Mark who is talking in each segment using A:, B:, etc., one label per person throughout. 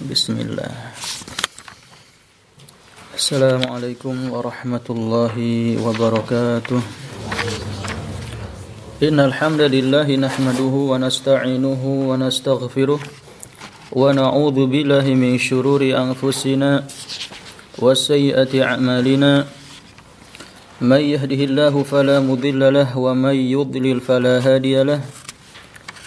A: بسم الله. السلام عليكم ورحمة الله وبركاته. إن الحمد لله نحمده ونستعينه ونستغفره ونعوذ بالله من شرور أنفسنا وسيئة أعمالنا. من يهده الله فلا مضل له ومن يضلل فلا هادي له.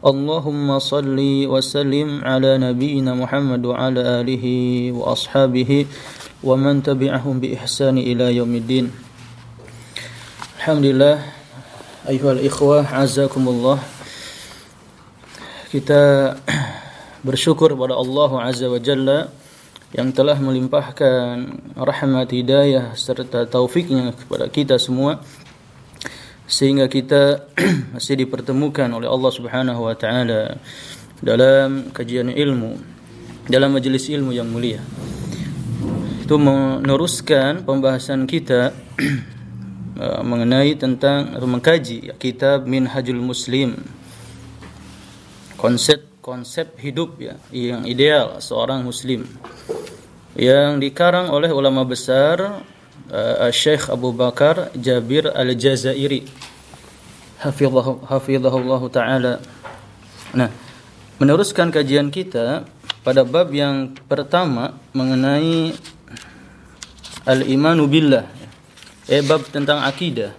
A: اللهم صل وسلم على نبينا محمد وعلى آله وأصحابه ومن تبعهم بإحسان إلى يوم الدين الحمد لله أيها الإخوة عزكم الله kita bersyukur kepada Allah Azza wa Jalla yang telah melimpahkan rahmat hidayah serta taufiknya kepada kita semua sehingga kita masih dipertemukan oleh Allah Subhanahu wa taala dalam kajian ilmu dalam majelis ilmu yang mulia. Itu meneruskan pembahasan kita uh, mengenai tentang atau mengkaji kitab Minhajul Muslim. Konsep konsep hidup ya yang ideal seorang muslim. Yang dikarang oleh ulama besar uh, Syekh Abu Bakar Jabir Al-Jazairi hafizahullah taala. Nah, meneruskan kajian kita pada bab yang pertama mengenai al-imanu billah. Eh bab tentang akidah.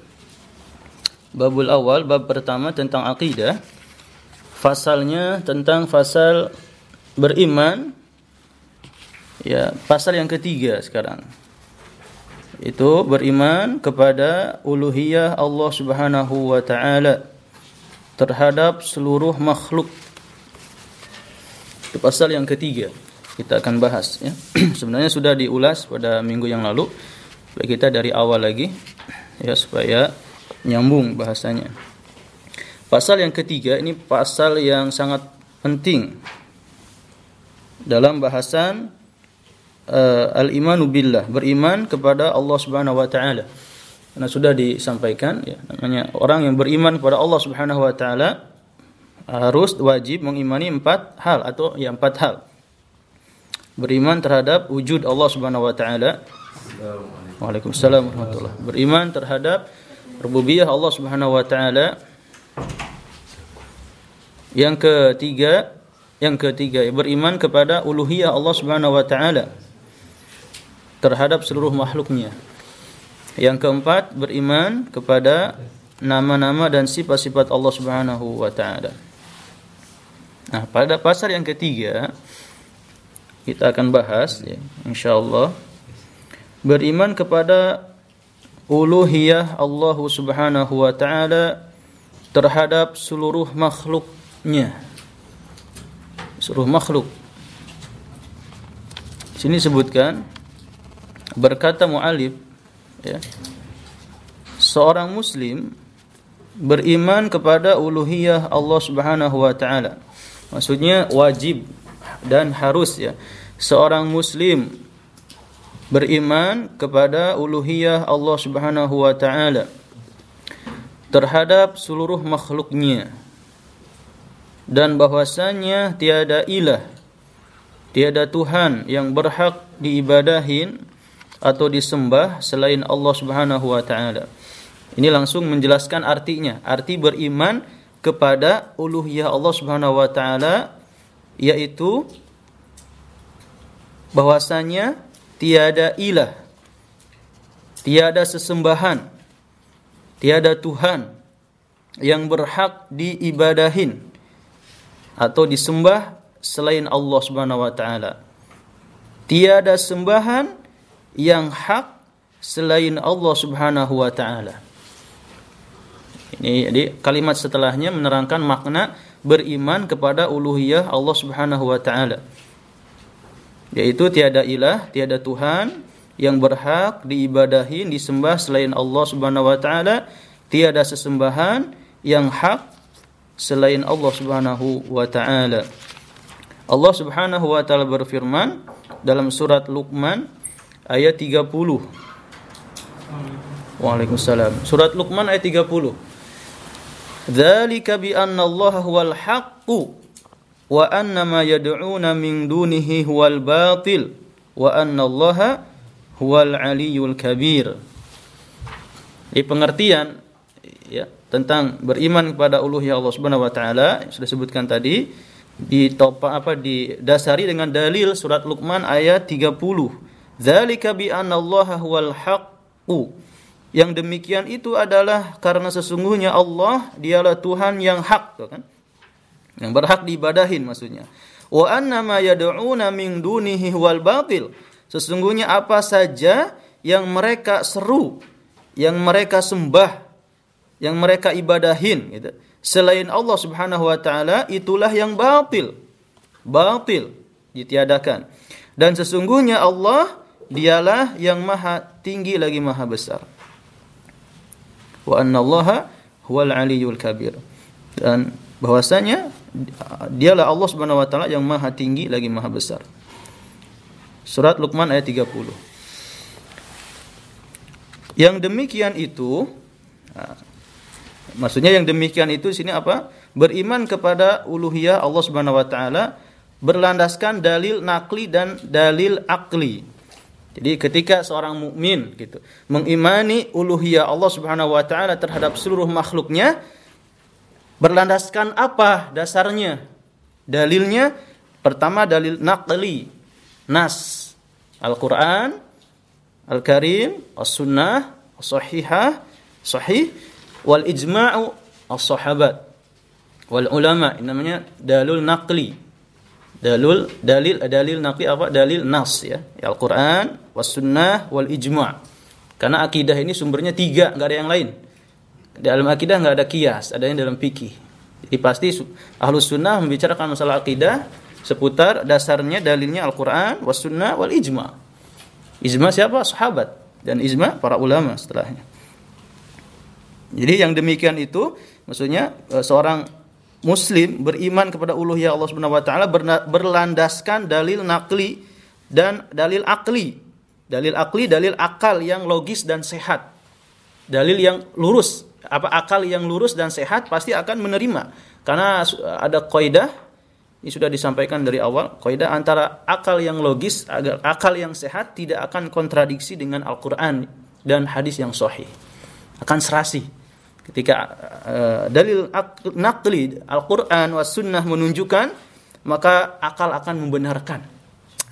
A: Babul awal bab pertama tentang akidah. Fasalnya tentang fasal beriman. Ya, pasal yang ketiga sekarang itu beriman kepada uluhiyah Allah Subhanahu wa taala terhadap seluruh makhluk. Itu pasal yang ketiga. Kita akan bahas ya. Sebenarnya sudah diulas pada minggu yang lalu. Kita dari awal lagi ya supaya nyambung bahasanya. Pasal yang ketiga ini pasal yang sangat penting dalam bahasan uh, al-imanu billah, beriman kepada Allah Subhanahu wa taala. Karena sudah disampaikan ya, namanya orang yang beriman kepada Allah Subhanahu wa taala harus wajib mengimani empat hal atau ya empat hal. Beriman terhadap wujud Allah Subhanahu wa taala. Waalaikumsalam warahmatullah. Beriman terhadap rububiyah Allah Subhanahu wa taala. Yang ketiga, yang ketiga beriman kepada uluhiyah Allah Subhanahu wa taala terhadap seluruh makhluknya. Yang keempat, beriman kepada nama-nama dan sifat-sifat Allah Subhanahu wa taala. Nah, pada pasal yang ketiga kita akan bahas ya, insyaallah beriman kepada uluhiyah Allah Subhanahu wa taala terhadap seluruh makhluknya. Seluruh makhluk. Sini sebutkan berkata mu'alif ya, seorang muslim beriman kepada uluhiyah Allah Subhanahu wa taala. Maksudnya wajib dan harus ya seorang muslim beriman kepada uluhiyah Allah Subhanahu wa taala terhadap seluruh makhluknya. dan bahwasanya tiada ilah tiada Tuhan yang berhak diibadahin atau disembah selain Allah Subhanahu wa taala. Ini langsung menjelaskan artinya. Arti beriman kepada uluhiyah Allah Subhanahu wa taala yaitu bahwasanya tiada ilah, tiada sesembahan, tiada Tuhan yang berhak diibadahin atau disembah selain Allah Subhanahu wa taala. Tiada sembahan yang hak selain Allah Subhanahu wa taala. Ini jadi kalimat setelahnya menerangkan makna beriman kepada uluhiyah Allah Subhanahu wa taala. Yaitu tiada ilah, tiada Tuhan yang berhak diibadahi, disembah selain Allah Subhanahu wa taala, tiada sesembahan yang hak selain Allah Subhanahu wa taala. Allah Subhanahu wa taala berfirman dalam surat Luqman ayat 30. Waalaikumsalam. Surat Luqman ayat 30. Dzalika bi anna Allah huwal haqqu wa anna ma yad'una min dunihi huwal batil wa anna Allah huwal aliyyul kabir. Di pengertian ya tentang beriman kepada uluhiyah Allah Subhanahu wa taala sudah sebutkan tadi ditopa apa didasari dengan dalil surat Luqman ayat 30. Dzalika bi annallaha huwal haqqu. Yang demikian itu adalah karena sesungguhnya Allah dialah Tuhan yang hak kan? Yang berhak diibadahin maksudnya. Wa anna ma yad'una min dunihi huwal batil. Sesungguhnya apa saja yang mereka seru, yang mereka sembah yang mereka ibadahin gitu. Selain Allah Subhanahu wa taala itulah yang batil. Batil ditiadakan. Dan sesungguhnya Allah dialah yang maha tinggi lagi maha besar. Wa anna Allah huwal aliyul kabir. Dan bahwasanya dialah Allah Subhanahu wa taala yang maha tinggi lagi maha besar. Surat Luqman ayat 30. Yang demikian itu Maksudnya yang demikian itu sini apa? Beriman kepada uluhiyah Allah Subhanahu wa taala berlandaskan dalil nakli dan dalil akli. Jadi ketika seorang mukmin gitu mengimani uluhiyah Allah Subhanahu wa taala terhadap seluruh makhluknya berlandaskan apa dasarnya? Dalilnya pertama dalil nakli, nas, Al-Qur'an, Al-Karim, As-Sunnah, As-Sahihah, Sahih wal ijma'u as-sahabat wal ulama namanya dalul naqli dalul dalil dalil naqli apa? Dalil nas ya. Al-Qur'an was sunnah wal ijma' karena akidah ini sumbernya tiga nggak ada yang lain. Dalam akidah nggak ada kias ada yang dalam fikih. Jadi pasti ahlus sunnah membicarakan masalah akidah seputar dasarnya dalilnya Al-Quran was sunnah wal ijma ijma siapa? Sahabat. Dan ijma para ulama setelahnya. Jadi yang demikian itu maksudnya eh, seorang muslim beriman kepada uluhiyah Allah Subhanahu wa taala berlandaskan dalil nakli dan dalil akli. Dalil akli, dalil akal yang logis dan sehat. Dalil yang lurus, apa akal yang lurus dan sehat pasti akan menerima. Karena ada kaidah ini sudah disampaikan dari awal, kaidah antara akal yang logis agar akal yang sehat tidak akan kontradiksi dengan Al-Qur'an dan hadis yang sahih. Akan serasi ketika uh, dalil nakli Al-Quran was sunnah menunjukkan maka akal akan membenarkan.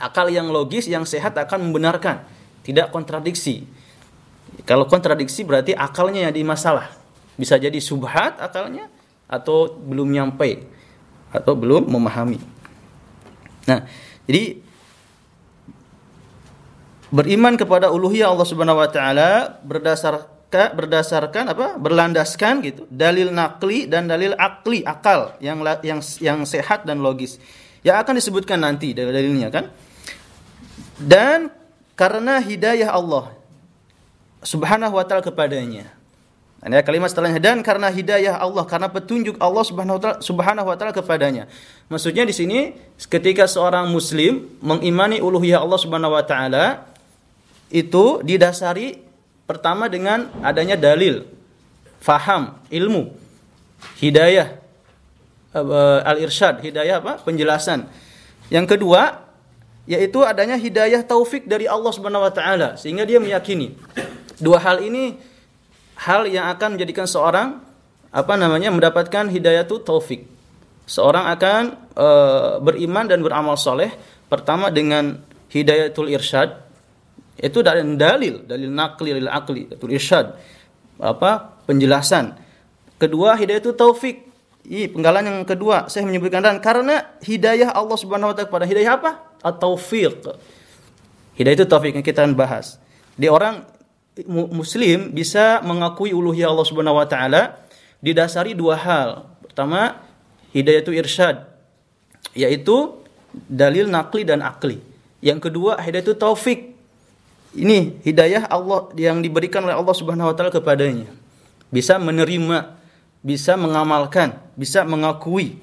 A: Akal yang logis yang sehat akan membenarkan. Tidak kontradiksi. Kalau kontradiksi berarti akalnya yang di masalah. Bisa jadi subhat akalnya atau belum nyampe atau belum memahami. Nah jadi beriman kepada uluhiyah Allah Subhanahu wa taala berdasar berdasarkan apa? berlandaskan gitu. Dalil nakli dan dalil akli akal yang yang yang sehat dan logis. Yang akan disebutkan nanti dari dalilnya kan? Dan karena hidayah Allah subhanahu wa taala kepadanya. Ini kalimat setelahnya dan karena hidayah Allah karena petunjuk Allah subhanahu wa taala subhanahu wa taala kepadanya. Maksudnya di sini ketika seorang muslim mengimani uluhiyah Allah subhanahu wa taala itu didasari Pertama dengan adanya dalil, faham, ilmu, hidayah, uh, al-irsyad, hidayah apa? penjelasan. Yang kedua yaitu adanya hidayah taufik dari Allah Subhanahu wa taala sehingga dia meyakini dua hal ini hal yang akan menjadikan seorang apa namanya mendapatkan hidayah itu taufik. Seorang akan e, beriman dan beramal soleh pertama dengan hidayatul irsyad itu dari dalil, dalil nakli, dalil akli, dalil irsyad apa penjelasan. Kedua hidayah itu taufik. Ini penggalan yang kedua saya menyebutkan dan karena hidayah Allah Subhanahu wa taala kepada hidayah apa? At-taufiq. Hidayah itu taufik yang kita bahas. Di orang muslim bisa mengakui uluhiyah Allah Subhanahu wa taala didasari dua hal. Pertama, hidayah itu irsyad, yaitu dalil nakli dan akli. Yang kedua, hidayah itu taufik. Ini hidayah Allah yang diberikan oleh Allah Subhanahu wa taala kepadanya. Bisa menerima bisa mengamalkan, bisa mengakui.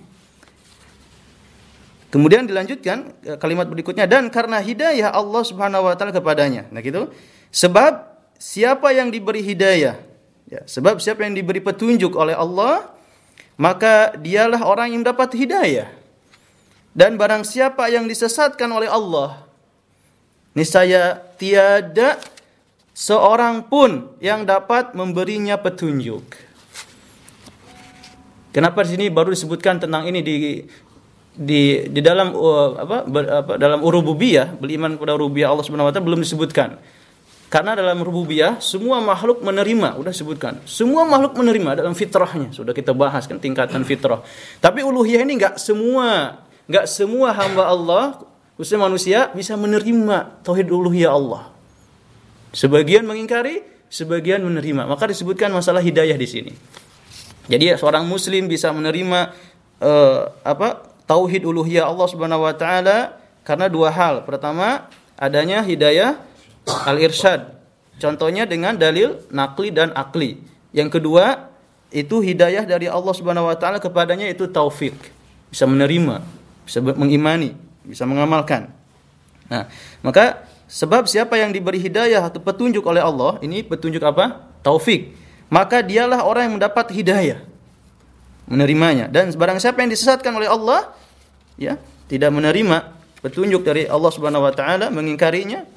A: Kemudian dilanjutkan eh, kalimat berikutnya dan karena hidayah Allah Subhanahu wa taala kepadanya. Nah gitu. Sebab siapa yang diberi hidayah, ya, sebab siapa yang diberi petunjuk oleh Allah, maka dialah orang yang dapat hidayah. Dan barang siapa yang disesatkan oleh Allah, niscaya tiada seorang pun yang dapat memberinya petunjuk. Kenapa di sini baru disebutkan tentang ini di di di dalam uh, apa, ber, apa dalam urububiyah beriman kepada rububiyah Allah Subhanahu wa taala belum disebutkan. Karena dalam rububiyah semua makhluk menerima, udah sebutkan. Semua makhluk menerima dalam fitrahnya. Sudah kita bahas kan tingkatan fitrah. Tapi uluhiyah ini enggak semua, enggak semua hamba Allah, khususnya manusia bisa menerima tauhid uluhiyah Allah. Sebagian mengingkari, sebagian menerima. Maka disebutkan masalah hidayah di sini. Jadi seorang muslim bisa menerima uh, apa tauhid uluhiyah Allah Subhanahu wa taala karena dua hal. Pertama, adanya hidayah al-irsyad. Contohnya dengan dalil nakli dan akli. Yang kedua, itu hidayah dari Allah Subhanahu wa taala kepadanya itu taufik. Bisa menerima, bisa mengimani, bisa mengamalkan. Nah, maka sebab siapa yang diberi hidayah atau petunjuk oleh Allah, ini petunjuk apa? Taufik. Maka dialah orang yang mendapat hidayah menerimanya. Dan barang siapa yang disesatkan oleh Allah ya tidak menerima petunjuk dari Allah Subhanahu wa taala mengingkarinya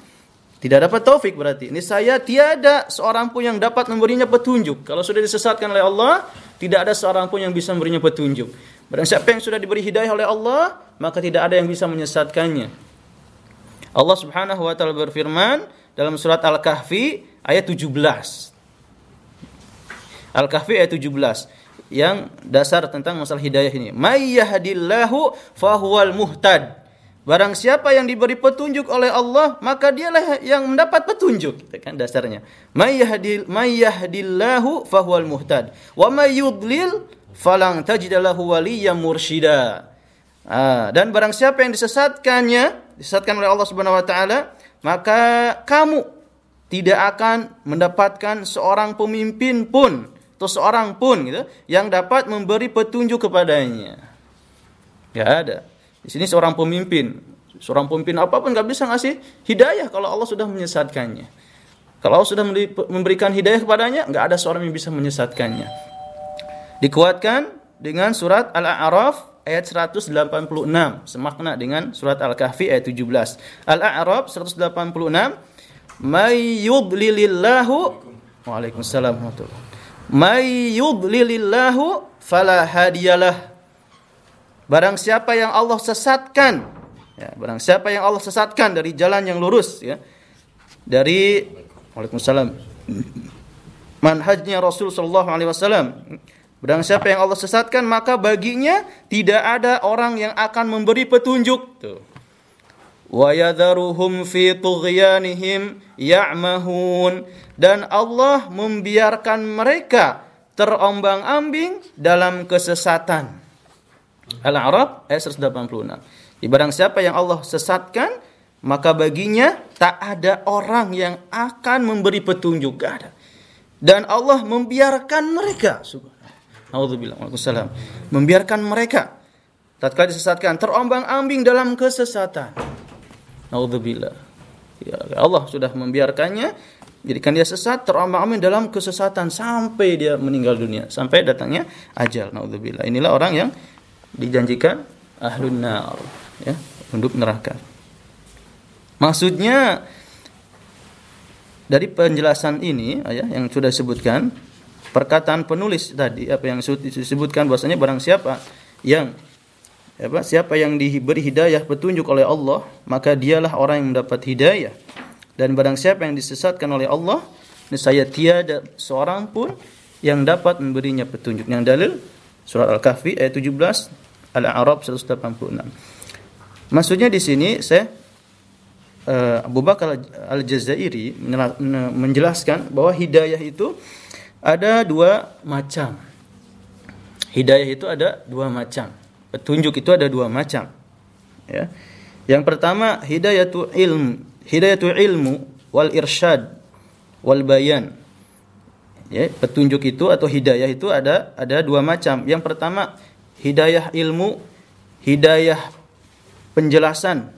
A: tidak dapat taufik berarti. Ini saya tiada seorang pun yang dapat memberinya petunjuk. Kalau sudah disesatkan oleh Allah tidak ada seorang pun yang bisa memberinya petunjuk barang siapa yang sudah diberi hidayah oleh Allah maka tidak ada yang bisa menyesatkannya Allah Subhanahu wa taala berfirman dalam surat Al-Kahfi ayat 17 Al-Kahfi ayat 17 yang dasar tentang masalah hidayah ini. May yahdillahu fahuwal muhtad. Barang siapa yang diberi petunjuk oleh Allah, maka dialah yang mendapat petunjuk. Itu kan dasarnya. May yahdil may yahdillahu fahuwal muhtad. Wa may yudlil falang tajidalahu waliyyam mursyida. Ah, dan barang siapa yang disesatkannya, disesatkan oleh Allah Subhanahu wa taala, maka kamu tidak akan mendapatkan seorang pemimpin pun atau seorang pun gitu yang dapat memberi petunjuk kepadanya. Ya ada. Di sini seorang pemimpin, seorang pemimpin apa pun nggak bisa ngasih hidayah kalau Allah sudah menyesatkannya. Kalau sudah memberikan hidayah kepadanya, nggak ada seorang yang bisa menyesatkannya. Dikuatkan dengan surat Al-A'raf ayat 186 semakna dengan surat Al-Kahfi ayat 17. Al-A'raf 186 may yudlilillahu Waalaikumsalam May yudlilillahu fala hadiyalah. Barang siapa yang Allah sesatkan, ya, barang siapa yang Allah sesatkan dari jalan yang lurus, ya, dari Waalaikumsalam manhajnya Rasul Shallallahu Alaihi Wasallam. Barang siapa yang Allah sesatkan, maka baginya tidak ada orang yang akan memberi petunjuk. Tuh wa yadharuhum fi tughyanihim ya'mahun dan Allah membiarkan mereka terombang-ambing dalam kesesatan. Al-A'raf ayat 186. Di barang siapa yang Allah sesatkan, maka baginya tak ada orang yang akan memberi petunjuk. Gak ada. Dan Allah membiarkan mereka. Alhamdulillah. Membiarkan mereka. Tatkala disesatkan. Terombang-ambing dalam kesesatan. Naudzubillah. Ya, Allah sudah membiarkannya jadikan dia sesat terombang-ambing dalam kesesatan sampai dia meninggal dunia, sampai datangnya ajal. Naudzubillah. Inilah orang yang dijanjikan ahlun nar ya penduduk neraka maksudnya dari penjelasan ini ya yang sudah disebutkan perkataan penulis tadi apa yang disebutkan bahwasanya barang siapa yang apa siapa yang diberi hidayah petunjuk oleh Allah maka dialah orang yang mendapat hidayah dan barang siapa yang disesatkan oleh Allah niscaya tiada seorang pun yang dapat memberinya petunjuk yang dalil surat al-kahfi ayat 17 Al-A'raf 186. Maksudnya di sini saya uh, Abu Bakar Al-Jazairi menjelaskan bahwa hidayah itu ada dua macam. Hidayah itu ada dua macam. Petunjuk itu ada dua macam. Ya. Yang pertama hidayatu ilm, hidayatu ilmu wal irsyad wal bayan. Ya, petunjuk itu atau hidayah itu ada ada dua macam. Yang pertama hidayah ilmu, hidayah penjelasan.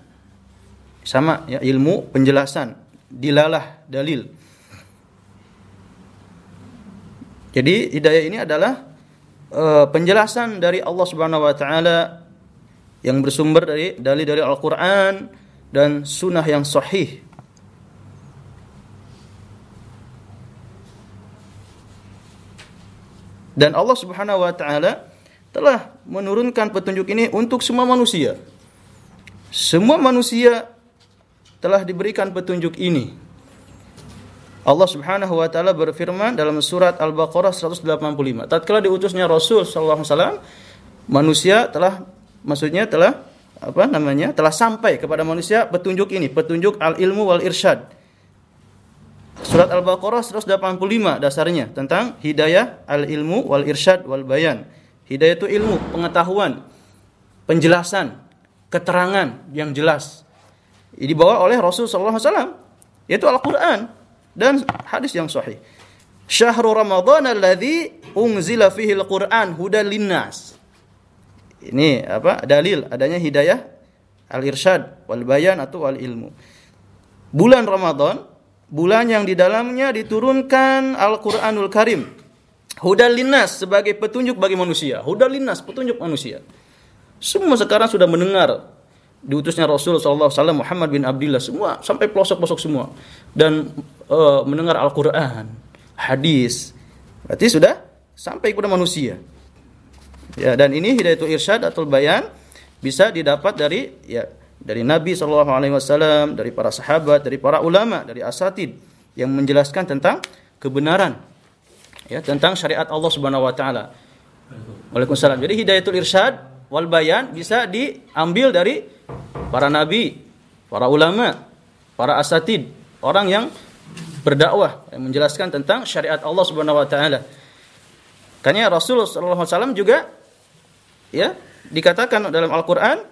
A: Sama ya ilmu, penjelasan, dilalah, dalil. Jadi hidayah ini adalah uh, penjelasan dari Allah Subhanahu wa taala yang bersumber dari dalil dari Al-Qur'an dan sunnah yang sahih. Dan Allah Subhanahu wa taala telah menurunkan petunjuk ini untuk semua manusia. Semua manusia telah diberikan petunjuk ini. Allah Subhanahu wa taala berfirman dalam surat Al-Baqarah 185. Tatkala diutusnya Rasul sallallahu alaihi wasallam, manusia telah maksudnya telah apa namanya? telah sampai kepada manusia petunjuk ini, petunjuk al-ilmu wal irsyad. Surat Al-Baqarah 185 dasarnya tentang hidayah al-ilmu wal irsyad wal bayan. Hidayah itu ilmu, pengetahuan, penjelasan, keterangan yang jelas. Dibawa oleh Rasul sallallahu alaihi wasallam, yaitu Al-Qur'an dan hadis yang sahih. Syahrul Ramadan alladzi unzila fihi al-Qur'an hudan linnas. Ini apa? Dalil adanya hidayah al-irsyad wal bayan atau al ilmu. Bulan Ramadan, bulan yang di dalamnya diturunkan Al-Qur'anul Karim Hudal linnas sebagai petunjuk bagi manusia. Hudal linnas petunjuk manusia. Semua sekarang sudah mendengar diutusnya Rasul SAW Muhammad bin Abdullah semua sampai pelosok-pelosok semua dan uh, mendengar Al-Qur'an, hadis. Berarti sudah sampai kepada manusia. Ya, dan ini hidayatul irsyad atau bayan bisa didapat dari ya dari Nabi sallallahu alaihi wasallam, dari para sahabat, dari para ulama, dari asatid yang menjelaskan tentang kebenaran ya tentang syariat Allah Subhanahu wa taala. Waalaikumsalam. Jadi hidayatul irsyad wal bayan bisa diambil dari para nabi, para ulama, para asatid, orang yang berdakwah menjelaskan tentang syariat Allah Subhanahu wa taala. Karena Rasulullah sallallahu alaihi wasallam juga ya dikatakan dalam Al-Qur'an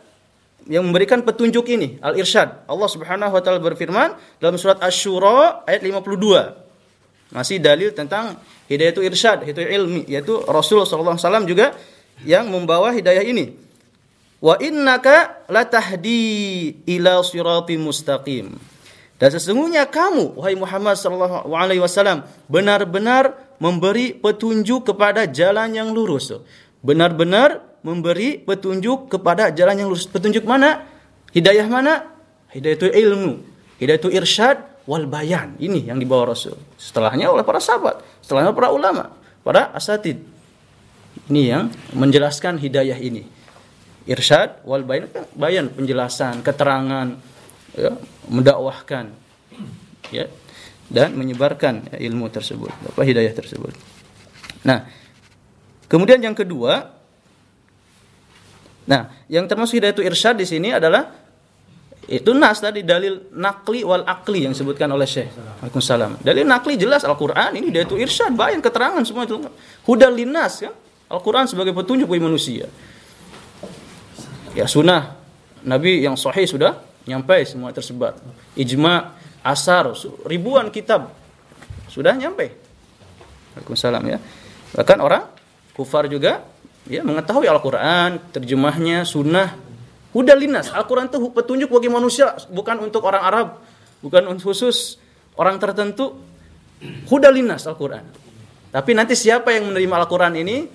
A: yang memberikan petunjuk ini, al-irsyad. Allah Subhanahu wa taala berfirman dalam surat Asy-Syura ayat 52. Masih dalil tentang hidayah itu irsyad, itu ilmi, yaitu Rasulullah SAW juga yang membawa hidayah ini. Wa innaka latahdi ila siratim mustaqim. Dan sesungguhnya kamu, wahai Muhammad sallallahu alaihi wasallam, benar-benar memberi petunjuk kepada jalan yang lurus. Benar-benar memberi petunjuk kepada jalan yang lurus. Petunjuk mana? Hidayah mana? Hidayah itu ilmu. Hidayah itu irsyad, wal bayan. Ini yang dibawa Rasul. Setelahnya oleh para sahabat, setelahnya para ulama, para asatid. Ini yang menjelaskan hidayah ini. Irsyad wal bayan, bayan penjelasan, keterangan, ya, mendakwahkan, ya, dan menyebarkan ya, ilmu tersebut, apa hidayah tersebut. Nah, kemudian yang kedua, nah, yang termasuk hidayah itu irsyad di sini adalah itu nas tadi dalil nakli wal akli yang disebutkan oleh Syekh. Waalaikumsalam. Dalil nakli jelas Al-Qur'an ini dia itu irsyad, bayan keterangan semua itu. Hudal linnas kan. Al-Qur'an sebagai petunjuk bagi manusia. Ya sunnah Nabi yang sahih sudah nyampe semua tersebar. Ijma, asar, ribuan kitab sudah nyampe. Waalaikumsalam ya. Bahkan orang kufar juga ya mengetahui Al-Qur'an, terjemahnya, sunnah, Hudal linas. Al-Quran itu petunjuk bagi manusia, bukan untuk orang Arab, bukan khusus orang tertentu. Hudal linas Al-Quran. Tapi nanti siapa yang menerima Al-Quran ini?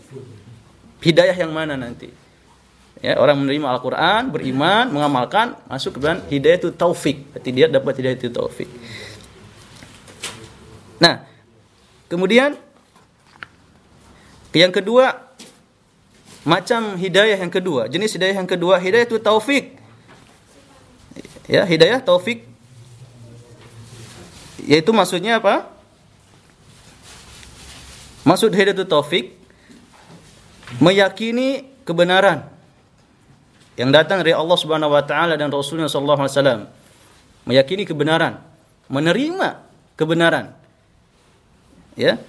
A: Hidayah yang mana nanti? Ya, orang menerima Al-Qur'an, beriman, mengamalkan, masuk ke dalam hidayah itu taufik. Berarti dia dapat hidayah itu taufik. Nah, kemudian yang kedua macam hidayah yang kedua, jenis hidayah yang kedua, hidayah itu taufik. Ya, hidayah taufik yaitu maksudnya apa? Maksud hidayah itu taufik meyakini kebenaran yang datang dari Allah Subhanahu wa taala dan Rasulnya sallallahu alaihi wasallam. Meyakini kebenaran, menerima kebenaran. Ya.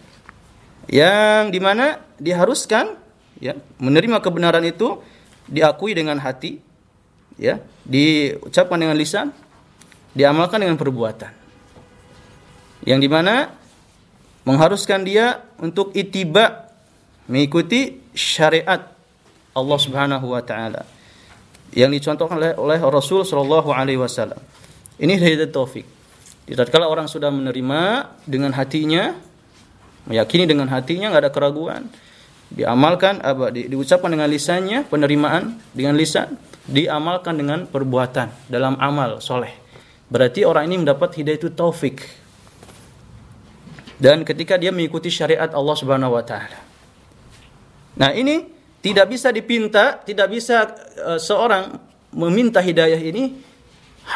A: Yang di mana diharuskan ya, menerima kebenaran itu diakui dengan hati, ya, diucapkan dengan lisan, diamalkan dengan perbuatan. Yang di mana mengharuskan dia untuk itiba mengikuti syariat Allah Subhanahu wa taala yang dicontohkan oleh, oleh Rasul Shallallahu Alaihi Wasallam. Ini hidayah taufik. Tatkala orang sudah menerima dengan hatinya, meyakini dengan hatinya nggak ada keraguan, diamalkan apa di, diucapkan dengan lisannya penerimaan dengan lisan, diamalkan dengan perbuatan dalam amal soleh. Berarti orang ini mendapat hidayah itu taufik. Dan ketika dia mengikuti syariat Allah Subhanahu wa taala. Nah, ini tidak bisa dipinta, tidak bisa uh, seorang meminta hidayah ini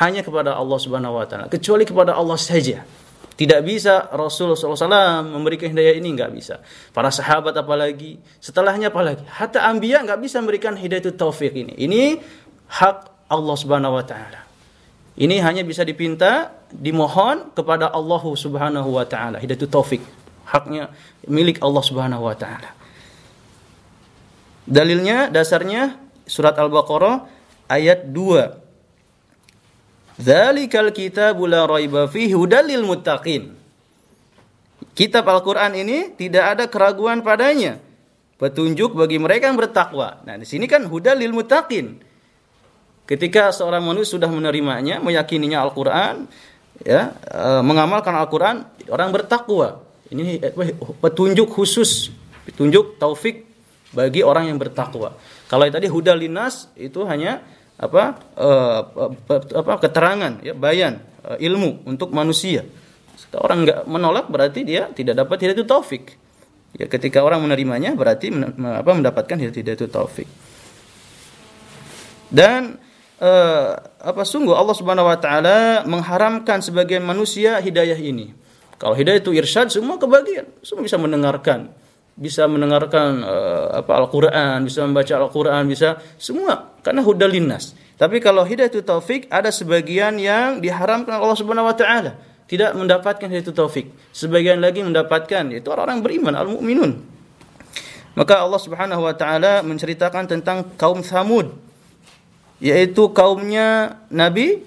A: hanya kepada Allah Subhanahu wa taala, kecuali kepada Allah saja. Tidak bisa Rasulullah SAW memberikan hidayah ini nggak bisa. Para sahabat apalagi, setelahnya apalagi. Hatta ambia nggak bisa memberikan hidayah itu taufik ini. Ini hak Allah Subhanahu wa taala. Ini hanya bisa dipinta, dimohon kepada Allah Subhanahu wa taala. Hidayah itu taufik. Haknya milik Allah Subhanahu wa taala. Dalilnya dasarnya surat Al-Baqarah ayat 2. Dzalikal kitabu la raiba fihi hudalil muttaqin. Kitab Al-Qur'an ini tidak ada keraguan padanya. Petunjuk bagi mereka yang bertakwa. Nah, di sini kan hudalil muttaqin. Ketika seorang manusia sudah menerimanya, meyakininya Al-Qur'an, ya, e, mengamalkan Al-Qur'an, orang bertakwa. Ini eh, petunjuk khusus, petunjuk taufik bagi orang yang bertakwa. Kalau tadi huda linas itu hanya apa uh, apa keterangan ya bayan uh, ilmu untuk manusia. Orang nggak menolak berarti dia tidak dapat hidayah itu taufik. Ya ketika orang menerimanya berarti men, apa mendapatkan hidayah itu taufik. Dan uh, apa sungguh Allah Subhanahu wa taala mengharamkan sebagian manusia hidayah ini. Kalau hidayah itu irsyad semua kebagian, semua bisa mendengarkan bisa mendengarkan uh, apa Al-Qur'an, bisa membaca Al-Qur'an, bisa semua karena hudal linnas. Tapi kalau hidayah itu taufik ada sebagian yang diharamkan Allah Subhanahu wa taala, tidak mendapatkan hidayah itu taufik. Sebagian lagi mendapatkan yaitu orang-orang beriman, al-mukminun. Maka Allah Subhanahu wa taala menceritakan tentang kaum Samud yaitu kaumnya Nabi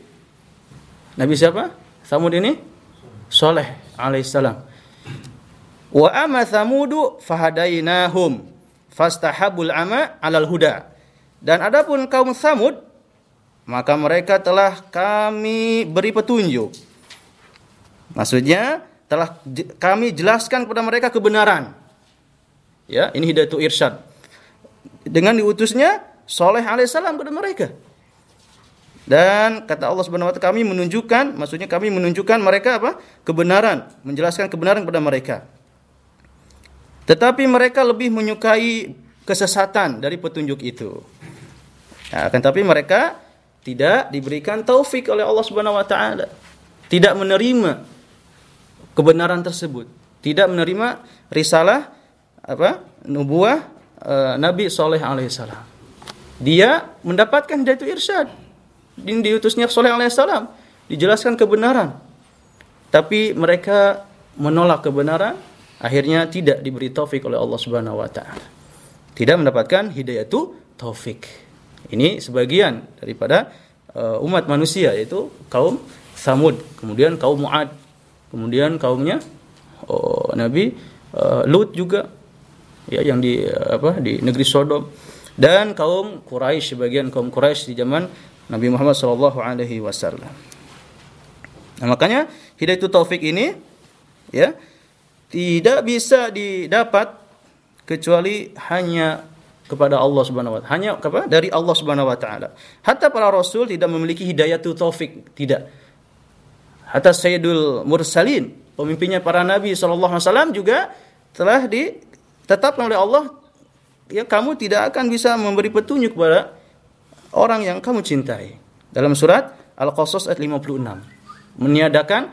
A: Nabi siapa? Samud ini Soleh alaihissalam. Wa ama Samudu fahadainahum fastahabul ama alal huda. Dan adapun kaum Samud maka mereka telah kami beri petunjuk. Maksudnya telah kami jelaskan kepada mereka kebenaran. Ya, ini hidayah irsyad. Dengan diutusnya Soleh alaihissalam kepada mereka. Dan kata Allah Subhanahu wa taala kami menunjukkan, maksudnya kami menunjukkan mereka apa? kebenaran, menjelaskan kebenaran kepada mereka. Tetapi mereka lebih menyukai kesesatan dari petunjuk itu. Nah, akan tapi mereka tidak diberikan taufik oleh Allah Subhanahu wa taala. Tidak menerima kebenaran tersebut, tidak menerima risalah apa? nubuah e, Nabi Saleh alaihissalam. Dia mendapatkan itu irsyad. Din diutusnya Saleh alaihissalam, dijelaskan kebenaran. Tapi mereka menolak kebenaran akhirnya tidak diberi taufik oleh Allah Subhanahu wa taala. Tidak mendapatkan hidayah itu taufik. Ini sebagian daripada uh, umat manusia yaitu kaum Samud, kemudian kaum Muad, kemudian kaumnya oh, Nabi uh, Lut juga ya yang di uh, apa di negeri Sodom dan kaum Quraisy sebagian kaum Quraisy di zaman Nabi Muhammad sallallahu alaihi wasallam. Nah, makanya hidayah itu taufik ini ya tidak bisa didapat kecuali hanya kepada Allah Subhanahu wa taala. Hanya kepada dari Allah Subhanahu wa taala. Hatta para rasul tidak memiliki hidayah taufik, tidak. Hatta Sayyidul Mursalin, pemimpinnya para nabi sallallahu alaihi wasallam juga telah ditetapkan oleh Allah ya kamu tidak akan bisa memberi petunjuk kepada orang yang kamu cintai. Dalam surat Al-Qasas ayat 56 meniadakan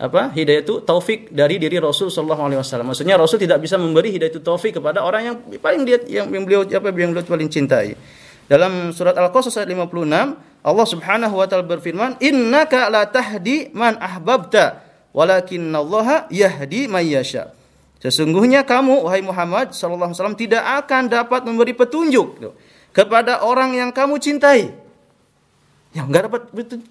A: apa hidayah itu taufik dari diri Rasul Shallallahu Alaihi Wasallam. Maksudnya Rasul tidak bisa memberi hidayah itu taufik kepada orang yang paling dia yang, yang beliau apa yang beliau paling cintai. Dalam surat Al-Qasas ayat 56 Allah Subhanahu wa taala berfirman, "Innaka la tahdi man ahbabta, walakinallaha yahdi man yasha." Sesungguhnya kamu wahai Muhammad sallallahu alaihi wasallam tidak akan dapat memberi petunjuk kepada orang yang kamu cintai. Yang enggak dapat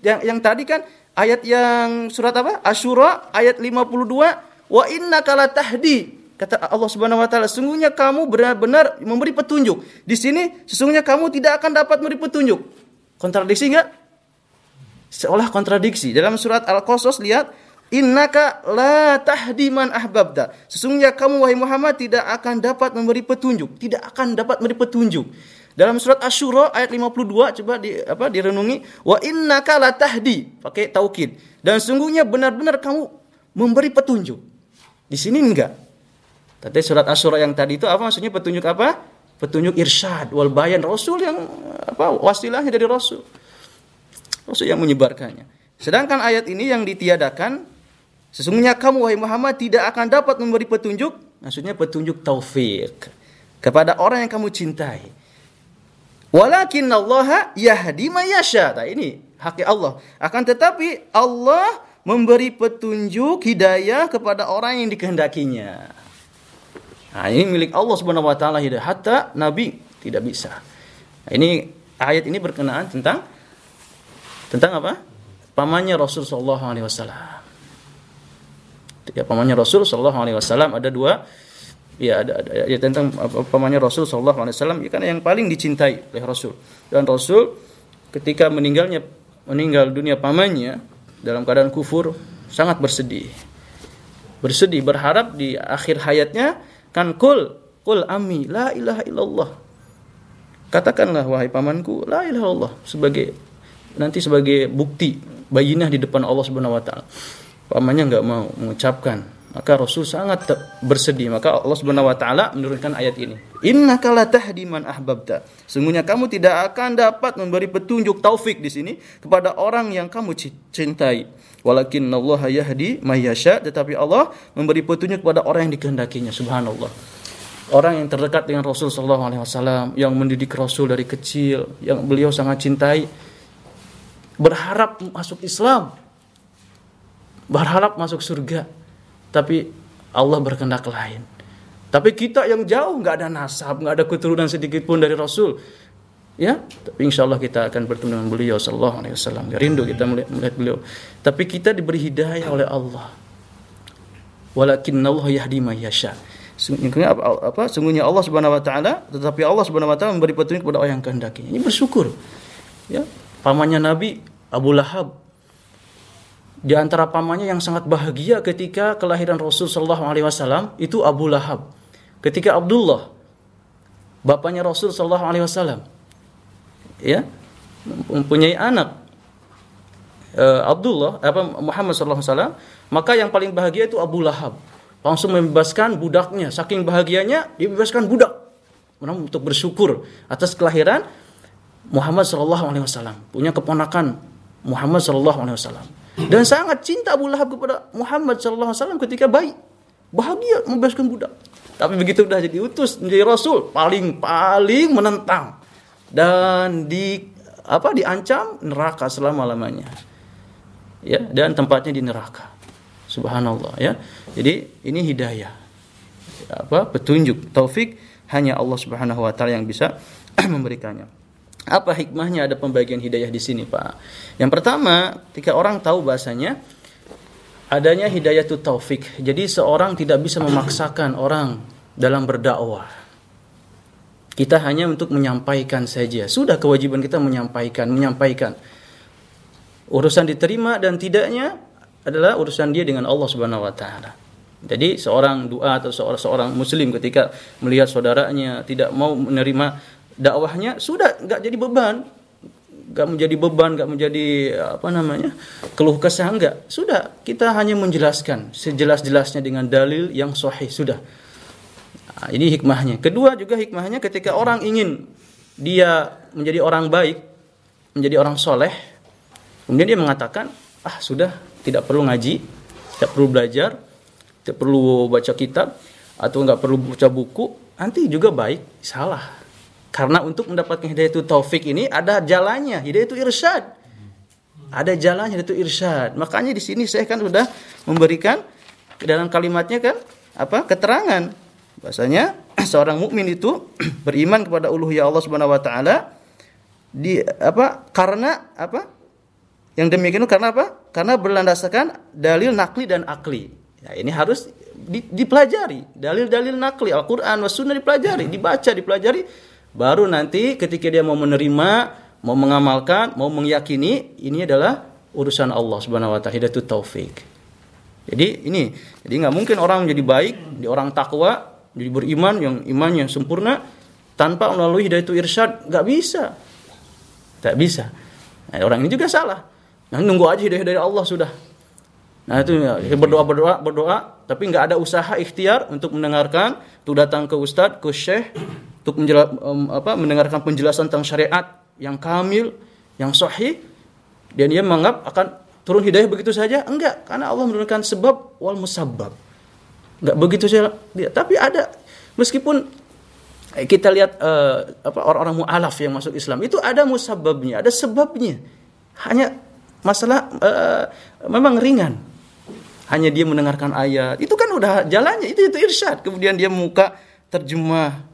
A: yang, yang tadi kan ayat yang surat apa? Asyura ayat 52 wa innaka tahdi kata Allah Subhanahu wa taala sesungguhnya kamu benar-benar memberi petunjuk. Di sini sesungguhnya kamu tidak akan dapat memberi petunjuk. Kontradiksi enggak? Seolah kontradiksi. Dalam surat Al-Qasas lihat Innaka la tahdi man ahbabta. Sesungguhnya kamu wahai Muhammad tidak akan dapat memberi petunjuk, tidak akan dapat memberi petunjuk. Dalam surat Asy-Syura ayat 52 coba di apa direnungi wa innaka latahdi pakai taukid dan sungguhnya benar-benar kamu memberi petunjuk. Di sini enggak. Tapi surat Asy-Syura yang tadi itu apa maksudnya petunjuk apa? Petunjuk irsyad wal bayan Rasul yang apa wasilahnya dari Rasul. Rasul yang menyebarkannya. Sedangkan ayat ini yang ditiadakan sesungguhnya kamu wahai Muhammad tidak akan dapat memberi petunjuk, maksudnya petunjuk taufik kepada orang yang kamu cintai. Walakin Allah yahdi mayasya. Nah, ini hak Allah. Akan tetapi Allah memberi petunjuk hidayah kepada orang yang dikehendakinya. Nah, ini milik Allah Subhanahu wa taala hidayah. Hatta nabi tidak bisa. Nah, ini ayat ini berkenaan tentang tentang apa? Pamannya Rasul sallallahu alaihi wasallam. Ya, pamannya Rasul sallallahu alaihi wasallam ada dua ya ada, ada. Ya tentang pamannya Rasul Shallallahu Alaihi Wasallam ya kan yang paling dicintai oleh Rasul. Dan Rasul ketika meninggalnya meninggal dunia pamannya dalam keadaan kufur sangat bersedih. Bersedih berharap di akhir hayatnya kan kul kul ami la ilaha illallah. Katakanlah wahai pamanku la ilaha illallah sebagai nanti sebagai bukti bayinah di depan Allah Subhanahu wa taala. Pamannya nggak mau mengucapkan maka Rasul sangat bersedih. Maka Allah Subhanahu wa taala menurunkan ayat ini. Innaka la tahdi man ahbabta. Sungguhnya kamu tidak akan dapat memberi petunjuk taufik di sini kepada orang yang kamu cintai. Walakin Allah yahdi may tetapi Allah memberi petunjuk kepada orang yang dikehendakinya. Subhanallah. Orang yang terdekat dengan Rasul sallallahu alaihi wasallam, yang mendidik Rasul dari kecil, yang beliau sangat cintai, berharap masuk Islam, berharap masuk surga tapi Allah berkehendak lain. Tapi kita yang jauh nggak ada nasab, nggak ada keturunan sedikit pun dari Rasul. Ya, tapi insya Allah kita akan bertemu dengan beliau Sallallahu Alaihi Wasallam. Rindu kita melihat, melihat beliau. Tapi kita diberi hidayah oleh Allah. Walakin Allah yahdi yasha. Sungguhnya apa, apa? Sungguhnya Allah Subhanahu Wa Taala, tetapi Allah Subhanahu Wa Taala memberi petunjuk kepada orang yang kehendakinya. Ini bersyukur. Ya, pamannya Nabi Abu Lahab di antara pamannya yang sangat bahagia ketika kelahiran Rasul Shallallahu Alaihi Wasallam itu Abu Lahab. Ketika Abdullah, bapaknya Rasul Shallallahu Alaihi Wasallam, ya mempunyai anak uh, Abdullah apa Muhammad Shallallahu Alaihi Wasallam, maka yang paling bahagia itu Abu Lahab. Langsung membebaskan budaknya, saking bahagianya dia bebaskan budak. Untuk bersyukur atas kelahiran Muhammad Shallallahu Alaihi Wasallam punya keponakan Muhammad Shallallahu Alaihi Wasallam dan sangat cinta Abu Lahab kepada Muhammad sallallahu alaihi wasallam ketika bayi. Bahagia membebaskan budak. Tapi begitu sudah jadi utus menjadi rasul, paling paling menentang dan di apa diancam neraka selama-lamanya. Ya, dan tempatnya di neraka. Subhanallah ya. Jadi ini hidayah. Apa? Petunjuk, taufik hanya Allah Subhanahu wa taala yang bisa memberikannya. Apa hikmahnya ada pembagian hidayah di sini, Pak? Yang pertama, ketika orang tahu bahasanya adanya hidayah itu taufik. Jadi seorang tidak bisa memaksakan orang dalam berdakwah. Kita hanya untuk menyampaikan saja. Sudah kewajiban kita menyampaikan, menyampaikan. Urusan diterima dan tidaknya adalah urusan dia dengan Allah Subhanahu wa taala. Jadi seorang doa atau seorang seorang muslim ketika melihat saudaranya tidak mau menerima dakwahnya sudah nggak jadi beban, nggak menjadi beban, nggak menjadi apa namanya keluh kesah nggak. Sudah kita hanya menjelaskan sejelas-jelasnya dengan dalil yang sahih sudah. Nah, ini hikmahnya. Kedua juga hikmahnya ketika orang ingin dia menjadi orang baik, menjadi orang soleh, kemudian dia mengatakan ah sudah tidak perlu ngaji, tidak perlu belajar, tidak perlu baca kitab atau nggak perlu baca buku, nanti juga baik. Salah. Karena untuk mendapatkan hidayah itu taufik ini ada jalannya. Hidayah itu irsyad. Ada jalannya itu irsyad. Makanya di sini saya kan sudah memberikan dalam kalimatnya kan apa? keterangan. Bahasanya seorang mukmin itu beriman kepada uluhiyah Allah Subhanahu wa taala di apa? karena apa? Yang demikian itu karena apa? Karena berlandaskan dalil nakli dan akli. Ya, ini harus di, dipelajari. Dalil-dalil nakli Al-Qur'an was sunnah dipelajari, dibaca, dipelajari baru nanti ketika dia mau menerima, mau mengamalkan, mau meyakini ini adalah urusan Allah Subhanahu wa taala, hidayatut taufik. Jadi ini, jadi nggak mungkin orang menjadi baik, di orang takwa, jadi beriman yang imannya sempurna tanpa melalui hidayah itu irsyad, nggak bisa. Tak bisa. Nah, orang ini juga salah. Nah, nunggu aja hidayah dari Allah sudah. Nah itu ya, berdoa berdoa berdoa, tapi nggak ada usaha ikhtiar untuk mendengarkan, untuk datang ke ustadz, ke syekh, untuk menjela, um, apa, mendengarkan penjelasan tentang syariat yang kamil, yang sahih, dan dia menganggap akan turun hidayah begitu saja? Enggak, karena Allah menurunkan sebab wal musabab. Enggak begitu saja. Tapi ada meskipun kita lihat uh, apa orang-orang mualaf yang masuk Islam itu ada musababnya, ada sebabnya. Hanya masalah uh, memang ringan hanya dia mendengarkan ayat itu kan udah jalannya itu itu irsyad kemudian dia muka terjemah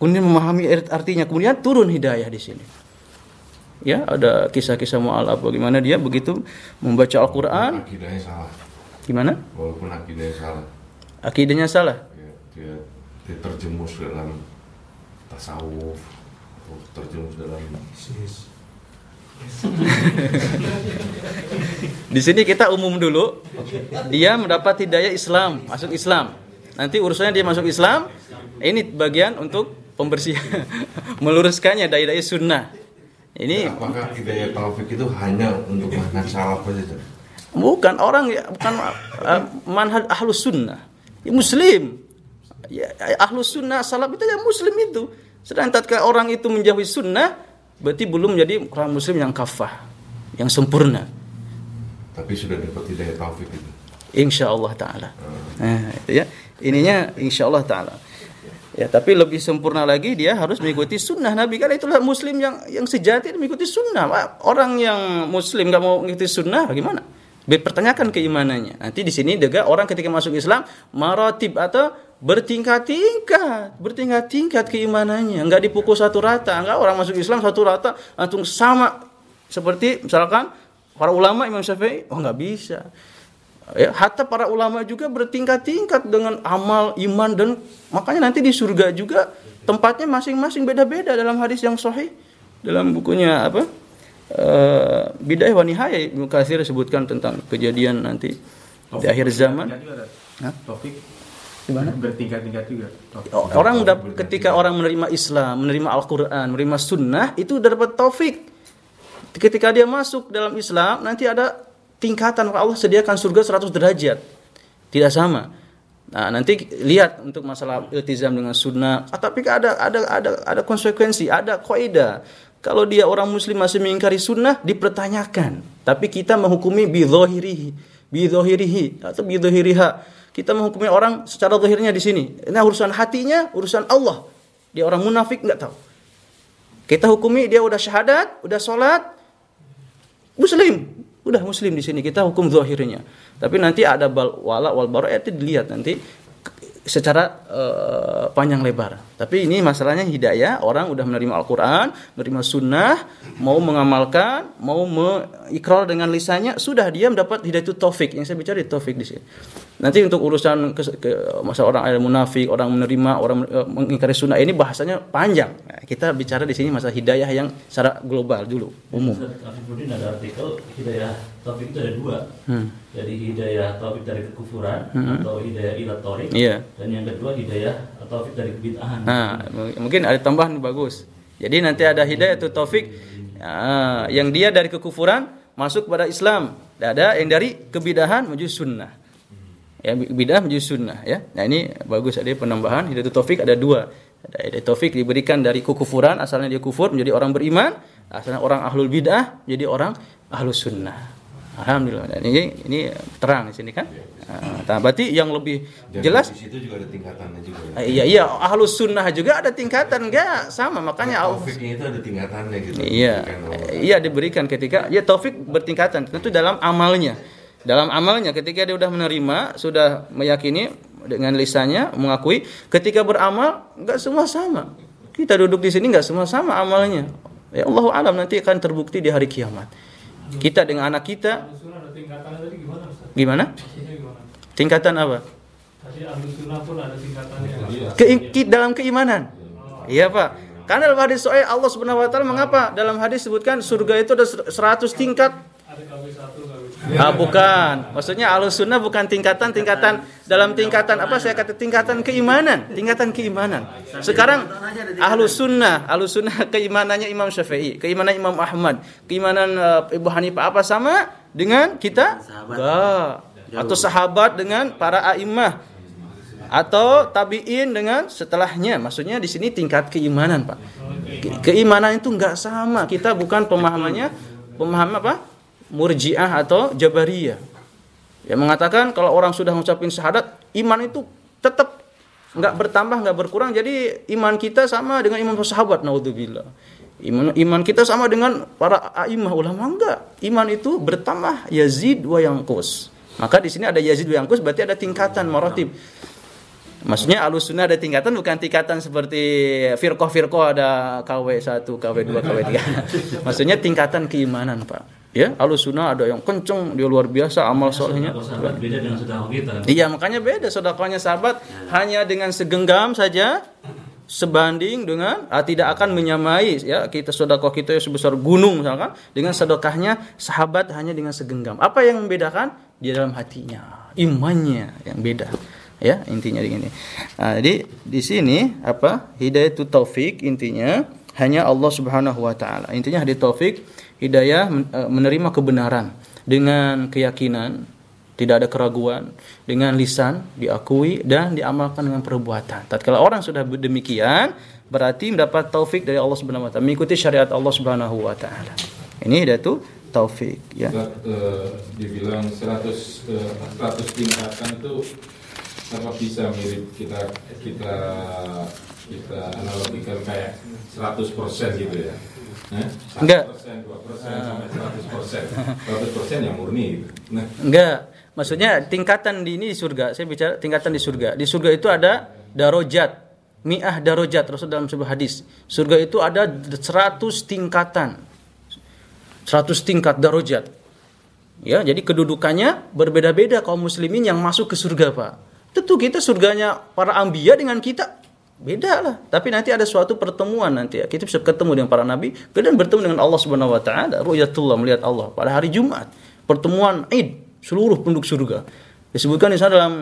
A: kemudian memahami artinya. Kemudian turun hidayah di sini. Ya ada kisah-kisah mu'alaf bagaimana dia begitu membaca Al-Quran?
B: Akidahnya salah.
A: Gimana?
B: Walaupun akidahnya salah.
A: Akidahnya salah?
B: Ya, dia, dia terjemus dalam tasawuf terjemus dalam
A: Di sini kita umum dulu. Dia mendapat hidayah Islam, masuk Islam. Nanti urusannya dia masuk Islam. Ini bagian untuk pembersihan, meluruskannya dari daya sunnah. Ini
B: apakah hidayah taufik itu hanya untuk manhaj salaf saja?
A: Bukan orang ya, bukan uh, manhaj ahlus sunnah. Ya, muslim. Ya, ahlus sunnah salaf itu ya muslim itu. Sedang tatkala orang itu menjauhi sunnah, berarti belum menjadi orang muslim yang kafah, yang sempurna.
B: Tapi sudah dapat hidayah taufik itu.
A: Insya Allah Taala. Nah, itu ya. Ininya Insya Allah Taala. Ya, tapi lebih sempurna lagi dia harus mengikuti sunnah Nabi karena itulah Muslim yang yang sejati mengikuti sunnah. Orang yang Muslim nggak mau mengikuti sunnah, bagaimana? Dipertanyakan keimanannya. Nanti di sini juga orang ketika masuk Islam maratib atau bertingkat-tingkat, bertingkat-tingkat keimanannya, nggak dipukul satu rata, nggak orang masuk Islam satu rata langsung sama seperti misalkan para ulama Imam Syafi'i, oh nggak bisa. Ya, hatta para ulama juga bertingkat-tingkat dengan amal, iman dan makanya nanti di surga juga tempatnya masing-masing beda-beda dalam hadis yang sahih dalam bukunya apa uh, Bidayah wa Nihayah Ibnu Katsir sebutkan tentang kejadian nanti di akhir zaman.
C: Taufik
A: Gimana?
C: bertingkat-tingkat juga.
A: Oh, orang ketika orang menerima Islam, menerima Al-Qur'an, menerima sunnah itu dapat taufik. Ketika dia masuk dalam Islam, nanti ada tingkatan Allah sediakan surga 100 derajat. Tidak sama. Nah, nanti lihat untuk masalah iltizam dengan sunnah, ah, tapi ada ada ada ada konsekuensi, ada kaidah. Kalau dia orang muslim masih mengingkari sunnah dipertanyakan. Tapi kita menghukumi bidhahirihi, bidhahirihi atau bidhahiriha kita menghukumi orang secara zahirnya di sini. Nah urusan hatinya, urusan Allah. Dia orang munafik nggak tahu. Kita hukumi dia udah syahadat, udah sholat, muslim, udah muslim di sini. Kita hukum zahirnya. Tapi nanti ada bal wala wal bara itu dilihat nanti secara uh, panjang lebar. Tapi ini masalahnya hidayah, orang udah menerima Al-Qur'an, menerima sunnah, mau mengamalkan, mau mengikrar dengan lisannya, sudah dia mendapat hidayah itu taufik. Yang saya bicara taufik di sini. Nanti untuk urusan ke, ke, masa orang ada munafik, orang menerima, orang eh, mengingkari sunnah ini bahasanya panjang. Nah, kita bicara di sini masa hidayah yang secara global dulu, umum.
D: Ada artikel hidayah taufik itu ada dua.
A: Hmm.
D: Jadi hidayah taufik dari kekufuran atau hidayah ila tarik.
A: Iya.
D: Dan yang kedua hidayah taufik dari kebid'ahan.
A: Nah, mungkin ada tambahan bagus. Jadi nanti ada hidayah itu taufik ah, yang dia dari kekufuran masuk pada Islam. Ada yang dari kebidahan menuju sunnah. Ya, bidah menuju sunnah ya. Nah, ini bagus ada penambahan hidayah taufik ada dua. Ada hidayah taufik diberikan dari kekufuran asalnya dia kufur menjadi orang beriman, asalnya orang ahlul bidah jadi orang ahlus sunnah. Alhamdulillah. Dan ini ini terang di sini kan. Nah, berarti yang lebih
B: Dan
A: jelas
B: di situ juga ada tingkatannya juga ya.
A: Ah, Iya iya ahlus sunnah juga ada tingkatan enggak? Sama makanya Allah
B: Taufiknya itu ada tingkatannya gitu.
A: iya. Iya diberikan ketika ya taufik bertingkatan. Tentu dalam amalnya. Dalam amalnya ketika dia sudah menerima sudah meyakini dengan lisannya mengakui ketika beramal enggak semua sama. Kita duduk di sini enggak semua sama amalnya. Ya Allah alam nanti akan terbukti di hari kiamat kita dengan anak kita
E: gimana
A: tingkatan apa
E: Tadi ahlu sunnah pun ada tingkatannya.
A: ke, dalam keimanan. Iya Pak. Karena dalam hadis Sahih Allah Subhanahu Wa Taala mengapa dalam hadis sebutkan surga itu ada ser- 100 tingkat.
E: Ada KW 1, KW
A: Ah bukan. Maksudnya alus sunnah bukan tingkatan tingkatan dalam tingkatan apa saya kata tingkatan keimanan, tingkatan keimanan. Sekarang ahlus sunnah, ahlus sunnah keimanannya Imam Syafi'i, keimanan Imam Ahmad, keimanan uh, Ibu Hanifah apa sama dengan kita? Enggak. Atau sahabat dengan para a'immah atau tabiin dengan setelahnya. Maksudnya di sini tingkat keimanan, Pak. Ke- Keimanan itu enggak sama. Kita bukan pemahamannya pemahaman apa? Murji'ah atau Jabariyah. Yang mengatakan kalau orang sudah mengucapin syahadat, iman itu tetap enggak bertambah, enggak berkurang. Jadi iman kita sama dengan iman sahabat, naudzubillah. Iman, iman kita sama dengan para a'immah ulama enggak. Iman itu bertambah yazid wa yanqus. Maka di sini ada yazid wa yanqus berarti ada tingkatan maratib. Maksudnya alus sunnah ada tingkatan bukan tingkatan seperti firqah-firqah ada KW1, KW2, KW3. Maksudnya tingkatan keimanan, Pak. Ya, alus sunnah ada yang kenceng, dia luar biasa amal solehnya.
D: Beda dengan kita.
A: Iya, makanya beda sedekahnya sahabat hanya dengan segenggam saja sebanding dengan ah, tidak akan menyamai ya kita sedekah kita yang sebesar gunung misalkan dengan sedekahnya sahabat hanya dengan segenggam. Apa yang membedakan? Di dalam hatinya, imannya yang beda. Ya, intinya begini. Nah, jadi di sini apa? Hidayah itu taufik intinya hanya Allah Subhanahu wa taala. Intinya hidayah taufik hidayah eh, menerima kebenaran dengan keyakinan tidak ada keraguan dengan lisan diakui dan diamalkan dengan perbuatan. Tatkala orang sudah demikian berarti mendapat taufik dari Allah Subhanahu wa taala, mengikuti syariat Allah Subhanahu wa taala. Ini tuh taufik ya.
F: Eh, dibilang 100 eh, 100 tingkatan itu apa bisa mirip kita kita kita analogikan kayak 100% gitu ya. Eh?
A: Enggak.
F: 1%, 2% sampai 100%. 100% yang murni gitu. Nah,
A: Enggak. Maksudnya tingkatan di ini di surga. Saya bicara tingkatan di surga. Di surga itu ada darajat. Mi'ah darajat Rasul dalam sebuah hadis. Surga itu ada 100 tingkatan. 100 tingkat darajat. Ya, jadi kedudukannya berbeda-beda kaum muslimin yang masuk ke surga, Pak. Tentu kita surganya para ambia dengan kita beda lah. Tapi nanti ada suatu pertemuan nanti ya. Kita bisa ketemu dengan para nabi dan bertemu dengan Allah Subhanahu wa taala, ru'yatullah melihat Allah pada hari Jumat. Pertemuan Id seluruh penduduk surga. Disebutkan di sana dalam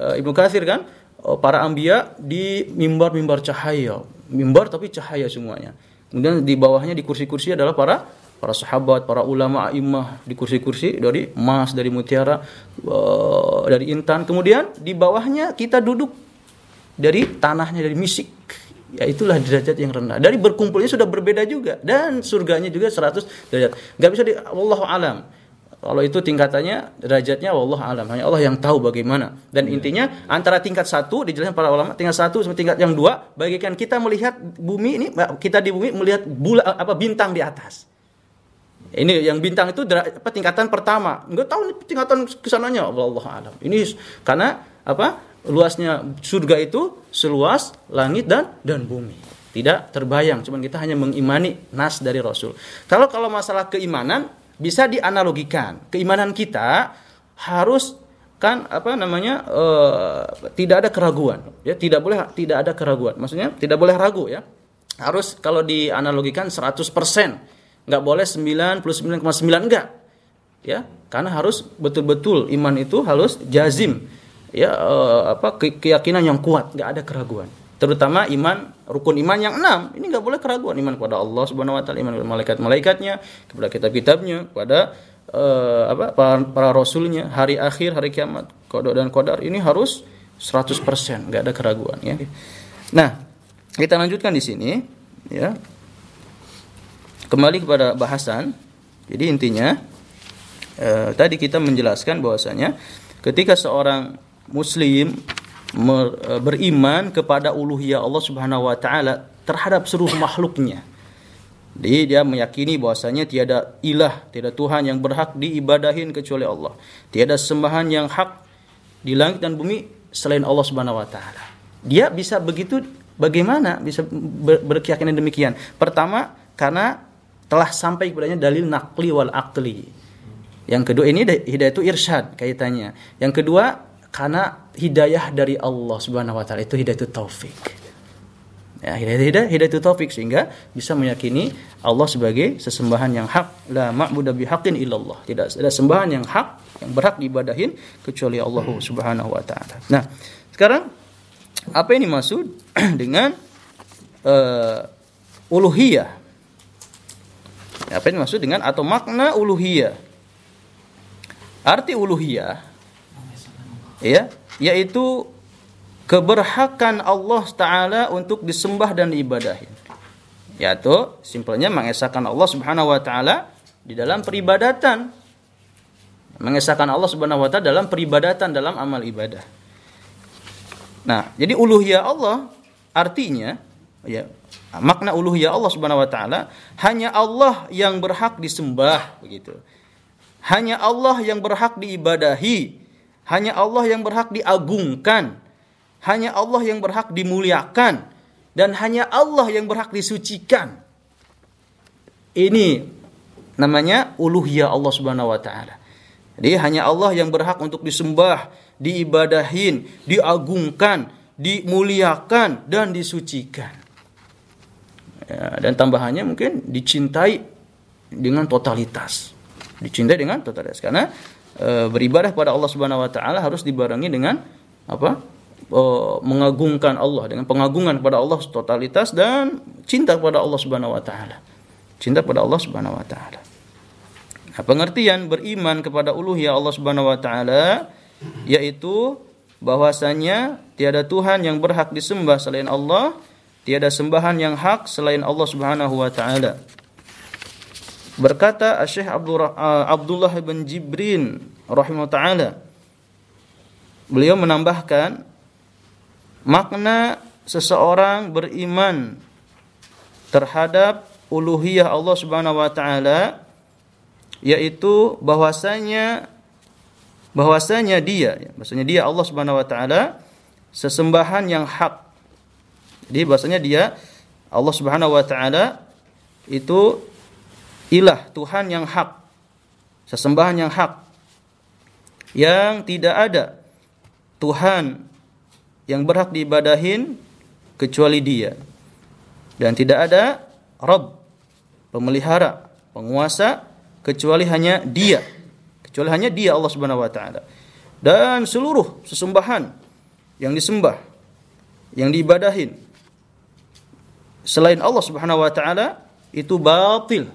A: uh, Ibnu Katsir kan uh, para ambia di mimbar-mimbar cahaya. Mimbar tapi cahaya semuanya. Kemudian di bawahnya di kursi-kursi adalah para para sahabat, para ulama a'immah di kursi-kursi dari emas, dari mutiara, uh, dari intan. Kemudian di bawahnya kita duduk dari tanahnya dari misik. Ya itulah derajat yang rendah. Dari berkumpulnya sudah berbeda juga dan surganya juga 100 derajat. Gak bisa di Allah alam. Kalau itu tingkatannya derajatnya Allah alam. Hanya Allah yang tahu bagaimana. Dan intinya antara tingkat satu dijelaskan para ulama tingkat satu sampai tingkat yang dua bagaikan kita melihat bumi ini kita di bumi melihat bulan apa bintang di atas. Ini yang bintang itu apa tingkatan pertama. Enggak tahu nih tingkatan ke sananya Allah alam. Ini karena apa? Luasnya surga itu seluas langit dan dan bumi. Tidak terbayang, cuman kita hanya mengimani nas dari Rasul. Kalau kalau masalah keimanan bisa dianalogikan. Keimanan kita harus kan apa namanya eh, tidak ada keraguan ya tidak boleh tidak ada keraguan maksudnya tidak boleh ragu ya harus kalau dianalogikan 100% nggak boleh 99,9 enggak ya karena harus betul-betul iman itu harus jazim ya eh, apa ke- keyakinan yang kuat nggak ada keraguan. Terutama iman rukun iman yang enam. Ini nggak boleh keraguan. Iman kepada Allah subhanahu wa taala iman kepada malaikat-malaikatnya kepada kitab-kitabnya kepada eh, apa para, para rasulnya. Hari akhir hari kiamat kodok dan kodar ini harus 100% nggak ada keraguan ya. Nah kita lanjutkan di sini ya. Kembali kepada bahasan. Jadi intinya eh, tadi kita menjelaskan bahwasanya ketika seorang muslim eh, beriman kepada uluhiyah Allah Subhanahu wa taala terhadap seluruh makhluknya. Jadi dia meyakini bahwasanya tiada ilah, tiada Tuhan yang berhak diibadahin kecuali Allah. Tiada sembahan yang hak di langit dan bumi selain Allah Subhanahu wa taala. Dia bisa begitu bagaimana bisa ber- berkeyakinan demikian? Pertama, karena telah sampai kepadanya dalil nakli wal akli. Yang kedua ini hidayah itu irsyad kaitannya. Yang kedua karena hidayah dari Allah Subhanahu wa taala itu hidayah itu taufik. Ya, hidayah hidayah hidayah itu taufik sehingga bisa meyakini Allah sebagai sesembahan yang hak la ma'budu bihaqqin illallah. Tidak ada sembahan yang hak yang berhak diibadahin kecuali Allah Subhanahu wa taala. Nah, sekarang apa ini maksud dengan eh, uluhiyah? Apa ini maksud dengan atau makna uluhiyah? Arti uluhiyah ya, yaitu keberhakan Allah taala untuk disembah dan diibadahi. Yaitu simpelnya mengesahkan Allah Subhanahu wa taala di dalam peribadatan. Mengesahkan Allah Subhanahu wa taala dalam peribadatan dalam amal ibadah. Nah, jadi uluhiyah Allah artinya ya makna uluhiyah Allah Subhanahu wa taala hanya Allah yang berhak disembah begitu. Hanya Allah yang berhak diibadahi. Hanya Allah yang berhak diagungkan. Hanya Allah yang berhak dimuliakan dan hanya Allah yang berhak disucikan. Ini namanya uluhiyah Allah Subhanahu wa taala. Jadi hanya Allah yang berhak untuk disembah, diibadahin, diagungkan, dimuliakan dan disucikan. Ya, dan tambahannya mungkin dicintai dengan totalitas. Dicintai dengan totalitas karena e, beribadah pada Allah Subhanahu wa taala harus dibarengi dengan apa? E, mengagungkan Allah dengan pengagungan kepada Allah totalitas dan cinta kepada Allah Subhanahu wa taala. Cinta kepada Allah Subhanahu wa taala. Nah, pengertian beriman kepada uluhiyah Allah Subhanahu wa taala yaitu bahwasanya tiada Tuhan yang berhak disembah selain Allah, tiada sembahan yang hak selain Allah Subhanahu wa taala. Berkata Syekh Abdullah bin Jibrin rahimahullah taala beliau menambahkan makna seseorang beriman terhadap uluhiyah Allah Subhanahu wa taala yaitu bahwasanya bahwasanya dia ya, bahwasanya dia Allah Subhanahu wa taala sesembahan yang hak. Jadi bahwasanya dia Allah Subhanahu wa taala itu ilah Tuhan yang hak. Sesembahan yang hak. Yang tidak ada Tuhan yang berhak diibadahin kecuali dia. Dan tidak ada Rabb, pemelihara, penguasa kecuali hanya dia. Kecuali hanya dia Allah Subhanahu wa taala. Dan seluruh sesembahan yang disembah, yang diibadahin selain Allah Subhanahu wa taala itu batil.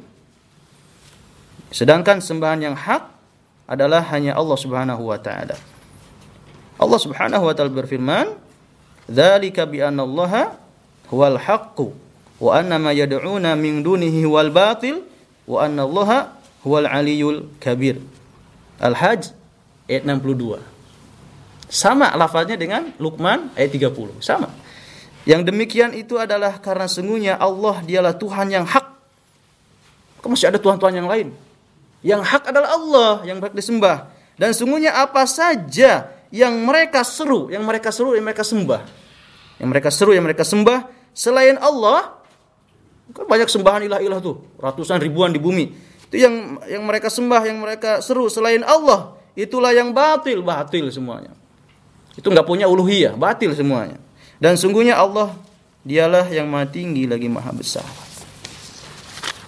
A: Sedangkan sembahan yang hak adalah hanya Allah Subhanahu wa taala. Allah Subhanahu wa taala berfirman, "Dzalika bi anna Allah huwal haqqu wa anna ma yad'una min dunihi wal batil wa anna Allah huwal aliyul kabir." Al-Hajj ayat 62. Sama lafaznya dengan Luqman ayat 30. Sama. Yang demikian itu adalah karena sungguhnya Allah dialah Tuhan yang hak. Kok masih ada Tuhan-Tuhan yang lain? Yang hak adalah Allah yang berhak disembah. Dan sungguhnya apa saja yang mereka seru, yang mereka seru, yang mereka sembah. Yang mereka seru, yang mereka sembah selain Allah. Kan banyak sembahan ilah-ilah tuh, ratusan ribuan di bumi. Itu yang yang mereka sembah, yang mereka seru selain Allah. itulah yang batil, batil semuanya. Itu nggak punya uluhiyah, batil semuanya. Dan sungguhnya Allah dialah yang maha tinggi lagi maha besar.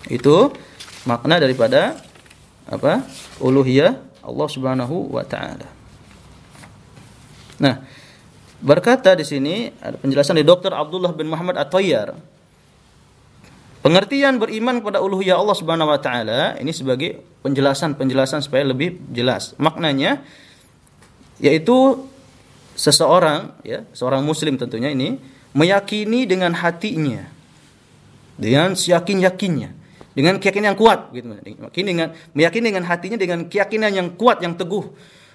A: Itu makna daripada apa? Uluhiyah Allah Subhanahu wa taala. Nah, berkata di sini ada penjelasan dari Dr. Abdullah bin Muhammad At-Tayyar. Pengertian beriman kepada uluhiyah Allah Subhanahu wa taala ini sebagai penjelasan-penjelasan supaya lebih jelas. Maknanya yaitu seseorang ya, seorang muslim tentunya ini meyakini dengan hatinya. Dengan yakin-yakinnya, dengan keyakinan yang kuat gitu. Meyakini dengan meyakini dengan hatinya dengan keyakinan yang kuat yang teguh.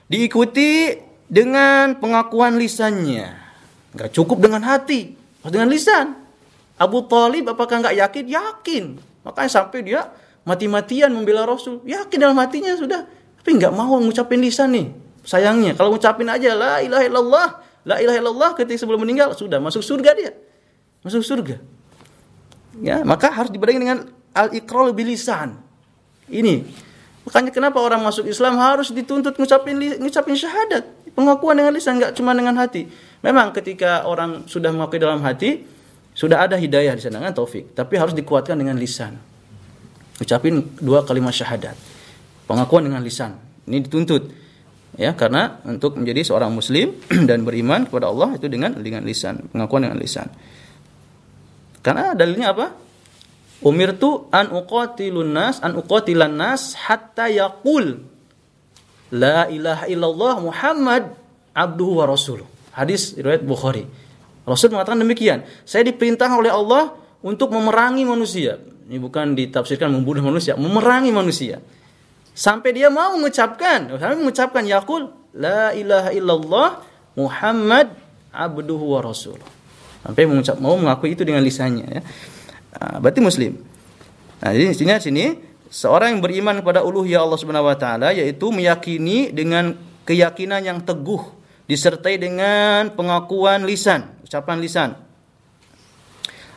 A: Diikuti dengan pengakuan lisannya. Enggak cukup dengan hati, harus dengan lisan. Abu Talib apakah nggak yakin? Yakin. Makanya sampai dia mati-matian membela Rasul. Yakin dalam hatinya sudah. Tapi nggak mau ngucapin lisan nih. Sayangnya kalau ngucapin aja la ilaha illallah, la ilaha illallah ketika sebelum meninggal sudah masuk surga dia. Masuk surga. Ya, maka harus dibandingkan dengan al-iqrar bilisan. Ini. Makanya kenapa orang masuk Islam harus dituntut ngucapin ngucapin syahadat, pengakuan dengan lisan nggak cuma dengan hati. Memang ketika orang sudah mengakui dalam hati, sudah ada hidayah di sana kan taufik, tapi harus dikuatkan dengan lisan. Ucapin dua kalimat syahadat. Pengakuan dengan lisan. Ini dituntut. Ya, karena untuk menjadi seorang muslim dan beriman kepada Allah itu dengan dengan lisan, pengakuan dengan lisan. Karena dalilnya apa? Umirtu an uqatilun nas an uqatilan nas hatta yaqul la ilaha illallah Muhammad abduhu wa rasuluh. Hadis riwayat Bukhari. Rasul mengatakan demikian. Saya diperintahkan oleh Allah untuk memerangi manusia. Ini bukan ditafsirkan membunuh manusia, memerangi manusia. Sampai dia mau mengucapkan, sampai mengucapkan yaqul la ilaha illallah Muhammad abduhu wa rasuluh. Sampai mengucap mau mengakui itu dengan lisannya ya. Berarti muslim. Nah, jadi sini sini seorang yang beriman kepada uluhiyah Allah Subhanahu wa taala yaitu meyakini dengan keyakinan yang teguh disertai dengan pengakuan lisan, ucapan lisan.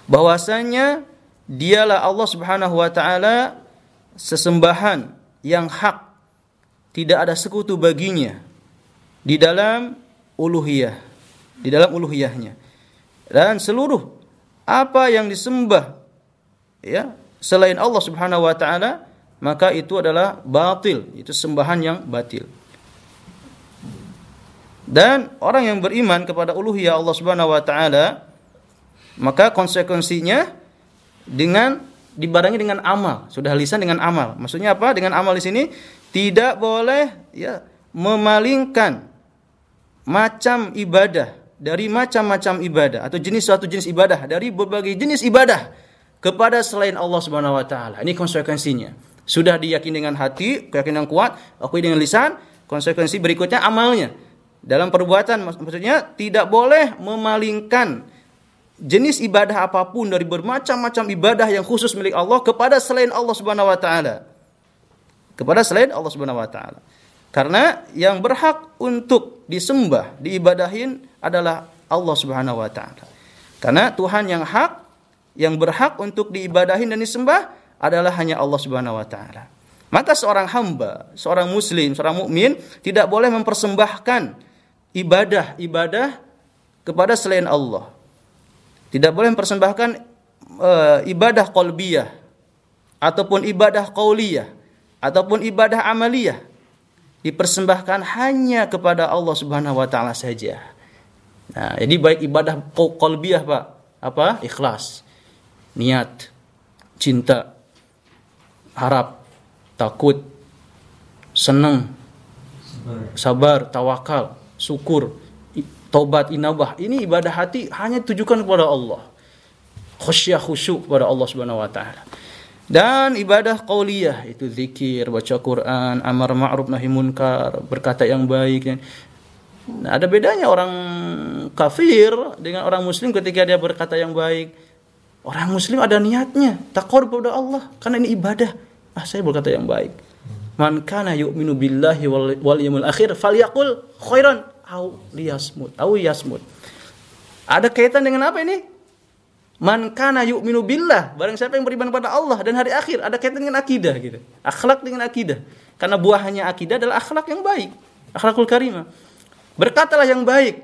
A: Bahwasanya dialah Allah Subhanahu wa taala sesembahan yang hak tidak ada sekutu baginya di dalam uluhiyah di dalam uluhiyahnya dan seluruh apa yang disembah ya selain Allah Subhanahu wa taala maka itu adalah batil itu sembahan yang batil dan orang yang beriman kepada uluhiyah Allah Subhanahu wa taala maka konsekuensinya dengan dibarengi dengan amal. Sudah lisan dengan amal. Maksudnya apa? Dengan amal di sini tidak boleh ya memalingkan macam ibadah dari macam-macam ibadah atau jenis suatu jenis ibadah dari berbagai jenis ibadah kepada selain Allah Subhanahu wa taala. Ini konsekuensinya. Sudah diyakini dengan hati, keyakinan kuat, akui dengan lisan, konsekuensi berikutnya amalnya. Dalam perbuatan maksudnya tidak boleh memalingkan jenis ibadah apa pun dari bermacam-macam ibadah yang khusus milik Allah kepada selain Allah Subhanahu wa taala. Kepada selain Allah Subhanahu wa taala. Karena yang berhak untuk disembah, diibadahin adalah Allah Subhanahu wa taala. Karena Tuhan yang hak yang berhak untuk diibadahin dan disembah adalah hanya Allah Subhanahu wa taala. Maka seorang hamba, seorang muslim, seorang mukmin tidak boleh mempersembahkan ibadah-ibadah kepada selain Allah. Tidak boleh mempersembahkan e, ibadah kolbiyah ataupun ibadah qauliyah ataupun ibadah amaliyah dipersembahkan hanya kepada Allah Subhanahu wa taala saja. Nah, jadi baik ibadah qalbiyah, Pak, apa? Ikhlas, niat, cinta, harap, takut, senang, sabar, tawakal, syukur, taubat inabah. Ini ibadah hati hanya tujukan kepada Allah. Khusyah khusyuk kepada Allah Subhanahu wa taala. Dan ibadah qauliyah itu zikir baca Quran amar ma'ruf nahi munkar berkata yang baik. Nah, ada bedanya orang kafir dengan orang muslim ketika dia berkata yang baik orang muslim ada niatnya takwa kepada Allah karena ini ibadah ah saya berkata yang baik man kana yu'minu billahi wal, wal yawmil akhir falyaqul khairan au liyasmut au yasmut. Ada kaitan dengan apa ini? Man kana yu'minu billah, barang siapa yang beriman pada Allah dan hari akhir, ada kaitan dengan akidah gitu. Akhlak dengan akidah. Karena buahnya akidah adalah akhlak yang baik, akhlakul karimah. Berkatalah yang baik.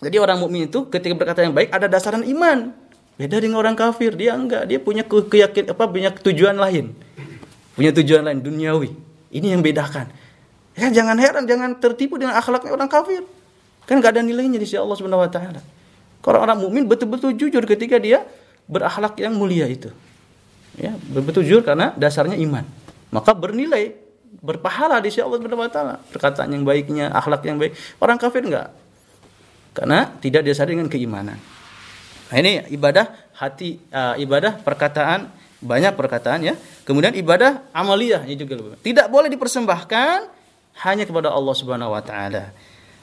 A: Jadi orang mukmin itu ketika berkata yang baik ada dasaran iman. Beda dengan orang kafir, dia enggak, dia punya ke- keyakin apa punya tujuan lain. Punya tujuan lain duniawi. Ini yang bedakan. Ya jangan heran, jangan tertipu dengan akhlaknya orang kafir. Kan gak ada nilainya di sisi Allah Subhanahu wa taala. Kalau orang mukmin betul-betul jujur ketika dia berakhlak yang mulia itu. Ya, betul jujur karena dasarnya iman. Maka bernilai, berpahala di sisi Allah Subhanahu wa taala. Perkataan yang baiknya, akhlak yang baik. Orang kafir enggak. Karena tidak dasar dengan keimanan. Nah, ini ibadah hati, uh, ibadah perkataan banyak perkataan ya. Kemudian ibadah amaliyahnya juga. Tidak boleh dipersembahkan hanya kepada Allah Subhanahu wa taala.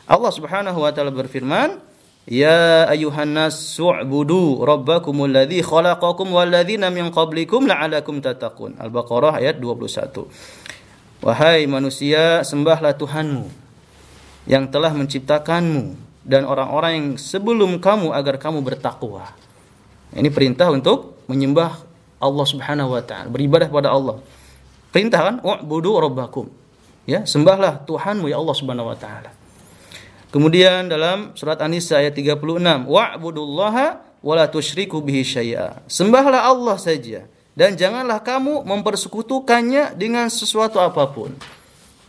A: Allah Subhanahu wa taala berfirman, "Ya ayuhan nas su'budu rabbakumul ladzi khalaqakum wal ladzina min qablikum la'alakum tattaqun." Al-Baqarah ayat 21. Wahai manusia, sembahlah Tuhanmu yang telah menciptakanmu dan orang-orang yang sebelum kamu agar kamu bertakwa. Ini perintah untuk menyembah Allah Subhanahu wa taala, beribadah pada Allah. Perintah kan? Wa'budu rabbakum. Ya, sembahlah Tuhanmu ya Allah Subhanahu wa taala. Kemudian dalam surat An-Nisa ayat 36, wa'budullaha wa la tusyriku bihi syai'a. Sembahlah Allah saja dan janganlah kamu mempersekutukannya dengan sesuatu apa pun.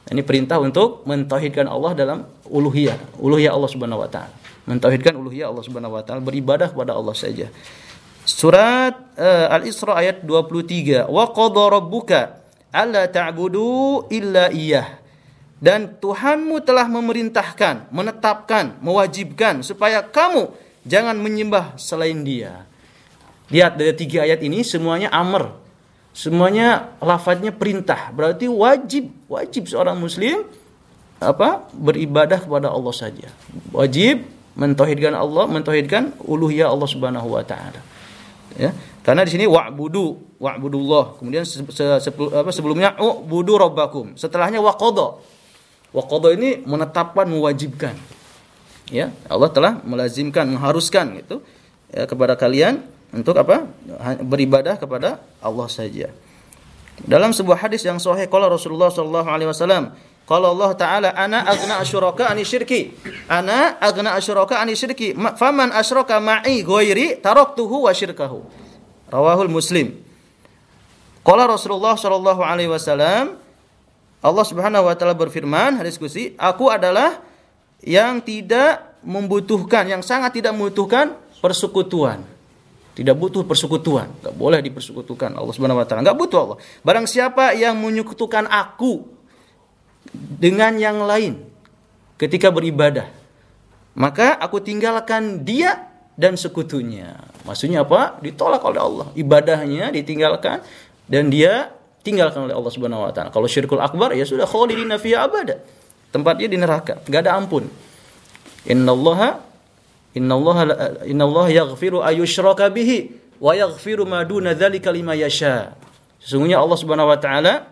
A: Ini perintah untuk mentauhidkan Allah dalam uluhiyah, uluhiyah Allah Subhanahu wa taala. Mentauhidkan uluhiyah Allah Subhanahu wa taala, beribadah kepada Allah saja. Surat uh, Al-Isra ayat 23, wa qadha rabbuka alla ta'budu illa iyyah. Dan Tuhanmu telah memerintahkan, menetapkan, mewajibkan supaya kamu jangan menyembah selain Dia. Lihat dari tiga ayat ini semuanya amr, semuanya lafadznya perintah. Berarti wajib, wajib seorang muslim apa? beribadah kepada Allah saja. Wajib mentauhidkan Allah, mentauhidkan uluhiyah Allah Subhanahu wa taala. Ya. Karena di sini wa'budu, wa'budullah. Kemudian se se apa, sebelumnya u'budu rabbakum. Setelahnya waqadha. Waqadha ini menetapkan, mewajibkan. Ya, Allah telah melazimkan, mengharuskan gitu ya, kepada kalian untuk apa? Beribadah kepada Allah saja. Dalam sebuah hadis yang sahih qala Rasulullah sallallahu alaihi wasallam, qala Allah taala ana aghna asyuraka ani syirki. Ana aghna asyuraka ani syirki. Faman asyraka ma'i ghairi taraktuhu wa syirkahu. Rawahul Muslim. Qala Rasulullah sallallahu alaihi wasallam, Allah Subhanahu wa taala berfirman hadis qudsi, aku adalah yang tidak membutuhkan, yang sangat tidak membutuhkan persekutuan. Tidak butuh persekutuan, enggak boleh dipersekutukan Allah Subhanahu wa taala. Enggak butuh Allah. Barang siapa yang menyekutukan aku dengan yang lain ketika beribadah, maka aku tinggalkan dia dan sekutunya. Maksudnya apa? Ditolak oleh Allah. Ibadahnya ditinggalkan dan dia tinggalkan oleh Allah Subhanahu wa taala. Kalau syirkul akbar ya sudah khalidina fiha abada. Tempatnya di neraka, enggak ada ampun. Innallaha innallaha innallaha yaghfiru ayyushraka bihi wa yaghfiru ma duna dzalika lima yasha. Sesungguhnya Allah Subhanahu wa taala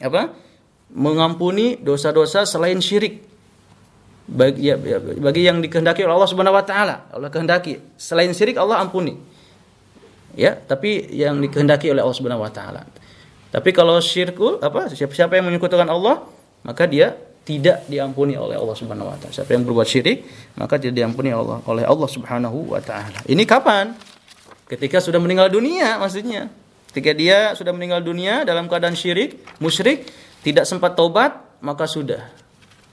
A: apa? mengampuni dosa-dosa selain syirik. Bagi, ya, bagi yang dikehendaki oleh Allah Subhanahu wa taala, Allah kehendaki. Selain syirik Allah ampuni. Ya, tapi yang dikehendaki oleh Allah Subhanahu wa taala. Tapi kalau syirkul apa siapa yang menyekutukan Allah, maka dia tidak diampuni oleh Allah Subhanahu wa taala. Siapa yang berbuat syirik, maka tidak diampuni Allah oleh Allah Subhanahu wa taala. Ini kapan? Ketika sudah meninggal dunia maksudnya. Ketika dia sudah meninggal dunia dalam keadaan syirik, musyrik, tidak sempat tobat, maka sudah.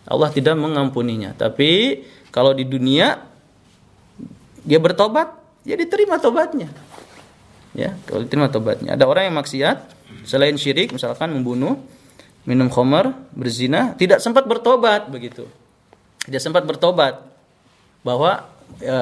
A: Allah tidak mengampuninya. Tapi kalau di dunia dia bertobat, ya diterima tobatnya. Ya, kalau diterima tobatnya. Ada orang yang maksiat selain syirik, misalkan membunuh, minum khamar, berzina, tidak sempat bertobat begitu. Tidak sempat bertobat bahwa e,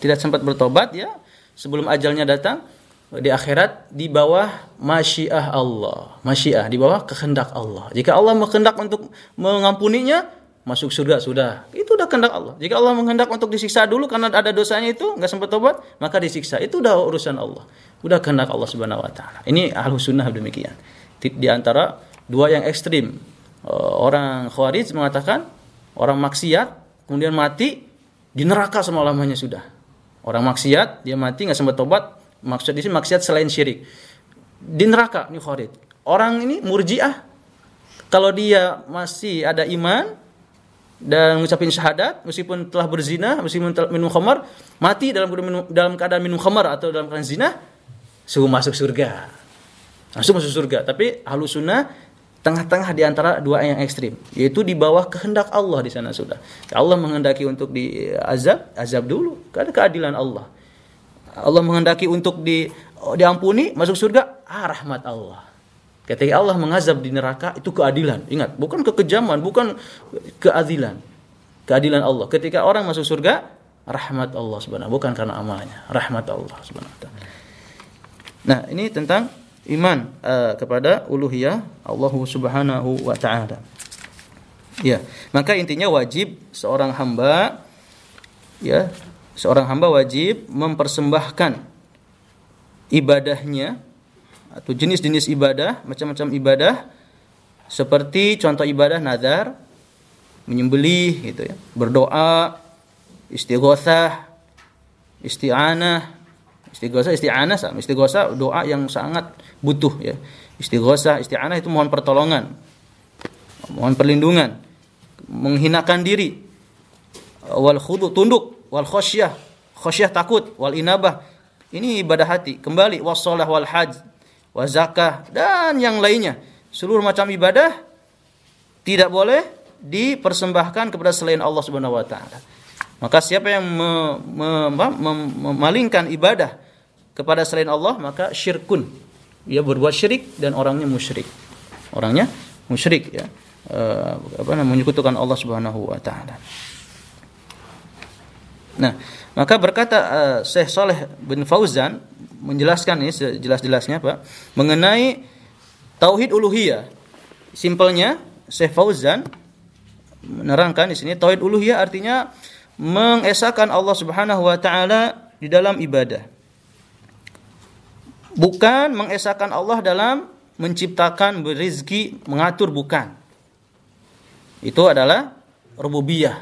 A: tidak sempat bertobat ya sebelum ajalnya datang di akhirat di bawah masyiah Allah, masyiah di bawah kehendak Allah. Jika Allah berkehendak untuk mengampuninya, masuk surga sudah. Itu udah kehendak Allah. Jika Allah menghendak untuk disiksa dulu karena ada dosanya itu nggak sempat tobat, maka disiksa. Itu udah urusan Allah. Udah kehendak Allah Subhanahu wa taala. Ini ahlus sunnah demikian. Di antara dua yang ekstrim. Orang Khawarij mengatakan orang maksiat kemudian mati di neraka selama-lamanya sudah. Orang maksiat, dia mati nggak sempat tobat. Maksud di sini maksiat selain syirik. Di neraka, ini Khalid. Orang ini murjiah. Kalau dia masih ada iman dan ngucapin syahadat, meskipun telah berzina, meskipun telah minum khamar, mati dalam dalam keadaan minum khamar atau dalam keadaan zina, suruh masuk surga. Langsung masuk surga. Tapi ahlu sunnah tengah-tengah di antara dua yang ekstrim, yaitu di bawah kehendak Allah di sana sudah. Allah menghendaki untuk di azab, azab dulu, karena keadilan Allah. Allah menghendaki untuk di diampuni, masuk surga, ah rahmat Allah. Ketika Allah mengazab di neraka itu keadilan. Ingat, bukan kekejaman, bukan keadilan. Keadilan Allah. Ketika orang masuk surga, rahmat Allah subhanahu bukan karena amalnya, rahmat Allah taala. Nah, ini tentang iman uh, kepada uluhiyah Allah Subhanahu wa taala. Ya, maka intinya wajib seorang hamba ya, seorang hamba wajib mempersembahkan ibadahnya atau jenis-jenis ibadah, macam-macam ibadah seperti contoh ibadah nazar, menyembelih gitu ya, berdoa, istighosah, isti'anah, Istighosa isti'anah sama. Istighosa doa yang sangat butuh ya. Istighosa isti'anah itu mohon pertolongan. Mohon perlindungan. Menghinakan diri. Wal khudu tunduk, wal khosyah, khosyah takut, wal inabah. Ini ibadah hati. Kembali wassalah wal haj, wa zakah dan yang lainnya. Seluruh macam ibadah tidak boleh dipersembahkan kepada selain Allah Subhanahu wa taala. Maka siapa yang memalingkan ibadah kepada selain Allah maka syirkun. Ia berbuat syirik dan orangnya musyrik. Orangnya musyrik ya. Uh, apa namanya menyekutukan Allah Subhanahu wa taala. Nah, maka berkata uh, Syekh Saleh bin Fauzan menjelaskan ini sejelas-jelasnya Pak mengenai tauhid uluhiyah. Simpelnya Syekh Fauzan menerangkan di sini tauhid uluhiyah artinya mengesahkan Allah Subhanahu wa taala di dalam ibadah bukan mengesahkan Allah dalam menciptakan berizki mengatur bukan. Itu adalah rububiyah.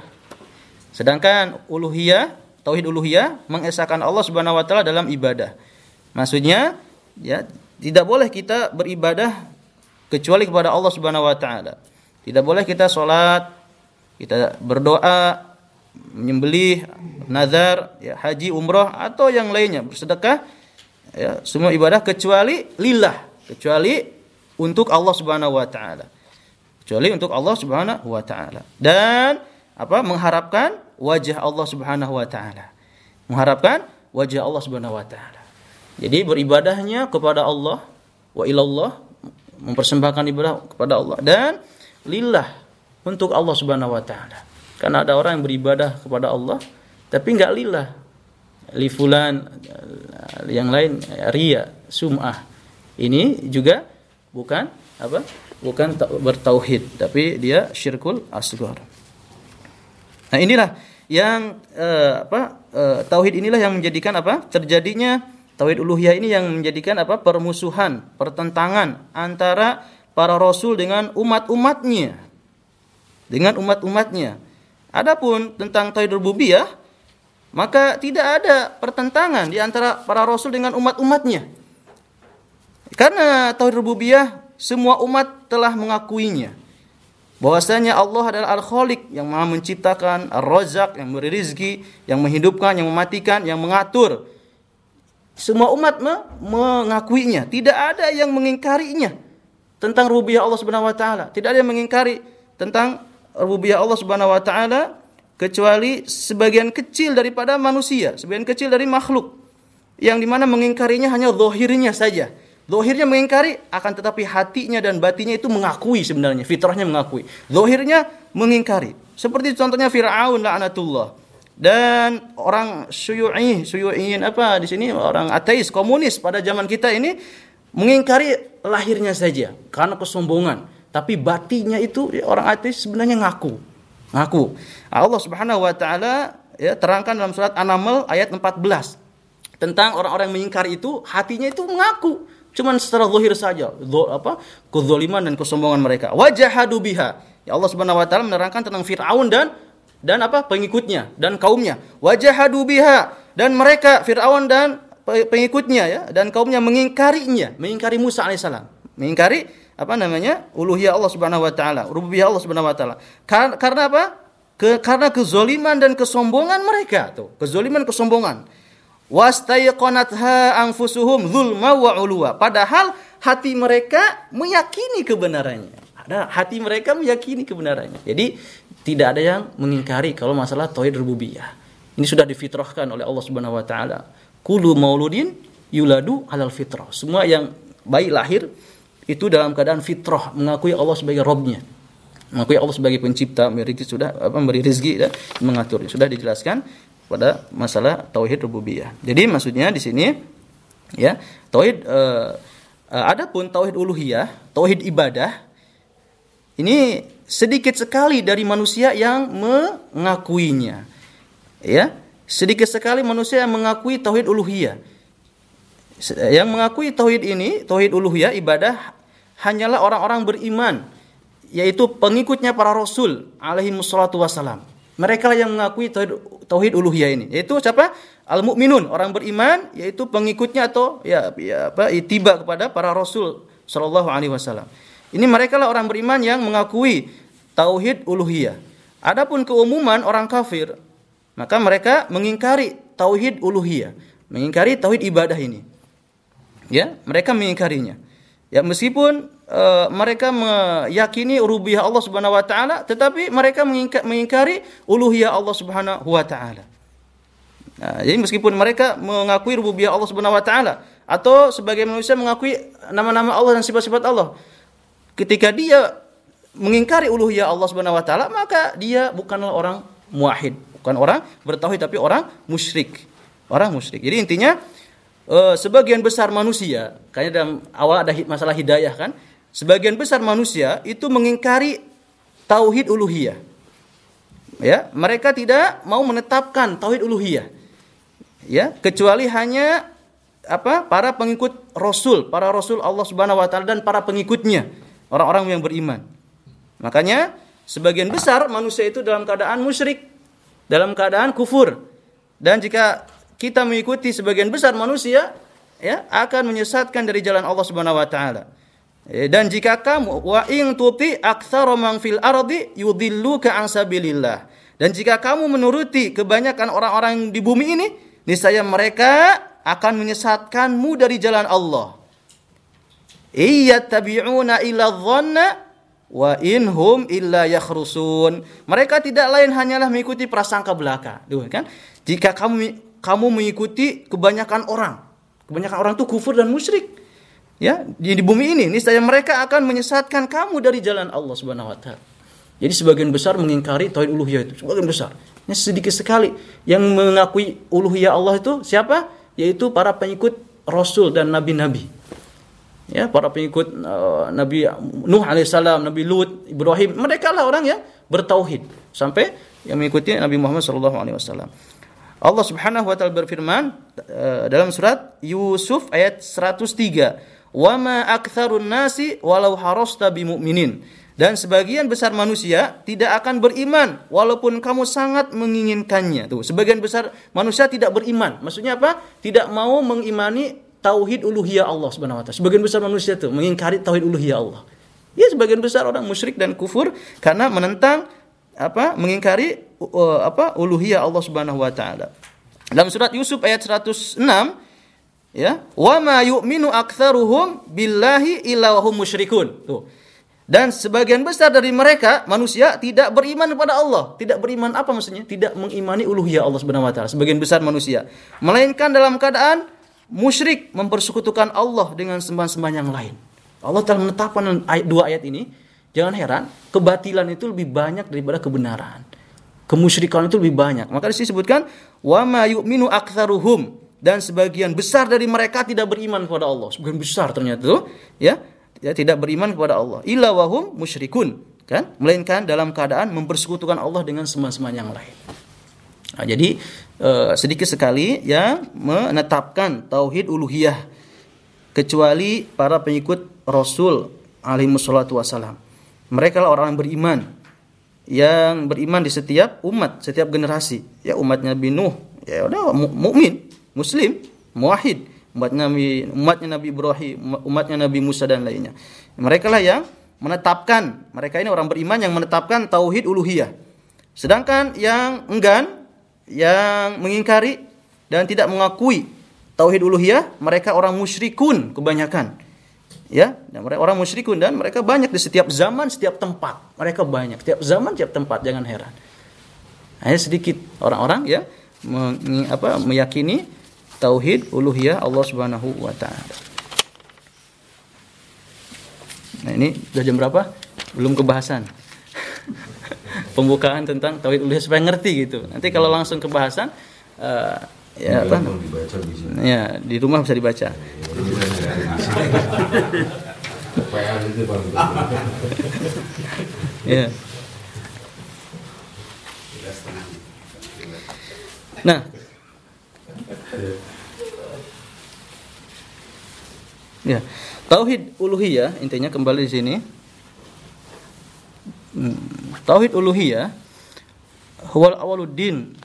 A: Sedangkan uluhiyah tauhid uluhiyah mengesahkan Allah Subhanahu wa taala dalam ibadah. Maksudnya ya tidak boleh kita beribadah kecuali kepada Allah Subhanahu wa taala. Tidak boleh kita sholat kita berdoa menyembelih nazar ya haji umroh atau yang lainnya bersedekah ya semua ibadah kecuali lillah kecuali untuk Allah Subhanahu wa taala. Kecuali untuk Allah Subhanahu wa taala. Dan apa mengharapkan wajah Allah Subhanahu wa taala. Mengharapkan wajah Allah Subhanahu wa taala. Jadi beribadahnya kepada Allah wa ilallah mempersembahkan ibadah kepada Allah dan lillah untuk Allah Subhanahu wa taala. Karena ada orang yang beribadah kepada Allah tapi enggak lillah li fulan yang lain ria sum'ah. Ini juga bukan apa bukan bertauhid tapi dia syirkul asghar. Nah inilah yang uh, apa uh, tauhid inilah yang menjadikan apa terjadinya tauhid uluhiyah ini yang menjadikan apa permusuhan pertentangan antara para rasul dengan umat-umatnya. Dengan umat-umatnya. Adapun tentang tauhid rububiyah maka tidak ada pertentangan di antara para rasul dengan umat-umatnya. Karena tauhid rububiyah semua umat telah mengakuinya. Bahwasanya Allah adalah Al-Khaliq yang Maha menciptakan, Ar-Razzaq yang memberi rizki, yang menghidupkan, yang mematikan, yang mengatur. Semua umat mengakuinya, tidak ada yang mengingkarinya tentang rububiyah Allah Subhanahu wa taala. Tidak ada yang mengingkari tentang rububiyah Allah Subhanahu wa taala kecuali sebagian kecil daripada manusia, sebagian kecil dari makhluk yang di mana mengingkarinya hanya zohirnya saja. Zohirnya mengingkari, akan tetapi hatinya dan batinnya itu mengakui sebenarnya, fitrahnya mengakui. Zohirnya mengingkari. Seperti contohnya Fir'aun la'anatullah. Dan orang syu'i, syu'iin apa di sini orang ateis, komunis pada zaman kita ini mengingkari lahirnya saja karena kesombongan. Tapi batinya itu orang ateis sebenarnya ngaku. Ngaku. Allah Subhanahu wa taala ya terangkan dalam surat An-Naml ayat 14 tentang orang-orang yang mengingkari itu hatinya itu mengaku. Cuman secara zahir saja Zul, apa kezaliman dan kesombongan mereka. Wajahadu biha. Ya Allah Subhanahu wa taala menerangkan tentang Firaun dan dan apa pengikutnya dan kaumnya. Wajahadu biha. Dan mereka Firaun dan pe- pengikutnya ya dan kaumnya mengingkarinya, mengingkari Musa alaihissalam, mengingkari apa namanya uluhiyah Allah subhanahu wa taala, rububiyah Allah subhanahu wa taala. Kar- karena apa? Ke, karena kezoliman dan kesombongan mereka tuh, kezoliman kesombongan. Wastayqanatha anfusuhum zulma wa ulwa. Padahal hati mereka meyakini kebenarannya. Ada hati mereka meyakini kebenarannya. Jadi tidak ada yang mengingkari kalau masalah tauhid rububiyah. Ini sudah difitrahkan oleh Allah Subhanahu wa taala. Kulu mauludin yuladu alal fitrah. Semua yang bayi lahir itu dalam keadaan fitrah, mengakui Allah sebagai Robnya. Mengakui Allah sebagai pencipta, memberi sudah apa memberi rezeki dan mengatur. Sudah dijelaskan pada masalah tauhid rububiyah. Jadi maksudnya di sini ya, tauhid eh, eh, adapun tauhid uluhiyah, tauhid ibadah ini sedikit sekali dari manusia yang mengakuinya. Ya, sedikit sekali manusia yang mengakui tauhid uluhiyah. Yang mengakui tauhid ini, tauhid uluhiyah ibadah hanyalah orang-orang beriman yaitu pengikutnya para rasul alaihi wassalatu wassalam. Mereka lah yang mengakui tauhid, tauhid uluhiyah ini. Yaitu siapa? Al mukminun, orang beriman yaitu pengikutnya atau ya, ya apa itiba kepada para rasul sallallahu alaihi wasallam. Ini mereka lah orang beriman yang mengakui tauhid uluhiyah. Adapun keumuman orang kafir, maka mereka mengingkari tauhid uluhiyah, mengingkari tauhid ibadah ini. Ya, mereka mengingkarinya. Ya, meskipun uh, mereka meyakini rububiyah Allah Subhanahu wa taala, tetapi mereka mengingkari uluhiyah Allah Subhanahu wa taala. Nah, jadi meskipun mereka mengakui rububiyah Allah Subhanahu wa taala atau sebagai manusia mengakui nama-nama Allah dan sifat-sifat Allah, ketika dia mengingkari uluhiyah Allah Subhanahu wa taala, maka dia bukanlah orang muahid, bukan orang bertauhid tapi orang musyrik. Orang musyrik. Jadi intinya uh, sebagian besar manusia, kayaknya dalam awal ada masalah hidayah kan, sebagian besar manusia itu mengingkari tauhid uluhiyah. Ya, mereka tidak mau menetapkan tauhid uluhiyah. Ya, kecuali hanya apa? para pengikut Rasul, para Rasul Allah Subhanahu wa taala dan para pengikutnya, orang-orang yang beriman. Makanya sebagian besar manusia itu dalam keadaan musyrik, dalam keadaan kufur. Dan jika kita mengikuti sebagian besar manusia ya akan menyesatkan dari jalan Allah Subhanahu wa taala. Dan jika kamu wa in tuti aktsara fil ardi. Dan jika kamu menuruti kebanyakan orang-orang di bumi ini, niscaya mereka akan menyesatkanmu dari jalan Allah. Iyattabi'una illa dhanna wa inhum illa yakhrusun. Mereka tidak lain hanyalah mengikuti prasangka belaka. Duh, kan? Jika kamu kamu mengikuti kebanyakan orang, kebanyakan orang itu kufur dan musyrik. Ya, di, bumi ini niscaya mereka akan menyesatkan kamu dari jalan Allah Subhanahu wa taala. Jadi sebagian besar mengingkari tauhid uluhiyah itu, sebagian besar. Ini sedikit sekali yang mengakui uluhiyah Allah itu siapa? Yaitu para pengikut Rasul dan nabi-nabi ya para pengikut uh, Nabi Nuh alaihissalam, Nabi Lut, Ibrahim, mereka lah orang yang bertauhid sampai yang mengikuti Nabi Muhammad sallallahu alaihi wasallam. Allah Subhanahu wa taala berfirman uh, dalam surat Yusuf ayat 103, "Wa ma aktsarun nasi walau harasta bimumin." Dan sebagian besar manusia tidak akan beriman walaupun kamu sangat menginginkannya. Tuh, sebagian besar manusia tidak beriman. Maksudnya apa? Tidak mau mengimani tauhid uluhiyah Allah Subhanahu wa taala. Sebagian besar manusia itu mengingkari tauhid uluhiyah Allah. Ya sebagian besar orang musyrik dan kufur karena menentang apa? mengingkari uh, apa? uluhiyah Allah Subhanahu wa taala. Dalam surat Yusuf ayat 106 ya, "Wa ma yu'minu aktsaruhum billahi illa hum musyrikun." Tuh. Dan sebagian besar dari mereka manusia tidak beriman kepada Allah. Tidak beriman apa maksudnya? Tidak mengimani uluhiyah Allah Subhanahu wa taala. Sebagian besar manusia, melainkan dalam keadaan musyrik mempersekutukan Allah dengan sembahan-sembahan yang lain. Allah telah menetapkan ayat, dua ayat ini. Jangan heran, kebatilan itu lebih banyak daripada kebenaran. Kemusyrikan itu lebih banyak. Maka disebutkan wa ma yu'minu aktsaruhum dan sebagian besar dari mereka tidak beriman kepada Allah. Sebagian besar ternyata itu, ya, ya tidak beriman kepada Allah. Illa wahum musyrikun, kan? Melainkan dalam keadaan mempersekutukan Allah dengan sembahan-sembahan yang lain. Nah, jadi uh, sedikit sekali yang menetapkan tauhid uluhiyah kecuali para pengikut Rasul alaihi wassalatu wassalam. Mereka lah orang yang beriman yang beriman di setiap umat, setiap generasi. Ya umat Nabi Nuh, ya udah mu- mukmin, muslim, muwahhid, umat Nabi umatnya Nabi Ibrahim, umatnya Nabi Musa dan lainnya. Mereka lah yang menetapkan, mereka ini orang beriman yang menetapkan tauhid uluhiyah. Sedangkan yang enggan, yang mengingkari dan tidak mengakui tauhid uluhiyah, mereka orang musyrikun kebanyakan. Ya, dan mereka orang musyrikun dan mereka banyak di setiap zaman, setiap tempat. Mereka banyak, setiap zaman, setiap tempat, jangan heran. Hanya sedikit orang-orang ya mengi- apa meyakini tauhid uluhiyah Allah Subhanahu wa taala. Nah, ini udah jam berapa? Belum kebahasan. Pembukaan tentang tauhid uluhiyah supaya ngerti gitu. Nanti kalau langsung ke bahasan eh, ya apa?
B: Dibaca bisa.
A: Ya, di rumah bisa dibaca. Ya. Nah, ya tauhid uluhiyah intinya kembali di sini. Hmm, Tauhid uluhiyah huwal awaluddin.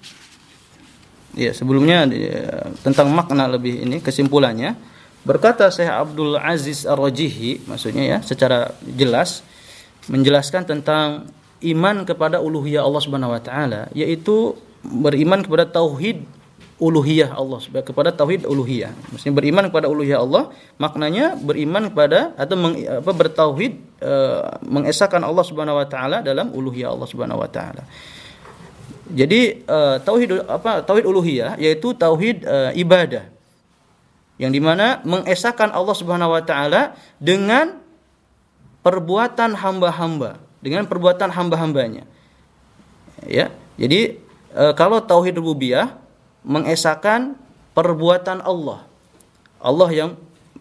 A: Ya, sebelumnya ya, tentang makna lebih ini kesimpulannya berkata Syekh Abdul Aziz Ar-Rajihi maksudnya ya secara jelas menjelaskan tentang iman kepada uluhiyah Allah Subhanahu wa taala yaitu beriman kepada tauhid uluhiyah Allah kepada tauhid uluhiyah. Maksudnya beriman kepada uluhiyah Allah maknanya beriman kepada atau meng, apa bertauhid eh, mengesahkan Allah Subhanahu wa taala dalam uluhiyah Allah Subhanahu wa taala. Jadi eh, tauhid apa tauhid uluhiyah yaitu tauhid eh, ibadah yang di mana mengesahkan Allah Subhanahu wa taala dengan perbuatan hamba-hamba, dengan perbuatan hamba-hambanya. Ya. Jadi e, kalau tauhid rububiyah mengesahkan perbuatan Allah. Allah yang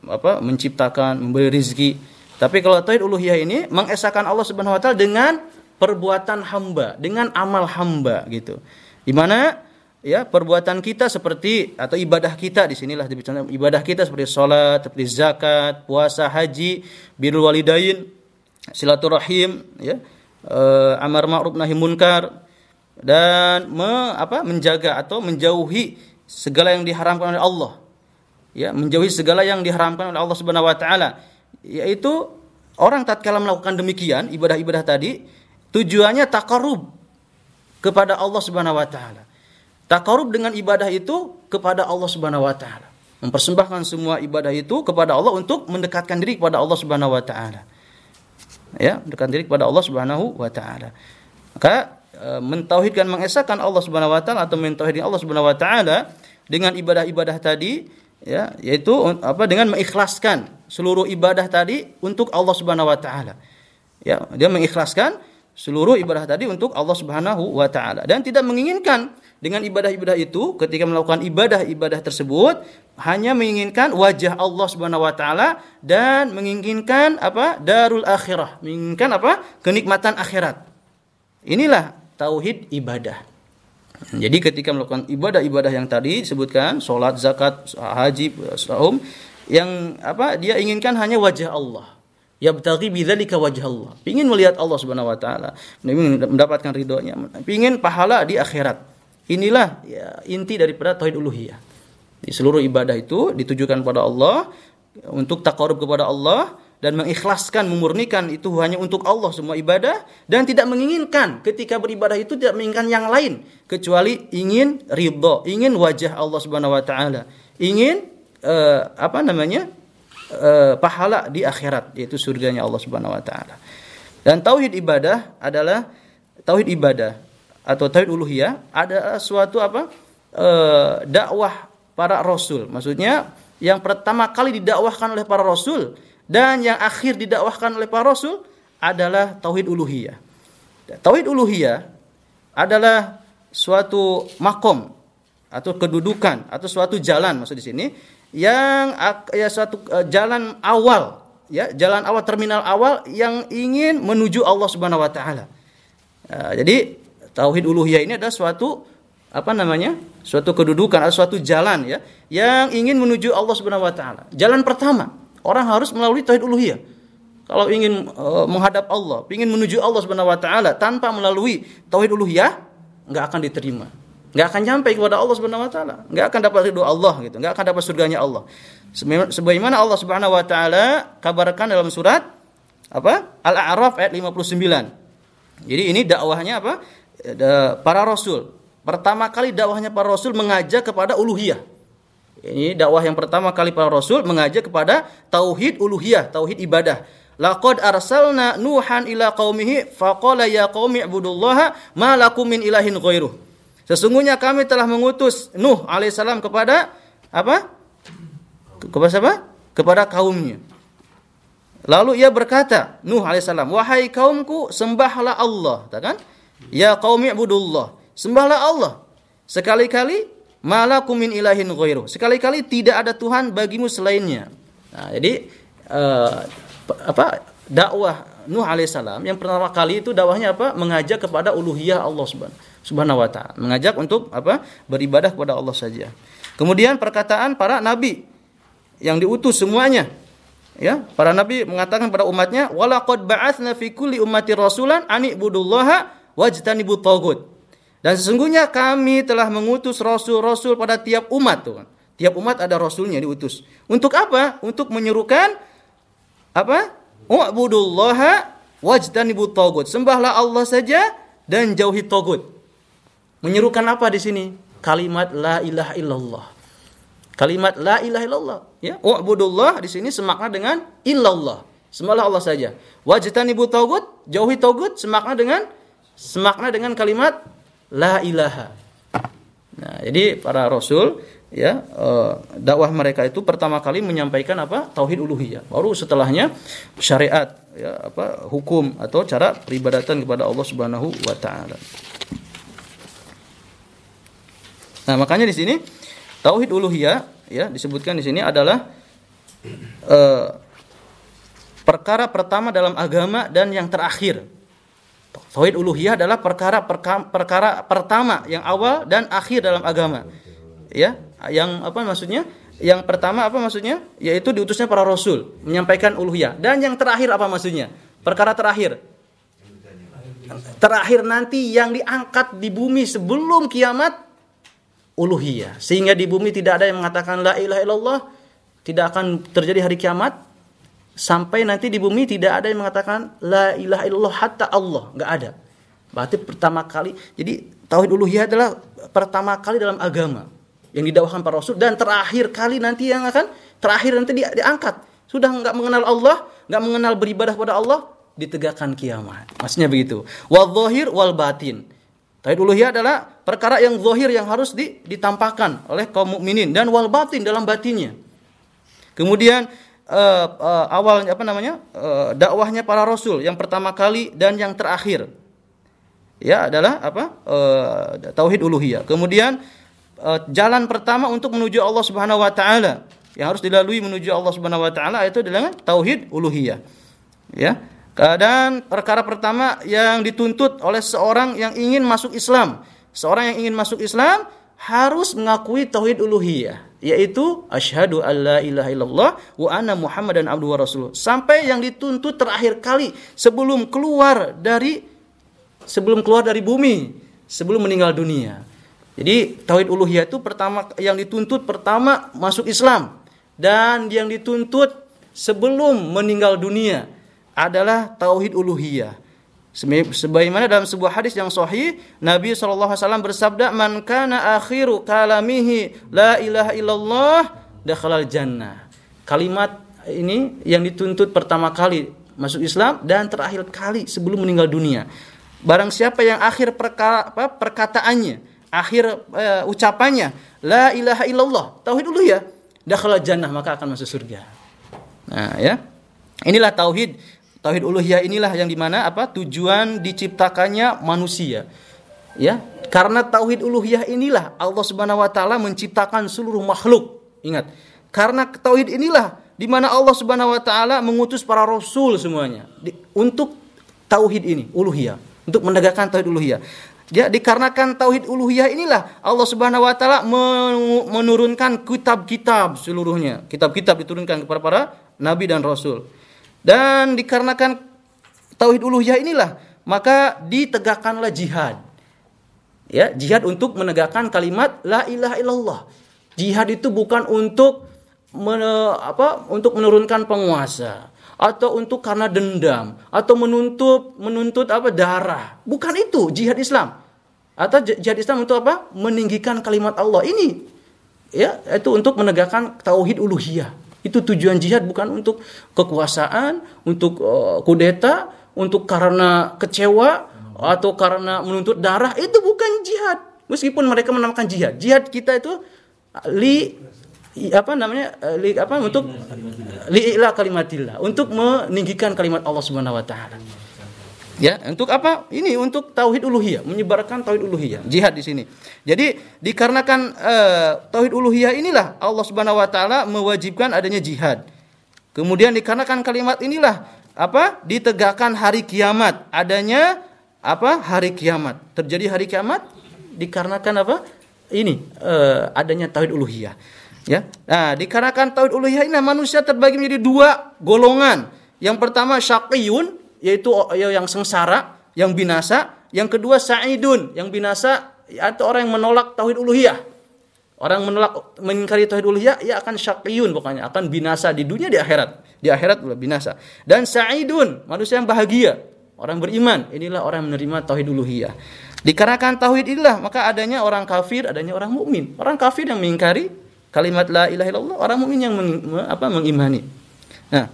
A: apa menciptakan, memberi rizki. Tapi kalau tauhid uluhiyah ini mengesahkan Allah Subhanahu wa taala dengan perbuatan hamba, dengan amal hamba gitu. Di mana ya perbuatan kita seperti atau ibadah kita di sinilah dibicara ibadah kita seperti sholat, seperti zakat, puasa, haji, birrul walidain, silaturahim, ya, eh, amar ma'ruf nahi munkar dan me, apa, menjaga atau menjauhi segala yang diharamkan oleh Allah. Ya, menjauhi segala yang diharamkan oleh Allah Subhanahu wa taala. Yaitu orang tatkala melakukan demikian ibadah-ibadah tadi tujuannya takarub kepada Allah Subhanahu wa taala. Takarub dengan ibadah itu kepada Allah Subhanahu wa taala. Mempersembahkan semua ibadah itu kepada Allah untuk mendekatkan diri kepada Allah Subhanahu wa taala. Ya, mendekatkan diri kepada Allah Subhanahu wa taala. Maka mentauhidkan mengesahkan Allah Subhanahu wa taala atau mentauhidkan Allah Subhanahu wa taala dengan ibadah-ibadah tadi ya yaitu apa dengan mengikhlaskan seluruh ibadah tadi untuk Allah Subhanahu wa taala. Ya, dia mengikhlaskan seluruh ibadah tadi untuk Allah Subhanahu wa taala dan tidak menginginkan dengan ibadah-ibadah itu ketika melakukan ibadah-ibadah tersebut hanya menginginkan wajah Allah Subhanahu wa taala dan menginginkan apa? darul akhirah, menginginkan apa? kenikmatan akhirat. Inilah tauhid ibadah. Jadi ketika melakukan ibadah-ibadah yang tadi disebutkan salat, zakat, haji, saum yang apa? dia inginkan hanya wajah Allah. Yabtaghi bidzalika wajah Allah. Ingin melihat Allah Subhanahu wa taala, ingin mendapatkan ridhonya, ingin pahala di akhirat. Inilah ya, inti daripada tauhid uluhiyah. Di seluruh ibadah itu ditujukan kepada Allah untuk takarub kepada Allah dan mengikhlaskan memurnikan itu hanya untuk Allah semua ibadah dan tidak menginginkan ketika beribadah itu tidak menginginkan yang lain kecuali ingin ridho, ingin wajah Allah Subhanahu wa taala, ingin uh, apa namanya? Uh, pahala di akhirat yaitu surganya Allah Subhanahu wa taala. Dan tauhid ibadah adalah tauhid ibadah atau tauhid uluhiyah ada suatu apa e, dakwah para rasul maksudnya yang pertama kali didakwahkan oleh para rasul dan yang akhir didakwahkan oleh para rasul adalah tauhid uluhiyah tauhid uluhiyah adalah suatu makom atau kedudukan atau suatu jalan maksud di sini yang ya suatu jalan awal ya jalan awal terminal awal yang ingin menuju Allah Subhanahu wa taala. jadi tauhid uluhiyah ini adalah suatu apa namanya? suatu kedudukan atau suatu jalan ya yang ingin menuju Allah Subhanahu wa taala. Jalan pertama, orang harus melalui tauhid uluhiyah. Kalau ingin uh, menghadap Allah, ingin menuju Allah Subhanahu wa taala tanpa melalui tauhid uluhiyah, nggak akan diterima. nggak akan nyampe kepada Allah Subhanahu wa taala, nggak akan dapat ridho Allah gitu, nggak akan dapat surganya Allah. Sebagaimana Allah Subhanahu wa taala kabarkan dalam surat apa? Al-A'raf ayat 59. Jadi ini dakwahnya apa? Para rasul. Pertama kali dakwahnya para rasul mengajak kepada uluhiyah. Ini dakwah yang pertama kali para rasul mengajak kepada tauhid uluhiyah, tauhid ibadah. Laqad arsalna Nuhan ila qaumihi faqala ya qaumi ibudullaha ma lakum min ilahin ghairuh. Sesungguhnya kami telah mengutus Nuh alaihissalam kepada apa? Kepada siapa? Kepada kaumnya. Lalu ia berkata, Nuh alaihissalam, wahai kaumku, sembahlah Allah, kan? Ya qaumi ibudullah, sembahlah Allah. Sekali-kali malakum min ilahin ghairu. Sekali-kali tidak ada Tuhan bagimu selainnya. Nah, jadi uh, apa dakwah Nuh alaihissalam yang pertama kali itu dakwahnya apa? Mengajak kepada uluhiyah Allah subhanahu wa taala. Mengajak untuk apa? Beribadah kepada Allah saja. Kemudian perkataan para nabi yang diutus semuanya. Ya, para nabi mengatakan pada umatnya, "Walaqad ba'atsna fi kulli ummati rasulan an ibudullaha wajtanibut tagut." Dan sesungguhnya kami telah mengutus rasul-rasul pada tiap umat tuh. Tiap umat ada rasulnya diutus. Untuk apa? Untuk menyerukan apa? U'budullaha wajtanibut tagut. Sembahlah Allah saja dan jauhi tagut. Menyerukan apa di sini? Kalimat la ilaha illallah. Kalimat la ilaha illallah, ya. U'budullah di sini semakna dengan illallah. Sembahlah Allah saja. Wajtanibut tagut, jauhi tagut semakna dengan semakna dengan kalimat la ilaha. Nah, jadi para rasul ya eh, dakwah mereka itu pertama kali menyampaikan apa? Tauhid uluhiyah. Baru setelahnya syariat ya apa hukum atau cara peribadatan kepada Allah Subhanahu wa taala. Nah makanya di sini tauhid uluhiyah ya disebutkan di sini adalah eh, perkara pertama dalam agama dan yang terakhir Tauhid uluhiyah adalah perkara perka, perkara pertama yang awal dan akhir dalam agama. Ya, yang apa maksudnya? Yang pertama apa maksudnya? Yaitu diutusnya para rasul menyampaikan uluhiyah. Dan yang terakhir apa maksudnya? Perkara terakhir. Terakhir nanti yang diangkat di bumi sebelum kiamat uluhiyah. Sehingga di bumi tidak ada yang mengatakan la ilaha illallah, tidak akan terjadi hari kiamat sampai nanti di bumi tidak ada yang mengatakan la ilaha illallah hatta Allah, nggak ada. Berarti pertama kali, jadi tauhid uluhiyah adalah pertama kali dalam agama yang didakwakan para rasul dan terakhir kali nanti yang akan terakhir nanti di, diangkat. Sudah nggak mengenal Allah, nggak mengenal beribadah pada Allah, ditegakkan kiamat. Maksudnya begitu. Wal zahir wal batin. Tauhid uluhiyah adalah perkara yang zahir yang harus ditampakkan oleh kaum mukminin dan wal batin dalam batinnya. Kemudian uh, awalnya apa namanya uh, dakwahnya para rasul yang pertama kali dan yang terakhir. Ya adalah apa? Uh, tauhid uluhiyah. Kemudian uh, jalan pertama untuk menuju Allah Subhanahu wa taala yang harus dilalui menuju Allah Subhanahu wa taala itu adalah tauhid uluhiyah. Ya dan perkara pertama yang dituntut oleh seorang yang ingin masuk Islam. Seorang yang ingin masuk Islam harus mengakui tauhid uluhiyah yaitu asyhadu alla ilaha illallah wa anna muhammadan abduhu wa rasuluh. Sampai yang dituntut terakhir kali sebelum keluar dari sebelum keluar dari bumi sebelum meninggal dunia. Jadi tauhid uluhiyah itu pertama yang dituntut pertama masuk Islam. Dan yang dituntut sebelum meninggal dunia adalah tauhid uluhiyah Sebagaimana dalam sebuah hadis yang sahih, Nabi SAW bersabda, "Man kana akhiru kalamihi la ilaha illallah dakhalal jannah." Kalimat ini yang dituntut pertama kali masuk Islam dan terakhir kali sebelum meninggal dunia. Barang siapa yang akhir perkara, apa, perkataannya, akhir uh, ucapannya la ilaha illallah, tauhid dulu ya, dakhalal jannah maka akan masuk surga. Nah, ya. Inilah tauhid Tauhid uluhiyah inilah yang di mana apa tujuan diciptakannya manusia. Ya, karena tauhid uluhiyah inilah Allah Subhanahu wa taala menciptakan seluruh makhluk. Ingat, karena tauhid inilah di mana Allah Subhanahu wa taala mengutus para rasul semuanya di, untuk tauhid ini, uluhiyah, untuk menegakkan tauhid uluhiyah. Ya, dikarenakan tauhid uluhiyah inilah Allah Subhanahu wa taala menurunkan kitab-kitab seluruhnya. Kitab-kitab diturunkan kepada para nabi dan rasul. Dan dikarenakan tauhid uluhiyah inilah maka ditegakkanlah jihad. Ya, jihad untuk menegakkan kalimat la ilaha illallah. Jihad itu bukan untuk men- apa untuk menurunkan penguasa atau untuk karena dendam atau menuntut menuntut apa darah. Bukan itu jihad Islam. Atau jihad Islam untuk apa? Meninggikan kalimat Allah. Ini ya itu untuk menegakkan tauhid uluhiyah. Itu tujuan jihad bukan untuk kekuasaan, untuk eh, kudeta, untuk karena kecewa atau karena menuntut darah. Itu bukan jihad. Meskipun mereka menamakan jihad. Jihad kita itu li apa namanya eh, li apa untuk li'ila kalimatillah untuk meninggikan kalimat Allah Subhanahu wa taala. Ya, untuk apa? Ini untuk tauhid uluhiyah, menyebarkan tauhid uluhiyah. Jihad di sini. Jadi dikarenakan eh, tauhid uluhiyah inilah Allah Subhanahu wa taala mewajibkan adanya jihad. Kemudian dikarenakan kalimat inilah apa? ditegakkan hari kiamat, adanya apa? hari kiamat. Terjadi hari kiamat dikarenakan apa? Ini eh, adanya tauhid uluhiyah. Ya. Nah, dikarenakan tauhid uluhiyah ini manusia terbagi menjadi dua golongan. Yang pertama syaqiyun yaitu yang sengsara, yang binasa. Yang kedua sa'idun, yang binasa atau orang yang menolak tauhid uluhiyah. Orang menolak mengingkari tauhid uluhiyah ia akan syaqiyun pokoknya, akan binasa di dunia di akhirat. Di akhirat binasa. Dan sa'idun, manusia yang bahagia, orang beriman. Inilah orang yang menerima tauhid uluhiyah. Dikarenakan tauhid inilah maka adanya orang kafir, adanya orang mukmin. Orang kafir yang mengingkari kalimat la ilaha illallah, orang mukmin yang meng, me- apa mengimani. Nah,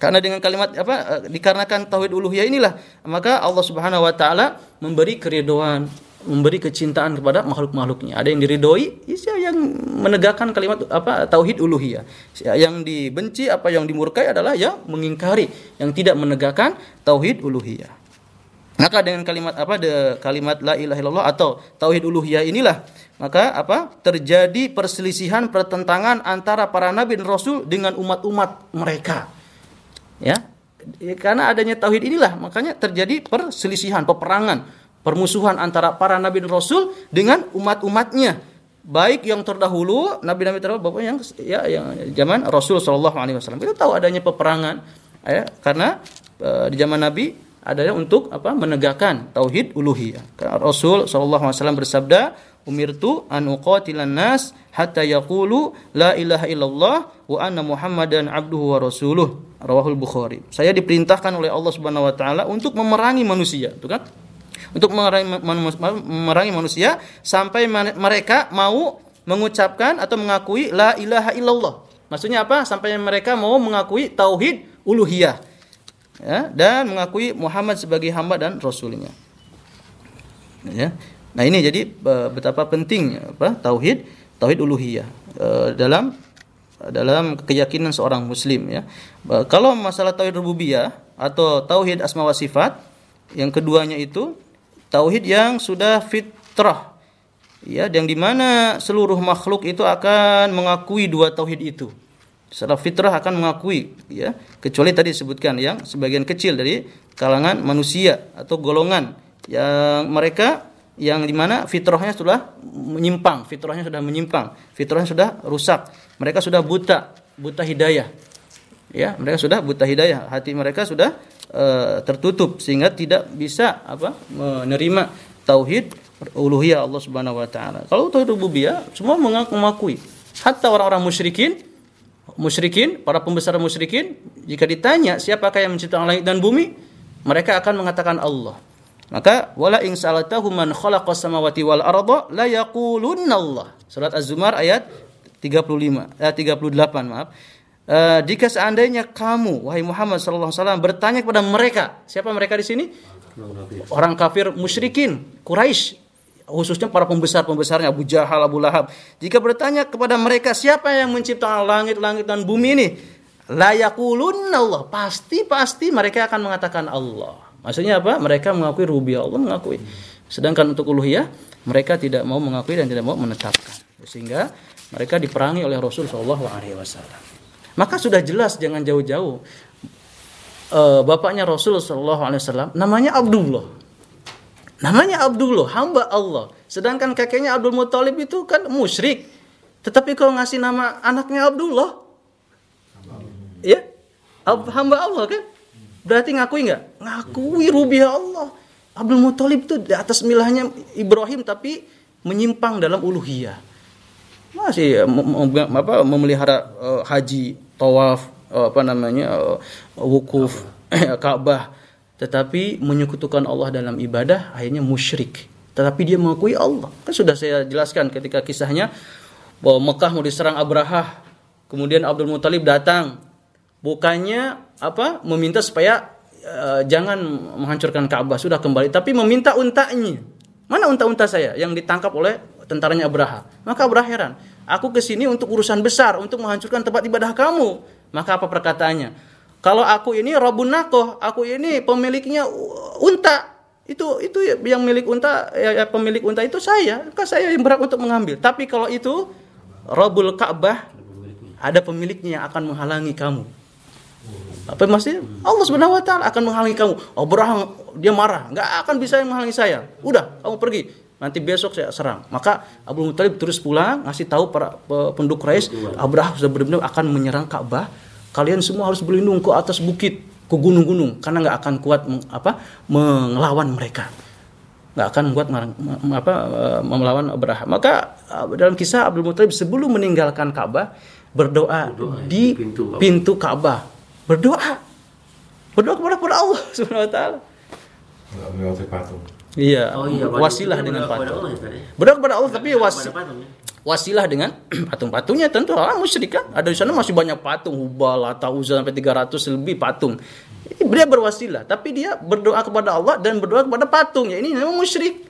A: karena dengan kalimat apa eh, dikarenakan tauhid uluhiyah inilah maka Allah Subhanahu wa taala memberi keridoan, memberi kecintaan kepada makhluk-makhluknya. Ada yang diridhoi, ya yang menegakkan kalimat apa tauhid uluhiyah. Yang dibenci apa yang dimurkai adalah yang mengingkari, yang tidak menegakkan tauhid uluhiyah. Maka dengan kalimat apa de, kalimat la ilaha illallah atau tauhid uluhiyah inilah maka apa terjadi perselisihan pertentangan antara para nabi dan rasul dengan umat-umat mereka. Ya. Karena adanya tauhid inilah makanya terjadi perselisihan, peperangan, permusuhan antara para nabi dan rasul dengan umat-umatnya. Baik yang terdahulu, nabi-nabi terdahulu bapak yang ya yang zaman Rasul wasallam. Kita tahu adanya peperangan ya karena eh, di zaman Nabi adalah untuk apa menegakkan tauhid uluhiyah. Rasul wasallam bersabda, "Umirtu an uqatilan nas hatta yaqulu la ilaha illallah wa anna Muhammadan abduhu wa rasuluh." Rawahul Bukhari. Saya diperintahkan oleh Allah Subhanahu wa taala untuk memerangi manusia, itu kan? Untuk memerangi, memerangi manusia sampai mereka mau mengucapkan atau mengakui la ilaha illallah. Maksudnya apa? Sampai mereka mau mengakui tauhid uluhiyah ya, dan mengakui Muhammad sebagai hamba dan rasulnya. Ya. Nah ini jadi betapa pentingnya apa tauhid tauhid uluhiyah eh, dalam dalam keyakinan seorang muslim ya. Kalau masalah tauhid rububiyah atau tauhid asma wa sifat yang keduanya itu tauhid yang sudah fitrah ya yang di mana seluruh makhluk itu akan mengakui dua tauhid itu secara fitrah akan mengakui ya kecuali tadi disebutkan yang sebagian kecil dari kalangan manusia atau golongan yang mereka yang di mana fitrahnya sudah menyimpang fitrahnya sudah menyimpang fitrahnya sudah rusak. Mereka sudah buta buta hidayah. Ya mereka sudah buta hidayah. Hati mereka sudah eh, tertutup sehingga tidak bisa apa menerima tauhid uluhiyah Allah Subhanahu wa taala. Kalau tauhid rububiyah semua mengaku mengakui. Hatta orang-orang musyrikin musyrikin para pembesar musyrikin jika ditanya siapakah yang menciptakan langit dan bumi mereka akan mengatakan Allah maka wala in sa'altahum man khalaqas samawati wal arda la yaqulunna Allah surat az-zumar ayat 35 eh, 38 maaf Eh, jika seandainya kamu wahai Muhammad sallallahu alaihi wasallam bertanya kepada mereka, siapa mereka di sini? Orang kafir musyrikin Quraisy khususnya para pembesar-pembesarnya Abu Jahal, Abu Lahab. Jika bertanya kepada mereka siapa yang menciptakan langit-langit dan bumi ini? La yaqulunna Allah. Pasti pasti mereka akan mengatakan Allah. Maksudnya apa? Mereka mengakui rububiyah Allah mengakui. Sedangkan untuk uluhiyah mereka tidak mau mengakui dan tidak mau menetapkan. Sehingga mereka diperangi oleh Rasul sallallahu alaihi wasallam. Maka sudah jelas jangan jauh-jauh. Eh, bapaknya Rasul Shallallahu Alaihi Wasallam namanya Abdullah. Namanya Abdullah, hamba Allah. Sedangkan kakeknya Abdul Muthalib itu kan musyrik. Tetapi kalau ngasih nama anaknya Abdullah, ya hamba Allah kan? Berarti ngakui nggak? Ngakui rububiyah Allah. Abdul Muthalib itu di atas milahnya Ibrahim tapi menyimpang dalam uluhiyah. Masih mem- apa memelihara eh, haji, tawaf, eh, apa namanya eh, wukuf, Ka'bah, tetapi menyekutukan Allah dalam ibadah akhirnya musyrik. Tetapi dia mengakui Allah. Kan sudah saya jelaskan ketika kisahnya bahwa Mekah mau diserang Abraha, kemudian Abdul Muthalib datang, bukannya apa meminta supaya eh, jangan menghancurkan Ka'bah sudah kembali, tapi meminta untanya. Mana unta-unta saya yang ditangkap oleh tentaranya Abraha? Maka Abraha heran. Aku ke sini untuk urusan besar, untuk menghancurkan tempat ibadah kamu. Maka apa perkataannya? Kalau aku ini Robun Nakoh, aku ini pemiliknya uh, unta. Itu itu yang milik unta, ya, ya, pemilik unta itu saya. Kan saya yang berhak untuk mengambil. Tapi kalau itu Robul Ka'bah, ada pemiliknya yang akan menghalangi kamu. Apa maksudnya? Allah Subhanahu wa taala akan menghalangi kamu. Abraham dia marah, nggak akan bisa menghalangi saya. Udah, kamu pergi. Nanti besok saya serang. Maka Abu Muthalib terus pulang ngasih tahu para pe- penduduk Quraisy, Abraham sudah benar-benar akan menyerang Ka'bah. Kalian semua harus berlindung ke atas bukit, ke gunung-gunung karena nggak akan kuat meng- apa melawan mereka. Nggak akan kuat apa eh, melawan Abraham. Maka eh, dalam kisah Abdul Muthalib sebelum meninggalkan Ka'bah berdoa, di
G: pintu Ka'bah.
A: pintu Ka'bah. Berdoa. Berdoa kepada kepada Allah Subhanahu wa taala.
B: Melewati patung.
A: Iya,
G: Oh iya,
A: wasilah dengan patung.
G: Ya, ya?
A: Berdoa kepada Allah tapi was,
G: ya?
A: wasilah dengan patung-patungnya tentu orang musyrik kan. Ada di sana masih banyak patung, Hubal, Lata, Uzza sampai 300 lebih patung. Dia berwasilah, tapi dia berdoa kepada Allah dan berdoa kepada patung. Ya ini memang musyrik.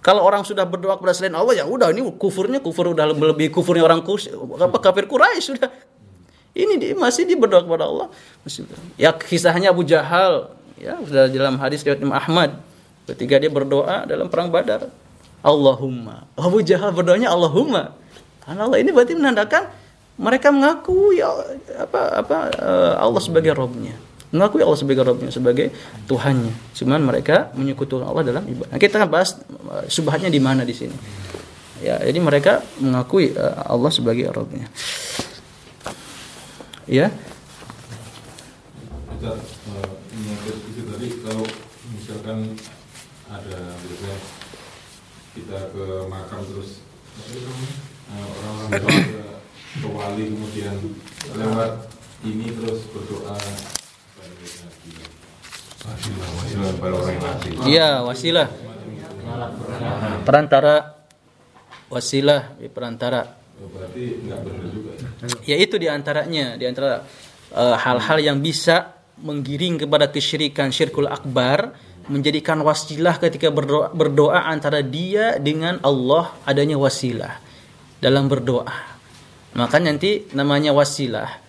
A: Kalau orang sudah berdoa kepada selain Allah ya udah ini kufurnya kufur udah melebihi kufurnya orang kus, apa kafir Quraisy sudah. Ini dia, masih dia berdoa kepada Allah. Ya kisahnya Abu Jahal ya sudah dalam hadis riwayat Imam Ahmad ketika dia berdoa dalam perang Badar. Allahumma. Abu Jahal berdoanya Allahumma. Karena Allah ini berarti menandakan mereka mengakui ya, apa apa eh, Allah sebagai Robnya. Mengakui Allah sebagai Robnya, sebagai Tuhannya. Cuman mereka menyekutukan Allah dalam ibadah. Nah, kita akan bahas eh, subhatnya di mana di sini. Ya, jadi mereka mengakui eh, Allah sebagai Robnya. Ya,
F: kita eh, menyangkut itu tadi kalau misalkan ada biasanya kita ke makam terus. Eh, orang-orang berdoa ke, ke wali kemudian lewat ini terus berdoa.
A: Iya wasilah. Perantara. Wasilah perantara
F: berarti nggak benar ya.
A: ya itu di antaranya di antara eh, hal-hal yang bisa menggiring kepada kesyirikan syirkul akbar menjadikan wasilah ketika berdoa, berdoa antara dia dengan Allah adanya wasilah dalam berdoa. Maka nanti namanya wasilah.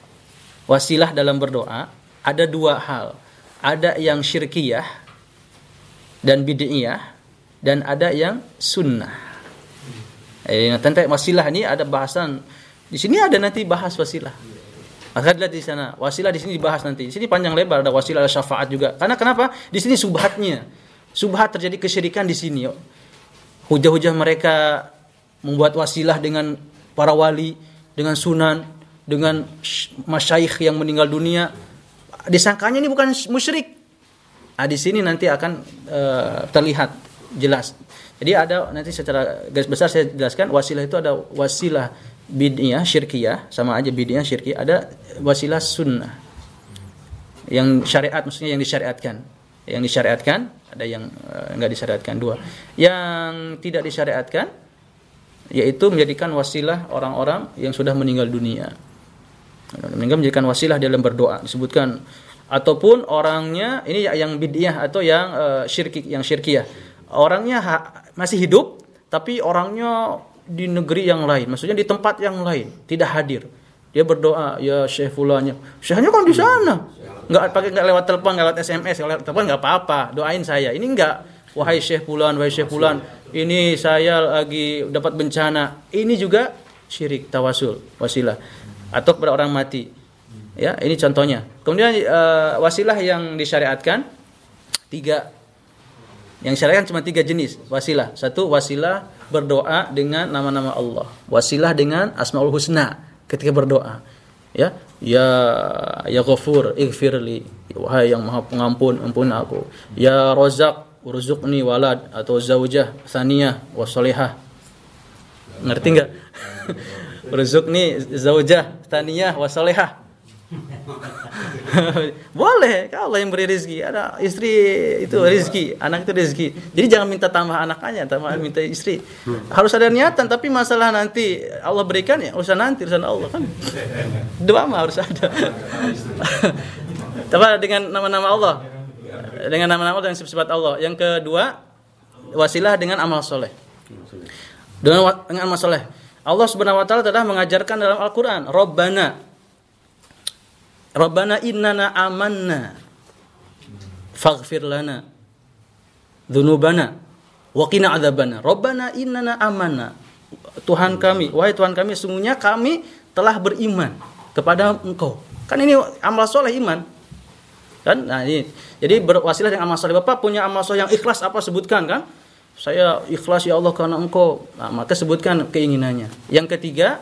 A: Wasilah dalam berdoa ada dua hal. Ada yang syirkiyah dan bid'iyah dan ada yang sunnah Eh, nanti wasilah ini ada bahasan. Di sini ada nanti bahas wasilah. Maka lihat di sana, wasilah di sini dibahas nanti. Di sini panjang lebar ada wasilah ada syafaat juga. Karena kenapa? Di sini subhatnya. Subhat terjadi kesyirikan di sini. Hujah-hujah mereka membuat wasilah dengan para wali, dengan sunan, dengan masyayikh yang meninggal dunia. Disangkanya ini bukan musyrik. Nah, di sini nanti akan eh, terlihat jelas. Jadi ada nanti secara garis besar saya jelaskan wasilah itu ada wasilah bid'iyah syirkiyah sama aja bid'iyah syirkiyah ada wasilah sunnah. Yang syariat maksudnya yang disyariatkan. Yang disyariatkan ada yang eh, nggak disyariatkan dua. Yang tidak disyariatkan yaitu menjadikan wasilah orang-orang yang sudah meninggal dunia. Meninggal menjadikan wasilah dalam berdoa disebutkan. Ataupun orangnya ini yang bid'iyah atau yang eh, syirki yang syirkiyah orangnya masih hidup tapi orangnya di negeri yang lain maksudnya di tempat yang lain tidak hadir. Dia berdoa ya syekh fulanya. Syekhnya kan di sana. Nggak pakai nggak lewat telepon nggak lewat sms nggak lewat telepon nggak apa-apa. Doain saya. Ini nggak wahai syekh fulan wahai syekh fulan ini saya lagi dapat bencana. Ini juga syirik tawasul wasilah. Atau kepada orang mati. Ya ini contohnya. Kemudian eh, wasilah yang disyariatkan tiga yang syariat cuma tiga jenis wasilah. Satu wasilah berdoa dengan nama-nama Allah. Wasilah dengan asmaul husna ketika berdoa. Ya, ya ya ghafur ighfirli. Wahai yang Maha Pengampun, ampun aku. Ya Razak, urzuqni walad atau zaujah thaniyah wa salihah. Ngerti nggak? urzuqni zaujah thaniyah wa salihah. Boleh, Allah yang beri rezeki. Ada istri itu rezeki, anak itu rezeki. Jadi jangan minta tambah anak aja, tambah minta istri. Harus ada niatan, tapi masalah nanti Allah berikan ya urusan nanti, urusan Allah kan. Doa mah harus ada. Tapi dengan nama-nama Allah. Dengan nama-nama dan sifat Allah. Yang kedua, wasilah dengan amal soleh. Dengan, dengan amal soleh. Allah Subhanahu wa taala telah mengajarkan dalam Al-Qur'an, Rabbana Rabbana innana amanna faghfir lana dzunubana wa qina adzabana. Rabbana innana amanna. Tuhan kami, wahai Tuhan kami, sungguhnya kami telah beriman kepada Engkau. Kan ini amal soleh iman. Kan? Nah, ini. Jadi berwasilah dengan amal soleh. Bapak punya amal soleh yang ikhlas apa sebutkan kan? Saya ikhlas ya Allah karena Engkau. Nah, maka sebutkan keinginannya. Yang ketiga,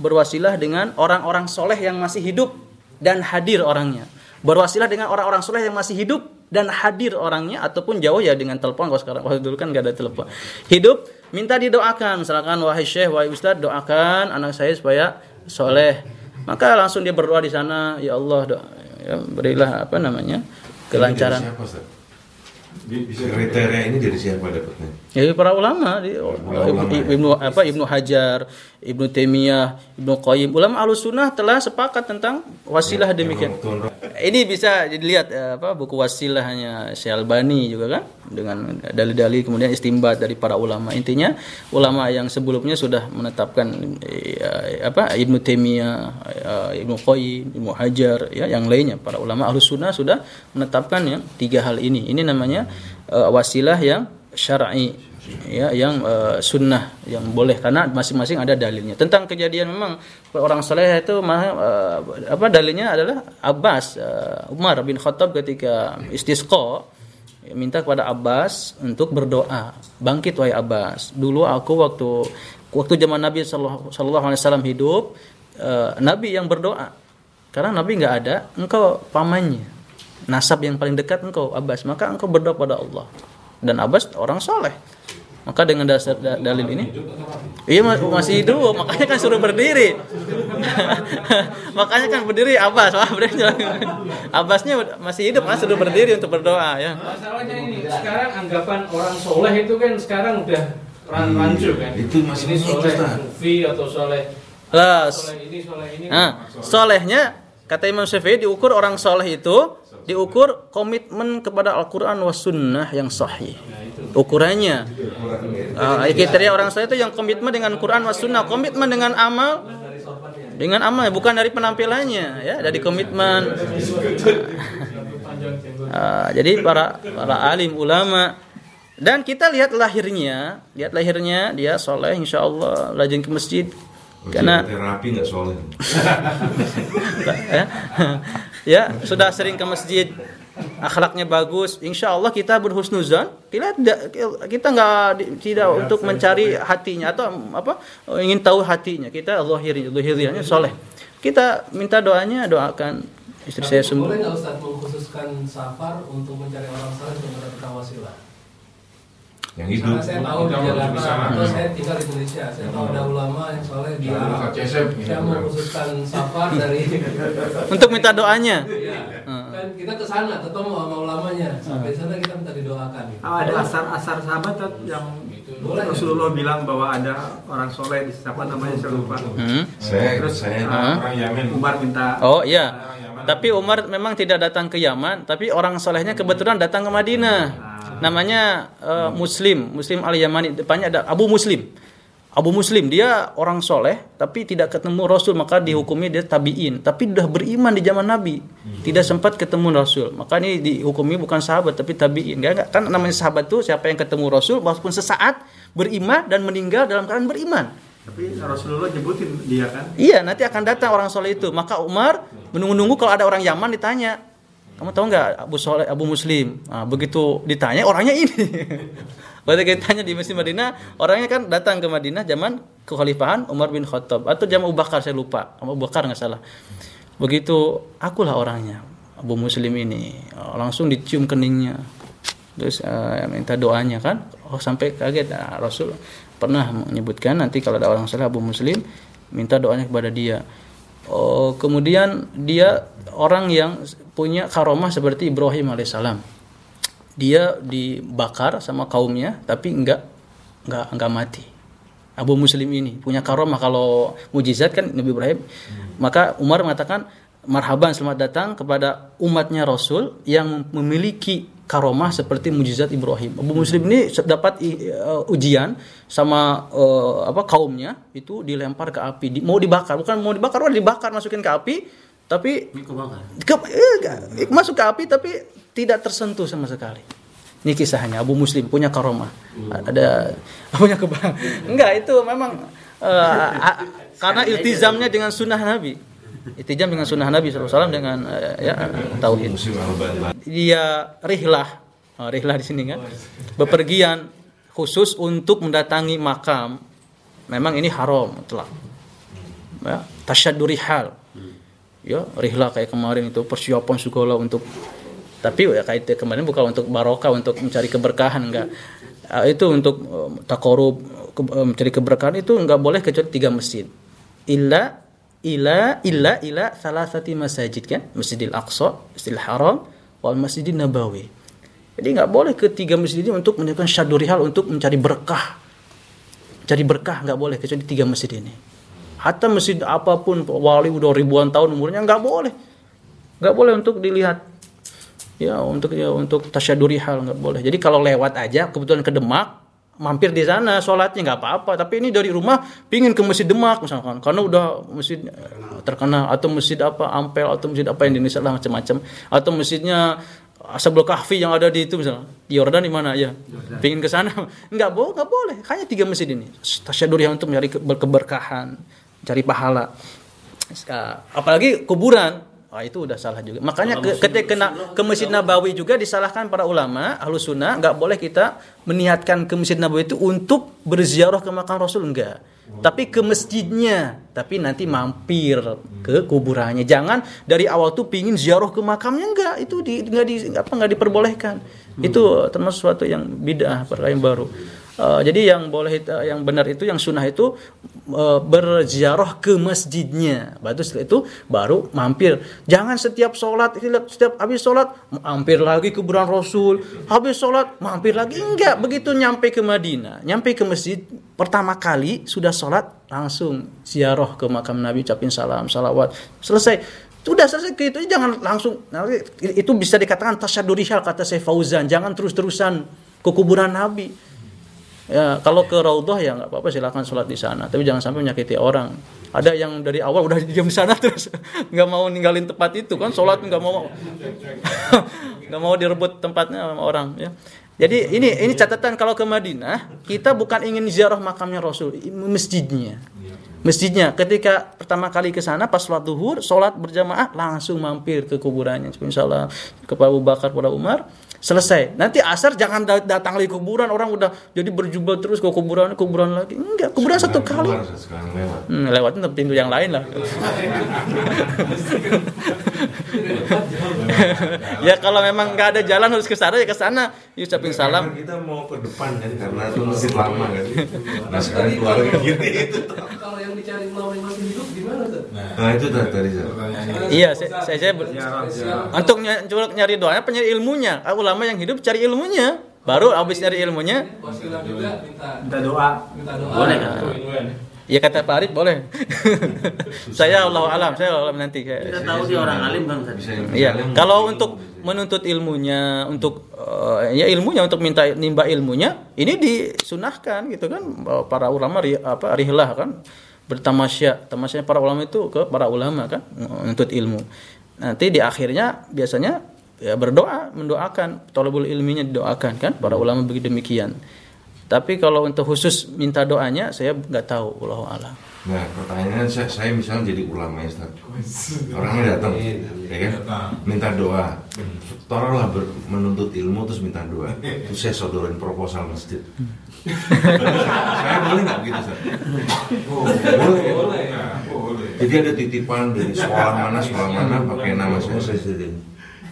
A: berwasilah dengan orang-orang soleh yang masih hidup dan hadir orangnya. Berwasilah dengan orang-orang soleh yang masih hidup dan hadir orangnya ataupun jauh ya dengan telepon kalau sekarang waktu dulu kan gak ada telepon. Hidup minta didoakan misalkan wahai syekh wahai ustadz doakan anak saya supaya soleh. Maka langsung dia berdoa di sana ya Allah doa, ya, berilah apa namanya kelancaran.
B: Siapa, Ustaz?
F: Bisa
B: Kriteria ini dari siapa dapatnya?
A: Ya para ulama di
B: ulama, ya.
A: Ibnu apa Ibnu Hajar, Ibnu Taimiyah, Ibnu Qayyim. Ulama Ahlussunnah telah sepakat tentang wasilah demikian.
B: Yang Tuan Roh-
A: Ini bisa dilihat eh, apa buku wasilahnya Syekh Albani juga kan dengan dalil-dalil kemudian istimbat dari para ulama. Intinya ulama yang sebelumnya sudah menetapkan eh, apa Ibnu Taimiyah, eh, Ibnu Qayyim, Ibnu Hajar ya yang lainnya para ulama Ahlussunnah sudah menetapkan yang tiga hal ini. Ini namanya eh, wasilah yang syar'i ya yang eh, sunnah yang boleh. Karena masing-masing ada dalilnya. Tentang kejadian memang orang soleh itu eh, apa dalilnya adalah Abbas eh, Umar bin Khattab ketika istisqa minta kepada Abbas untuk berdoa. Bangkit wahai Abbas. Dulu aku waktu waktu zaman Nabi Shallallahu Alaihi Wasallam hidup eh, Nabi yang berdoa. Karena Nabi nggak ada engkau pamannya nasab yang paling dekat engkau Abbas maka engkau berdoa pada Allah. Dan Abbas orang soleh. Maka dengan dasar da- dalil ini iya ma- masih hidup makanya kan suruh berdiri. Makanya kan berdiri Abbas wah Abbasnya masih hidup kan suruh berdiri untuk berdoa ya.
E: Masalahnya ini sekarang anggapan orang soleh itu kan sekarang udah ran
B: Iya,
E: rancu kan.
B: itu masih
E: ini soleh sufi atau soleh
A: Lah,
E: soleh ini soleh ini.
A: Nah, solehnya kata Imam Syafi'i diukur orang soleh itu diukur komitmen kepada Al-Quran was sunnah yang sahih. Ukurannya. Ah, kriteria orang soleh itu yang komitmen dengan Quran was sunnah, komitmen dengan amal dengan amal bukan dari penampilannya ya dari komitmen. Ah, jadi para para alim ulama dan kita lihat lahirnya lihat lahirnya dia soleh insya Allah rajin ke masjid karena
B: terapi nggak soleh.
A: ya, ya sudah sering ke masjid akhlaknya bagus. Insya Allah kita berhusnuzan kita tidak kita nggak tidak untuk mencari hatinya atau apa ingin tahu hatinya. Kita zahirnya zahirnya soleh. Kita minta doanya doakan istri saya sembuh.
G: Boleh nggak Ustaz mengkhususkan safar untuk mencari orang saleh untuk mendapatkan wasilah?
B: Yang
G: Karena
B: hidup.
G: saya tahu di
F: Kita mau
G: Jakarta
F: di sana.
G: atau saya tinggal di Indonesia, saya tahu ada ulama yang soleh di
F: Nah, Cesep,
G: Saya
F: ya.
G: mengkhususkan safar dari
A: untuk minta doanya
G: Iya. kan kita ke sana ketemu sama ulamanya. Sampai sana kita minta didoakan. gitu.
C: Ah, ada asar-asar sahabat yang
G: Boleh.
C: Rasulullah bilang bahwa ada orang soleh di siapa namanya saya lupa.
A: Hmm.
B: Saya
C: Terus
B: saya
C: ah,
F: Orang Yamin.
C: Umar minta
A: Oh iya. Tapi Umar memang tidak datang ke Yaman, tapi orang solehnya kebetulan datang ke Madinah. Namanya eh, Muslim, Muslim Al Yamani. Depannya ada Abu Muslim. Abu Muslim dia orang soleh, tapi tidak ketemu Rasul maka dihukumi dia tabiin. Tapi sudah beriman di zaman Nabi, tidak sempat ketemu Rasul. Maka ini dihukumi bukan sahabat tapi tabiin. Enggak, enggak. Kan namanya sahabat tuh siapa yang ketemu Rasul walaupun sesaat beriman dan meninggal dalam keadaan beriman.
C: tapi Rasulullah nyebutin dia kan.
A: Iya, nanti akan datang orang soleh itu. Maka Umar menunggu-nunggu kalau ada orang Yaman ditanya, kamu tahu nggak Abu Soleh, Abu Muslim? Nah, begitu ditanya orangnya ini. Ketika ditanya di Masjid Madinah, orangnya kan datang ke Madinah zaman kekhalifahan Umar bin Khattab atau zaman Abu Bakar saya lupa, Abu Bakar nggak salah. Begitu akulah orangnya, Abu Muslim ini. Oh, Langsung dicium keningnya. terus eh, minta doanya kan oh sampai kaget Nah, Rasul pernah menyebutkan nanti kalau ada orang salah Abu Muslim minta doanya kepada dia oh kemudian dia orang yang punya karomah seperti Ibrahim alaihissalam. Dia dibakar sama kaumnya tapi enggak enggak enggak mati. Abu Muslim ini punya karomah. Kalau mujizat kan Nabi Ibrahim. Maka Umar mengatakan marhaban selamat datang kepada umatnya Rasul yang memiliki karomah seperti mujizat Ibrahim Abu Muslim ini dapat uh, ujian sama uh, apa kaumnya itu dilempar ke api Di- mau dibakar bukan mau dibakar udah dibakar masukin ke api tapi ke- eh, masuk ke api tapi tidak tersentuh sama sekali ini kisahnya Abu Muslim punya karomah. Ada punya kebang. Enggak itu memang eh, a- karena iltizamnya dengan sunnah Nabi. Iltizam dengan sunnah Nabi SAW dengan eh, ya tauhid. Dia rihlah, oh, rihlah di sini kan, bepergian khusus untuk mendatangi makam. Memang ini haram mutlak. Ya, tasyaddu rihal. Ya, rihlah kayak kemarin itu persiapan segala untuk tapi ya kayak itu kemarin bukan untuk barokah untuk mencari keberkahan enggak Eh, itu untuk eh, takorub eh, mencari keberkahan itu enggak boleh kecuali tiga masjid illa ila illa ila salah satu masjid kan? Masjidil aqsa masjidil haram wal masjidin nabawi. Jadi enggak boleh ketiga masjid ini untuk menunjukkan syadurihal untuk mencari berkah. Cari berkah nggak boleh kecuali tiga masjid ini. Hatta masjid apa pun wali udah ribuan tahun umurnya nggak boleh. Nggak boleh untuk dilihat. Ya untuk ya untuk tasyaduri hal nggak boleh. Jadi kalau lewat aja kebetulan ke Demak mampir di sana sholatnya nggak apa-apa. Tapi ini dari rumah pingin ke masjid Demak misalkan. Karena udah masjid eh, terkenal. Atau masjid apa Ampel atau masjid apa yang di Indonesia lah macam-macam. Atau masjidnya Ashabul Kahfi yang ada di itu misalnya. Di Yordan di mana ya? Pingin ke sana. Nggak boleh nggak boleh. Hanya tiga masjid ini. Tasyaduri untuk mencari ke- keberkahan cari pahala. Apalagi kuburan Wah, itu udah salah juga. Makanya ke, ketika kena ke Masjid Nabawi juga disalahkan para ulama ahlu sunnah nggak boleh kita meniatkan ke Masjid Nabawi itu untuk berziarah ke makam Rasul enggak. Tapi ke masjidnya, tapi nanti mampir ke kuburannya. Jangan dari awal tuh pingin ziarah ke makamnya enggak. Itu di enggak di apa enggak diperbolehkan. Itu termasuk suatu yang bid'ah, perkara yang baru. Eh, jadi yang boleh itu- yang benar itu yang sunnah itu eh, berziarah ke masjidnya. Baru setelah itu baru mampir. Jangan setiap sholat setiap habis sholat mampir lagi ke kuburan Rasul. Habis sholat mampir lagi enggak. Begitu nyampe ke Madinah, nyampe ke masjid pertama kali sudah sholat langsung ziarah ke makam Nabi, ucapin salam, salawat. Selesai sudah selesai itu jangan langsung nanti itu bisa dikatakan tasyadurihal kata saya Fauzan jangan terus-terusan ke kuburan Nabi Ya, kalau ke Raudhah ya nggak apa-apa silakan sholat di sana, tapi jangan sampai menyakiti orang. Ada yang dari awal udah diam di sana terus nggak mau ninggalin tempat itu kan sholat nggak mau nggak mau direbut tempatnya sama orang ya. Jadi ini ini catatan kalau ke Madinah kita bukan ingin ziarah makamnya Rasul, masjidnya. Masjidnya ketika pertama kali ke sana pas sholat duhur, sholat berjamaah langsung mampir ke kuburannya. Insyaallah kepada Abu Bakar, kepada Umar, selesai. Nanti asar jangan da- datang lagi ke kuburan orang udah jadi berjubel terus ke kuburan kuburan lagi. Enggak, kuburan satu kali.
B: Sekarang lewat.
A: Hmm, lewatin pintu yang lain lah. ya kalau memang nggak ada jalan harus ke sana ya ke sana. Ya, Ucapin salam.
B: Karena kita mau ke depan kan karena itu masjid lama kan. Nah sekarang keluar gini itu.
G: Kalau yang dicari ulama yang masih hidup gimana tuh?
B: Nah itu tadi tadi
A: Iya, saya saya,
G: Spesial.
A: untuk nyari doanya penyari ilmunya. Ah, Ulama yang hidup cari ilmunya. Baru habis nyari ilmunya,
G: minta
C: Minta doa.
G: minta doa.
A: Boleh kan? ya kata Pak Arif boleh. saya Allah alam, saya Allah alam nanti.
H: Kita tahu dia orang alim bang tadi.
A: Iya, kalau untuk menuntut ilmunya, untuk eh, ya ilmunya untuk minta nimba ilmunya, ini disunahkan gitu kan para ulama ri- apa rihlah kan bertamasya, tamasya para ulama itu ke para ulama kan menuntut ilmu. Nanti di akhirnya biasanya ya berdoa, mendoakan tolabul ilminya didoakan kan para ulama begitu demikian. Tapi kalau untuk khusus minta doanya saya nggak tahu Allah alam.
B: Nah pertanyaannya saya, saya misalnya jadi ulama ya Ustaz. Orangnya datang, ya kan? Minta doa. Taruhlah ber- menuntut ilmu terus minta doa. Terus saya sodorin proposal masjid. saya boleh nggak begitu Ustaz? boleh.
F: Nah, boleh.
B: Jadi ada titipan dari sekolah mana sekolah mana pakai nama saya saya sedirin.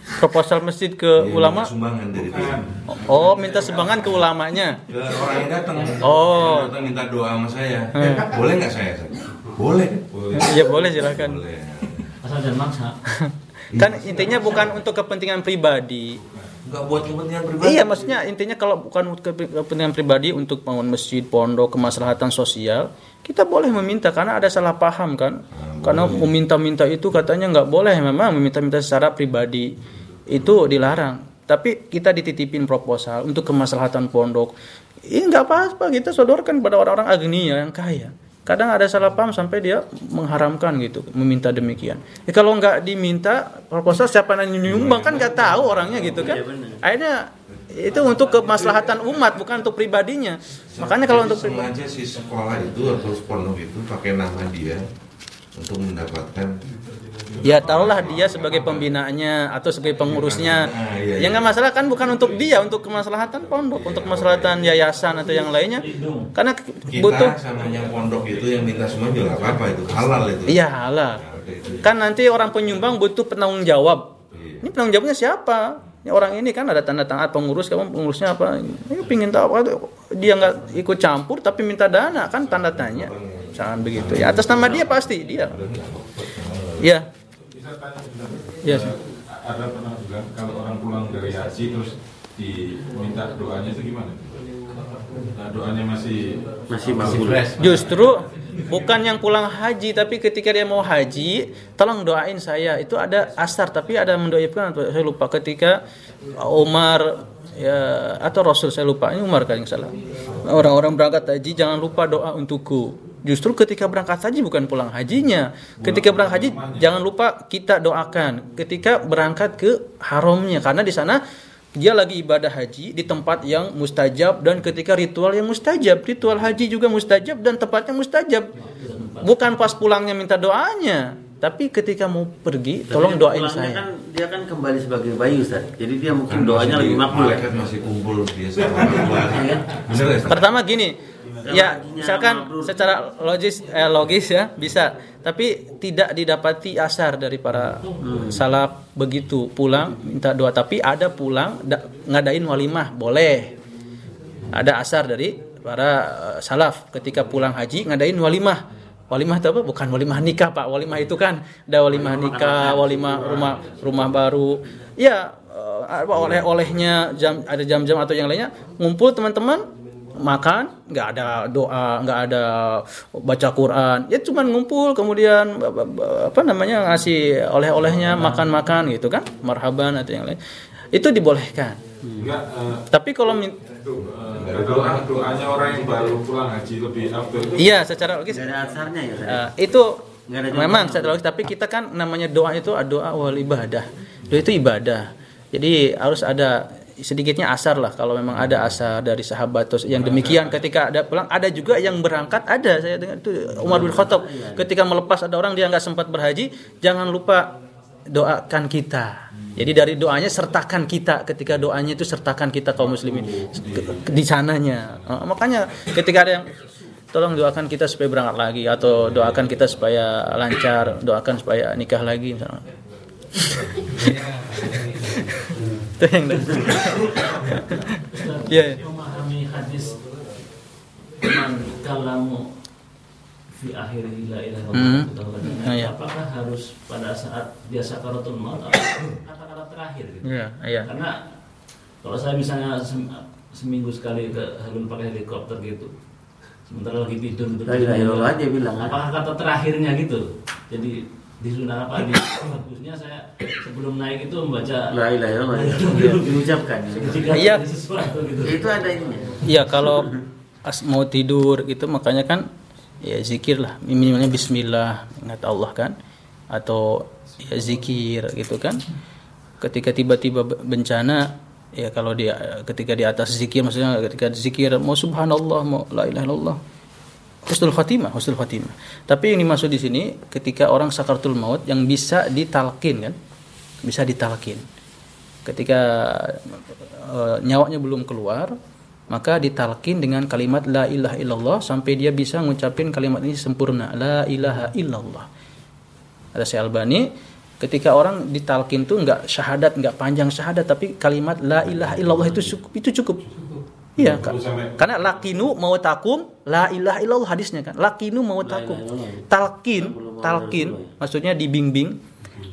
A: proposal masjid ke
B: Iya,
A: ulama?
B: sumbangan dari dia.
A: Oh minta sumbangan ke ulamanya?
B: Ke orang yang datang.
A: Oh.
B: Yang datang minta doa sama saya. Boleh nggak saya boleh. Boleh.
A: Ya boleh silahkan
B: boleh.
D: Asal jangan maksa.
A: kan intinya bukan untuk kepentingan pribadi
B: nggak buat kepentingan pribadi
A: Iya, maksudnya intinya kalau bukan kepentingan pribadi untuk bangun masjid, pondok, kemaslahatan sosial, kita boleh meminta karena ada salah paham kan. Karena meminta-minta itu katanya nggak boleh, memang meminta-minta secara pribadi itu dilarang. Tapi kita dititipin proposal untuk kemaslahatan pondok. Ini nggak apa-apa, kita sodorkan pada orang-orang agnia yang kaya. Kadang ada salah paham sampai dia mengharamkan gitu, meminta demikian. Ya, kalau nggak diminta proposal siapa yang nyumbang kan nggak tahu orangnya gitu kan. Akhirnya itu untuk kemaslahatan umat bukan untuk pribadinya. Makanya kalau untuk pribadi
B: sengaja si sekolah itu atau pondok itu pakai nama dia untuk mendapatkan
A: ya taruhlah dia sebagai pembinanya atau sebagai pengurusnya.
B: Ah, iya,
A: Ya
B: iya.
A: nggak masalah kan bukan untuk dia, untuk kemaslahatan pondok, untuk kemaslahatan yayasan atau yang lainnya. Karena
B: kita
A: butuh
B: sama yang pondok itu yang minta semua juga nggak apa-apa itu halal itu
A: Iya halal. Kan nanti orang penyumbang butuh penanggung jawab.
B: Iya.
A: Ini penanggung jawabnya siapa? Ya, orang ini kan ada tanda tangan pengurus, kamu pengurusnya apa? Ini pingin tahu apa? Dia nggak ikut campur tapi minta dana kan tanda tanya. Jangan begitu. Ya atas nama dia pasti dia. Ya.
F: Tanya sebentar.
A: Iya, sih.
F: ada pernah bilang kalau orang pulang dari haji terus diminta doanya itu gimana? Nah, doanya masih
H: Masih masih fresh.
A: Justru bukan yang pulang haji tapi ketika dia mau haji, tolong doain saya. Itu ada asar tapi ada mendoakan saya lupa ketika Umar ya atau Rasul saya lupa ini Umar kan yang salah. Orang-orang berangkat haji jangan lupa doa untukku. Justru ketika berangkat haji bukan pulang hajinya. Ketika berangkat haji jangan lupa kita doakan. Ketika berangkat ke haramnya karena di sana dia lagi ibadah haji di tempat yang mustajab dan ketika ritual yang mustajab ritual haji juga mustajab dan tempatnya mustajab bukan pas pulangnya minta doanya tapi ketika mau pergi tolong doain saya
H: kan dia kan kembali sebagai bayi Ustaz. Jadi dia mungkin doanya lebih makbul.
B: malaikat masih kumpul biasa bener ya Ustaz?
A: pertama gini ya misalkan
H: mabrur.
A: secara logis eh, logis ya bisa. Tapi tidak didapati asar dari para salaf begitu pulang minta doa. Tapi ada pulang da- ngadain walimah boleh. Ada asar dari para eh, salaf ketika pulang haji ngadain walimah. Walimah itu apa? Bukan walimah nikah pak. Walimah itu kan ada walimah nikah walimah rumah rumah baru. Ya eh, oleh olehnya jam ada jam-jam atau yang lainnya. Ngumpul teman-teman makan nggak ada doa nggak ada baca Quran. Ya cuman ngumpul kemudian apa namanya ngasih oleh-olehnya makan-makan gitu kan marhaban atau yang lain. Itu dibolehkan.
F: Enggak eh,
A: tapi kalau min-
F: eh, doa doanya orang yang baru pulang haji lebih afdol itu.
A: Iya secara logis.
H: Ada asarnya ya.
A: Eh, itu memang secara logis tapi kita kan namanya doa itu doa wal ibadah. Doa itu ibadah. Jadi harus ada sedikitnya asar lah kalau memang ada asar dari sahabat terus yang demikian ketika ada pulang ada juga yang berangkat ada. Saya dengar itu Umar bin Khattab. Ketika melepas ada orang dia nggak sempat berhaji jangan lupa doakan kita. Jadi dari doanya sertakan kita ketika doanya itu sertakan kita kaum muslimin. Di sananya. Eh, makanya ketika ada yang tolong doakan kita supaya berangkat lagi atau doakan kita supaya lancar doakan supaya nikah lagi misalnya itu yang ya ya.
D: memahami hadis man kalamu fi akhir la ilaha illallah
A: ya.
D: apakah harus pada saat dia sakaratul maut atau kata-kata terakhir gitu
A: Iya, iya.
D: karena kalau saya misalnya sem- seminggu sekali ke Harun pakai helikopter gitu sementara lagi tidur gitu
H: La ilaha illallah aja bilang.
D: apakah kata terakhirnya gitu jadi disunah apa di bagusnya saya sebelum naik itu membaca
H: La ilaha illallah. Di- diucapkan.
D: ketika
A: Iya.
D: terjadi sesuatu gitu.
H: Itu ada ininya.
A: Iya kalau as mau tidur gitu makanya kan ya zikir lah. Minimalnya Bismillah ingat Allah kan? Atau ya zikir gitu kan? Ketika tiba-tiba be- bencana ya kalau dia ketika di atas zikir maksudnya ketika zikir mau Subhanallah mau La ilaha illallah husnul khatimah husnul khatimah tapi yang dimaksud di sini ketika orang sakaratul maut yang bisa ditalkin kan? Bisa ditalkin. Ketika eh, nyawanya belum keluar maka ditalkin dengan kalimat la ilaha illallah sampai dia bisa ngucapin kalimat ini sempurna. La ilaha illallah. Ada Syekh Albani ketika orang ditalkin tuh nggak syahadat nggak panjang syahadat tapi kalimat la ilaha illallah itu cukup itu cukup Iya, ka- karena lakinu mau takum la ilaha illallah hadisnya kan. Lakinu mau takum. Talkin, talkin maksudnya dibimbing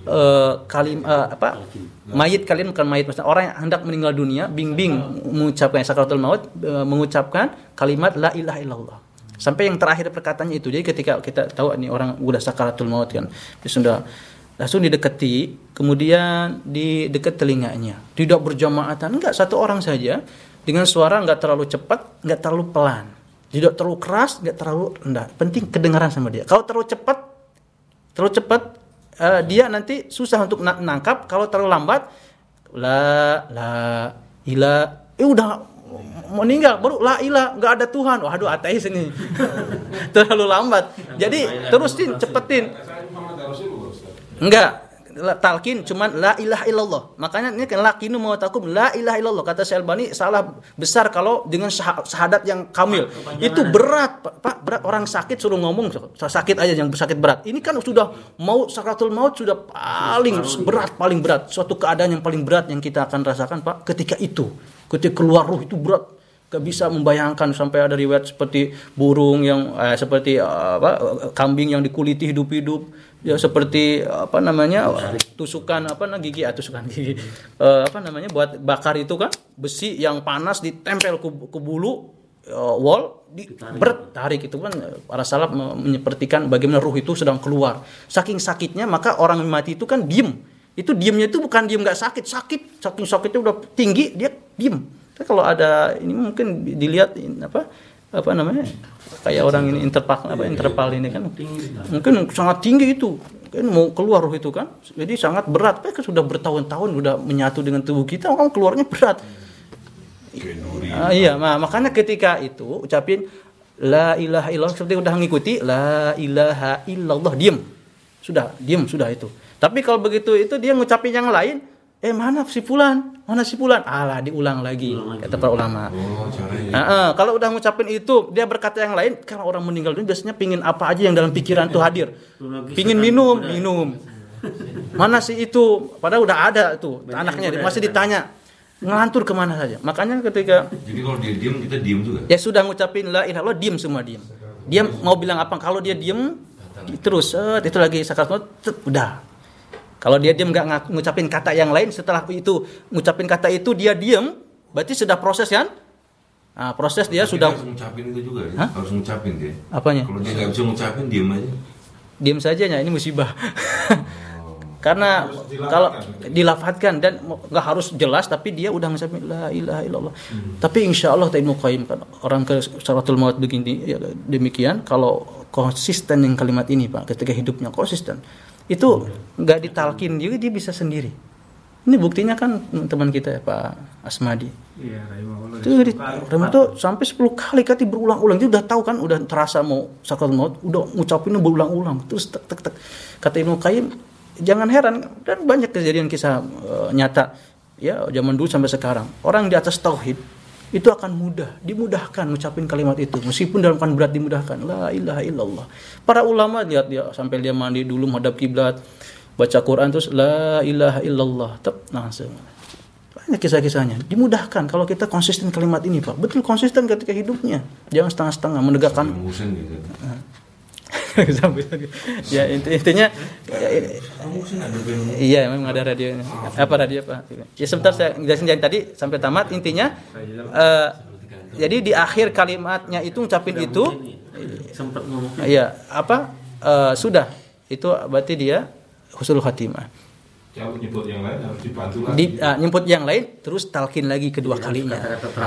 A: eh kalim eh, apa? Mayit kalian bukan mayit maksudnya orang yang hendak meninggal dunia bimbing mengucapkan sakaratul maut eh, mengucapkan kalimat la ilaha illallah. Sampai yang terakhir perkataannya itu. Jadi ketika kita tahu ini orang udah sakaratul maut kan, dia sudah langsung didekati, kemudian di dekat telinganya. Tidak berjamaatan, enggak satu orang saja dengan suara nggak terlalu cepat, nggak terlalu pelan, tidak terlalu keras, nggak terlalu rendah. Penting kedengaran sama dia. Kalau terlalu cepat, terlalu cepat eh, dia nanti susah untuk na- nangkap. Kalau terlalu lambat, la la ila, eh udah meninggal baru la ilah nggak ada Tuhan. Waduh ateis ini. Terlalu lambat. Jadi terusin cepetin. Enggak. Talqin cuman la ilaha illallah. Makanya ini kan lakinu mau takum la ilaha illallah. Kata Syekh Albani salah besar kalau dengan syah- syahadat yang kamil. Itu berat, Pak. Pak, berat orang sakit suruh ngomong sakit aja yang sakit berat. Ini kan sudah mau sakratul maut sudah paling berat, paling berat. Suatu keadaan yang paling berat yang kita akan rasakan, Pak, ketika itu. Ketika keluar ruh itu berat gak bisa membayangkan sampai ada riwayat seperti burung yang eh, seperti eh, apa eh, kambing yang dikuliti hidup-hidup ya seperti apa namanya tusukan apa nah gigi ah, tusukan gigi. Eh, apa namanya buat bakar itu kan besi yang panas ditempel ke, ke bulu eh, wall di bertarik itu kan para salaf me- menyepertikan bagaimana ruh itu sedang keluar. Saking sakitnya maka orang yang mati itu kan diem. Itu diemnya itu bukan diem nggak sakit. Sakit saking sakitnya udah tinggi dia diem. Tapi kalau ada ini mungkin dilihat apa apa namanya kayak orang ini interpal apa interpal ini kan. Mungkin sangat tinggi itu. Kan mau keluar ruh itu kan. Jadi sangat berat. Tapi kan sudah bertahun-tahun sudah menyatu dengan tubuh kita kan keluarnya berat. Ah, iya nah, makanya ketika itu ucapin la ilaha illallah seperti udah ngikuti la ilaha illallah diem. Sudah diem sudah itu. Tapi kalau begitu itu dia ngucapin yang lain eh mana si fulan mana si fulan alah diulang lagi kata para ulama
B: Oh.
A: Nah, eh, kalau udah ngucapin itu, dia berkata yang lain, kalau orang meninggal dunia biasanya pingin apa aja yang dalam pikiran tuh hadir. Pingin minum, minum. Mana sih itu? Padahal udah ada tuh anaknya, masih ditanya. Ngelantur ke mana saja. Makanya ketika
B: Jadi kalau dia diem kita diem juga.
A: ya sudah ngucapin la ilaha illallah, diem semua diem. Dia mau bilang apa? Kalau dia diem, terus eh, itu lagi sakat udah. Kalau dia diem nggak ngaku- ngucapin kata yang lain, setelah itu ngucapin kata itu dia diem, berarti sudah proses kan? Nah, proses dia
B: Tapi
A: sudah
B: harus ngucapin itu juga ya.
A: Hah?
B: Harus ngucapin dia.
A: apanya?
B: Kalau dia nggak bisa ngucapin diem aja.
A: Diam saja ya ini musibah.
B: Oh.
A: Karena
F: dilafatkan.
A: kalau dilafatkan dan nggak harus jelas tapi dia udah ngucapin la ilaha illallah. Tapi insya Allah Ibnu Qayyim kan orang ke syaratul maut begini ya, demikian kalau konsisten yang kalimat ini Pak ketika hidupnya konsisten itu nggak ditalkin juga dia bisa sendiri. Ini buktinya kan teman kita ya Pak Asmadi.
C: Iya.
A: Itu di tuh sampai 10 kali kati berulang-ulang. Dia udah tahu kan, udah terasa mau sakaratul maut, udah ngucapinnya berulang-ulang. Terus tek tek tek. Kata Ibnu Qayyim, jangan heran dan banyak kejadian kisah eh, nyata ya zaman dulu sampai sekarang. Orang di atas tauhid itu akan mudah, dimudahkan ngucapin kalimat itu meskipun dalam keadaan berat dimudahkan. La ilaha illallah. Para ulama lihat dia sampai dia mandi dulu menghadap kiblat, baca Quran terus la ilaha illallah. Tep, langsung banyak kisah-kisahnya dimudahkan kalau kita konsisten kalimat ini pak betul konsisten ketika hidupnya jangan setengah-setengah menegakkan
B: gitu.
A: Ya inti- intinya ya, iya memang ada radionya apa radio apa ya sebentar saya jelasin dari tadi sampai tamat. Intinya eh, jadi di akhir kalimatnya itu ngucapin itu
H: sempat ngomong
A: ya apa eh, sudah. Itu berarti dia husnul khatimah
F: Kalau nyebut yang lain harus dibantu lagi.
A: di, ah, nyebut yang lain terus talkin lagi kedua kalinya.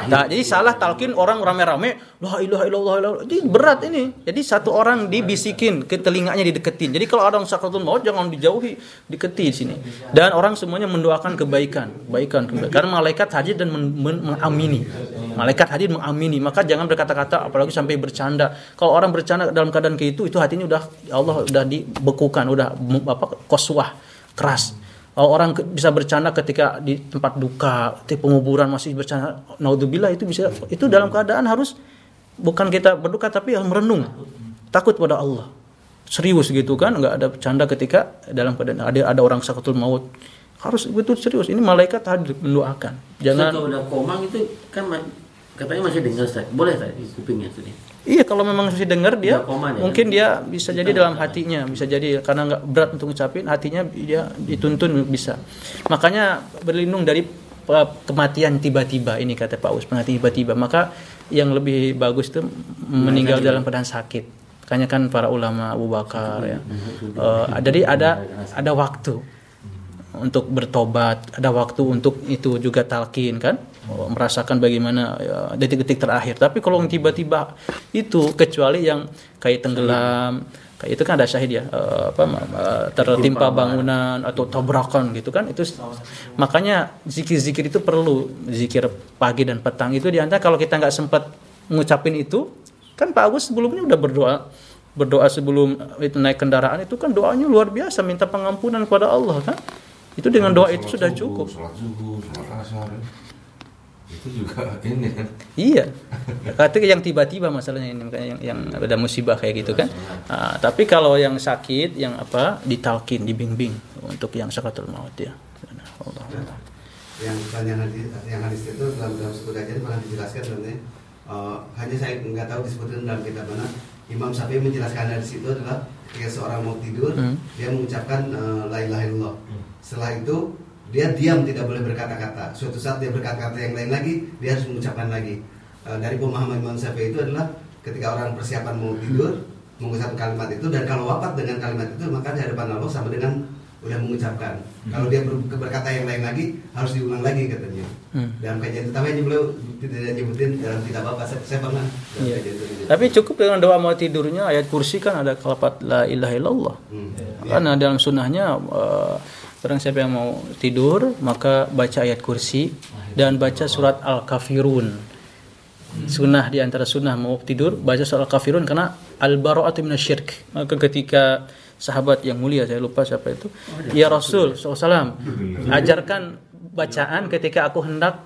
A: Nah, jadi salah talkin orang rame-rame la ilaha illallah Ini berat ini. Jadi satu orang dibisikin ke telinganya dideketin. Jadi kalau ada orang sakratul maut jangan dijauhi, deketi di sini. Dan orang semuanya mendoakan kebaikan, kebaikan, kebaikan. Karena malaikat hadir dan men- men- mengamini. Malaikat hadir mengamini, maka jangan berkata-kata apalagi sampai bercanda. Kalau orang bercanda dalam keadaan kayak itu, itu hatinya udah Allah udah dibekukan, udah apa koswah, keras. Orang bisa bercanda ketika di tempat duka, di penguburan masih bercanda, naudzubillah itu bisa itu dalam keadaan harus bukan kita berduka tapi harus merenung, takut pada Allah. serius gitu kan nggak ada bercanda ketika dalam keadaan ada ada orang sakatul maut harus betul serius ini malaikat hadir mendoakan
H: Jangan kalau udah komang itu kan katanya masih dengar Ustaz. Boleh Ustaz di kupingnya tuh.
A: Iya kalau memang masih dengar dia
H: Udah koma dia,
A: mungkin dia bisa jadi dalam hatinya bisa jadi karena nggak berat untuk ngucapin hatinya dia dituntun bisa. Makanya berlindung dari kematian tiba-tiba ini kata Pak Us kematian tiba-tiba. Maka yang lebih bagus itu meninggal dalam keadaan sakit. Makanya kan para ulama Abu Bakar ya Uh, jadi ada ada waktu untuk bertobat, ada waktu untuk itu juga talkin kan, merasakan bagaimana ya, detik-detik terakhir. Tapi kalau yang tiba-tiba itu kecuali yang kayak tenggelam, kayak itu kan ada syahid ya, eh, apa eh, tertimpa bangunan atau tabrakan gitu kan, itu makanya zikir-zikir itu perlu zikir pagi dan petang itu di antara kalau kita nggak sempat ngucapin itu, kan Pak Agus sebelumnya udah berdoa berdoa sebelum itu naik kendaraan itu kan doanya luar biasa minta pengampunan kepada Allah kan itu dengan doa itu sudah cukup
B: subuh, Sholat subuh, sholat asar. Itu juga ini kan.
A: iya kata yang tiba-tiba masalahnya ini makanya yang, yang ada musibah kayak gitu kan Ah, tapi kalau yang sakit yang apa ditalkin dibimbing untuk yang sakaratul maut ya Allah Allah.
I: yang yang hadis yang hadis itu dalam dalam satu kajian pernah dijelaskan sebenarnya eh, hanya saya nggak tahu disebutkan dalam kitab mana Imam Syafi'i menjelaskan dari situ adalah ketika seorang mau tidur
A: Hmm.
I: dia mengucapkan eh, la ilaha illallah setelah itu dia diam tidak boleh berkata-kata suatu saat dia berkata-kata yang lain lagi dia harus mengucapkan lagi Eh, dari pemahaman Imam Syafi'i itu adalah ketika orang persiapan mau tidur mengucapkan kalimat itu dan kalau wafat dengan kalimat itu maka di hadapan Allah sama dengan udah mengucapkan kalau dia ber- berkata yang lain lagi harus diulang lagi katanya
A: Hmm.
I: dalam kajian itu tapi beliau tidak nyebutin dalam kitab apa saya, saya pernah
A: Iya. Tapi cukup dengan doa mau tidurnya ayat kursi kan ada kalimat la ilaha illallah.
I: Hmm.
A: Karena dalam sunnahnya eh, barang siapa yang mau tidur maka baca ayat kursi dan baca surat al-kafirun. Sunnah di antara sunnah mau tidur baca surat al-kafirun karena al-bara'atu minasyirk. Maka ketika sahabat yang mulia saya lupa siapa itu ya Rasul SAW ajarkan bacaan ketika aku hendak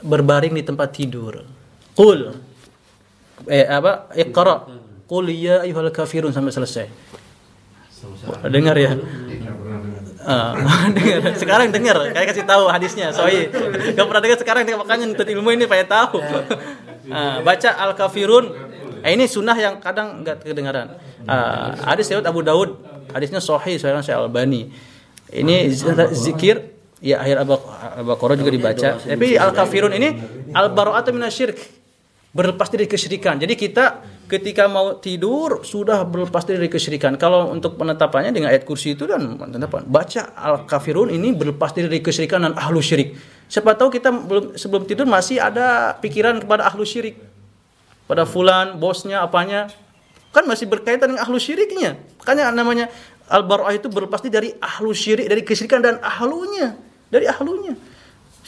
A: berbaring di tempat tidur. Qul eh apa iqra qul ya ayyuhal kafirun sampai selesai dengar ya Ah, dengar. sekarang dengar. Kayak kasih tahu hadisnya. Soi gak pernah dengar sekarang. Makanya nuntut ilmu ini pengen tahu. Ah, baca al kafirun eh, ini sunnah yang kadang nggak kedengaran. Ah, hadis riwayat Abu Daud. Hadisnya sahih sekarang saya Albani. Ini zikir. Ya akhir Al-Baqarah juga dibaca. Tapi al kafirun ini al bara'atu minasyirk berlepas dari kesyirikan. Jadi kita ketika mau tidur sudah berlepas dari kesyirikan. Kalau untuk penetapannya dengan ayat kursi itu dan penetapan baca al-kafirun ini berlepas dari kesyirikan dan ahlu syirik. Siapa tahu kita belum sebelum tidur masih ada pikiran kepada ahlu syirik. Pada fulan, bosnya, apanya. Kan masih berkaitan dengan ahlu syiriknya. Makanya namanya al-bara'ah itu berlepas dari ahlu syirik, dari kesyirikan dan ahlunya. Dari ahlunya.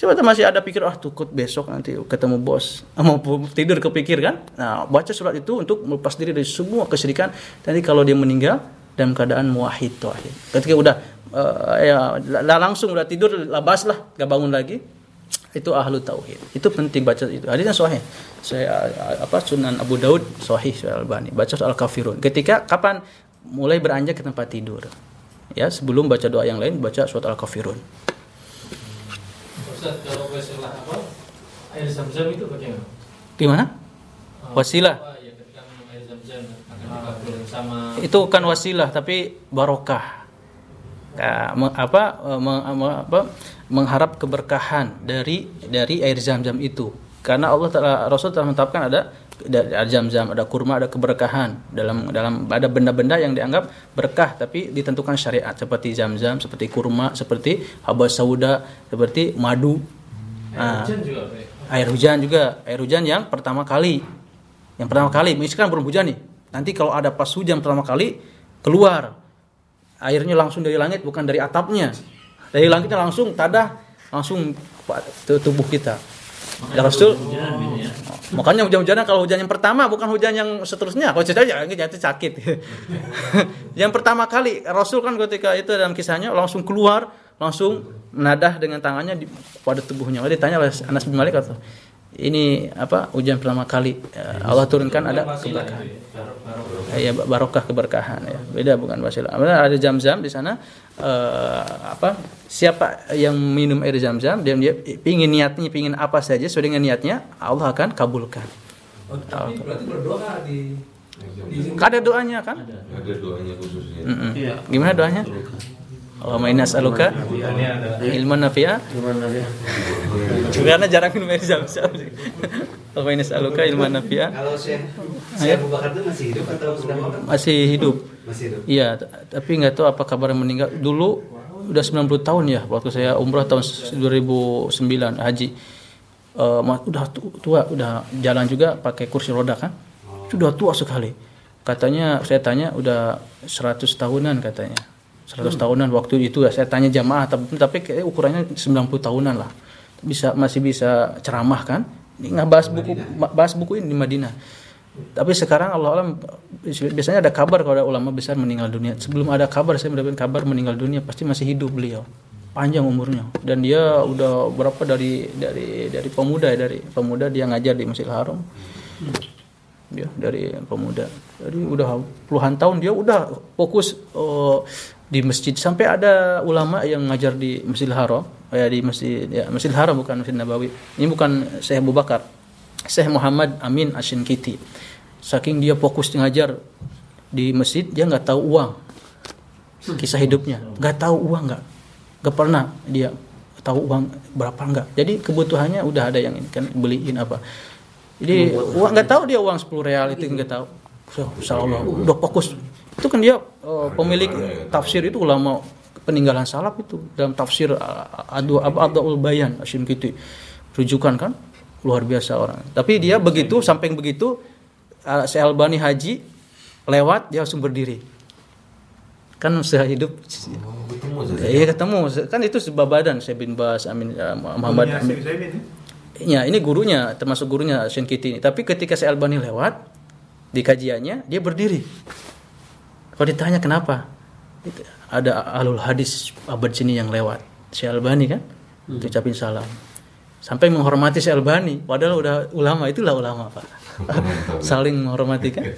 A: Siapa tahu masih ada pikir ah tukut besok nanti ketemu bos. Mau tidur kepikir kan? Nah baca surat itu untuk melepas diri dari semua kesyirikan nanti kalau dia meninggal dalam keadaan muahid tauhid ketika udah eh, ya la- langsung udah tidur labas lah gak bangun lagi itu ahlu tauhid. Itu penting baca itu. Hadisnya sahih. Saya apa sunan Abu Daud sahih Albani. Baca soal kafirun. Ketika kapan? Mulai beranjak ke tempat tidur. Ya sebelum baca doa yang lain baca surat al kafirun
E: Ustaz kalau masalah apa? Air zam-zam itu bagaimana?
A: gimana
E: Oh,
A: Wasilah.
E: ya dikabulkan sama.
A: Itu kan wasilah tapi barokah. Ya, me- apa, me- apa, mengharap keberkahan dari dari air zam-zam itu. Karena Allah telah Rasul telah menetapkan ada ada zam-zam ada kurma ada keberkahan. Dalam dalam ada benda-benda yang dianggap berkah tapi ditentukan syariat. Seperti zam-zam seperti kurma seperti haba sauda seperti madu.
E: Air
A: Ah.
E: hujan juga
A: air hujan juga. Air hujan yang pertama kali. Yang pertama kali. Misalkan belum hujan nih. Nanti kalau ada pas hujan pertama kali keluar. Airnya langsung dari langit bukan dari atapnya. Dari langitnya langsung tadah langsung ke tubuh kita ya Rasul
D: gitu ya.
A: makanya hujan-hujanan kalau hujan yang pertama bukan hujan yang seterusnya. Kalau cerita jangan itu sakit. Yang pertama kali Rasul kan ketika itu dalam kisahnya langsung keluar langsung menadah dengan tangannya di, pada tubuhnya. Lalu ditanya oleh Anas bin Malik atau ini apa hujan pertama kali eh, Allah turunkan ada keberkahan.
D: ya, bar- barokah.
A: Ya barokah keberkahan ya. Beda bukan wasilah. Ada ada zam-zam di sana eh, apa? Siapa yang minum air zam-zam dan dia pingin niatnya pingin apa saja sesuai dengan niatnya Allah akan kabulkan.
G: Oh, tapi berarti berdoa di.
A: Ada doanya kan?
B: Ada doanya khususnya.
A: Mm-mm.
H: Iya.
A: Gimana doanya? Allahumma inna as'aluka ilman nafi'a karena jarang minum air zam-zam. Allahumma inna as'aluka ilman nafi'a
I: Kalau Syekh Syekh Abu Bakar itu masih hidup atau sudah wafat?
A: masih hidup.
I: Masih hidup.
A: Iya, tapi nggak tahu apa kabar meninggal. Dulu udah 90 tahun ya waktu saya umrah tahun 2009 haji. Eh, ma- udah tu- tua, udah jalan juga pakai kursi roda kan. Sudah tua sekali. Katanya saya tanya udah 100 tahunan katanya. 100 tahunan waktu itu ya saya tanya jamaah tapi tapi kayak ukurannya 90 tahunan lah. Bisa masih bisa ceramah kan. Ini nggak bahas buku bahas buku ini di Madinah. Tapi sekarang Allah alam biasanya ada kabar kalau ada ulama besar meninggal dunia. Sebelum ada kabar saya mendapatkan kabar meninggal dunia pasti masih hidup beliau. Panjang umurnya dan dia udah berapa dari dari dari pemuda ya, dari pemuda dia ngajar di Masjidil Haram. Dia dari pemuda. Jadi udah puluhan tahun dia udah fokus oh, di masjid sampai ada ulama yang ngajar di Masjidil Haram ya di masjid ya Masjidil Haram bukan Masjid Nabawi. Ini bukan Syekh Abu Bakar. Syekh Muhammad Amin Ashinkiti. Saking dia fokus ngajar di masjid, dia nggak tahu uang. Kisah hidupnya, nggak tahu uang nggak, nggak pernah dia tahu uang berapa nggak. Jadi kebutuhannya udah ada yang ini kan beliin apa. Jadi uang nggak tahu dia uang 10 real itu nggak tahu. So, Allah udah fokus. Itu kan dia eh, pemilik tafsir itu ulama peninggalan salaf itu dalam tafsir uh, adu Abdul Bayan Hashim Kiti rujukan kan luar biasa orang. Tapi dia begitu sampai begitu uh, si Albani haji lewat dia langsung berdiri. Kan sehidup
B: Oh.
A: Iya ketemu kan itu sebab badan saya bin Bas Amin uh, Muhammad Amin. Ya, ini gurunya termasuk gurunya Shin Kiti ini. Tapi ketika si Albani lewat di kajiannya dia berdiri. Kalau ditanya kenapa? Itu, ada alul hadis abad sini yang lewat. Si Albani kan
H: Hmm.
A: ucapin salam. Sampai menghormati si Albani, padahal udah ulama itulah ulama, Pak. Saling menghormati kan.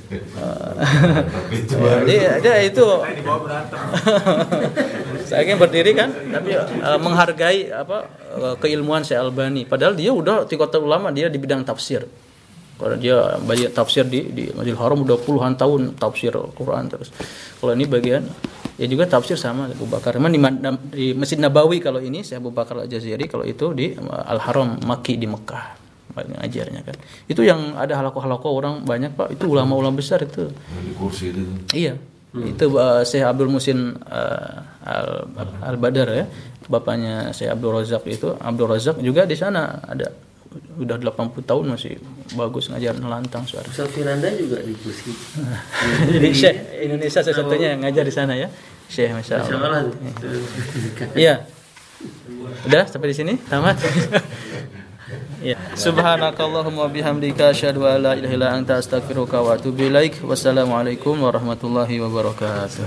B: Baru.
A: Jadi dia itu
C: Saya
A: ingin berdiri kan tapi eh, menghargai apa eh, keilmuan Syekh Albani padahal dia udah tikotul ulama dia di bidang tafsir kalau dia banyak tafsir di di Masjidil Haram udah puluhan tahun tafsir Quran terus. Kalau ini bagian ya juga tafsir sama Abu Bakar. Cuman di, di Masjid Nabawi kalau ini Syekh Abu Bakar Al Jaziri kalau itu di eh, Al Haram Maki di Mekah. Banyak ngajarnya kan. Itu yang ada halako-halako orang banyak pak. Itu ulama-ulama besar itu.
B: Di kursi itu.
A: Iya. Itu uh, Syekh Abdul Musin uh, Al, Al Badar ya. Bapaknya Syekh Abdul Razak itu, Abdul Razak juga di sana ada udah 80 tahun masih bagus ngajar lantang suara.
H: Ustaz Firanda juga di kursi.
A: Jadi Syekh Indonesia satu-satunya yang ngajar di sana ya. Syekh Masya.
H: Allah.
A: Iya. Udah sampai di sini? Tamat. Ya. Subhanakallahumma bihamdika asyhadu an la ilaha illa anta astaghfiruka wa atubu ilaik. Wassalamualaikum warahmatullahi wabarakatuh.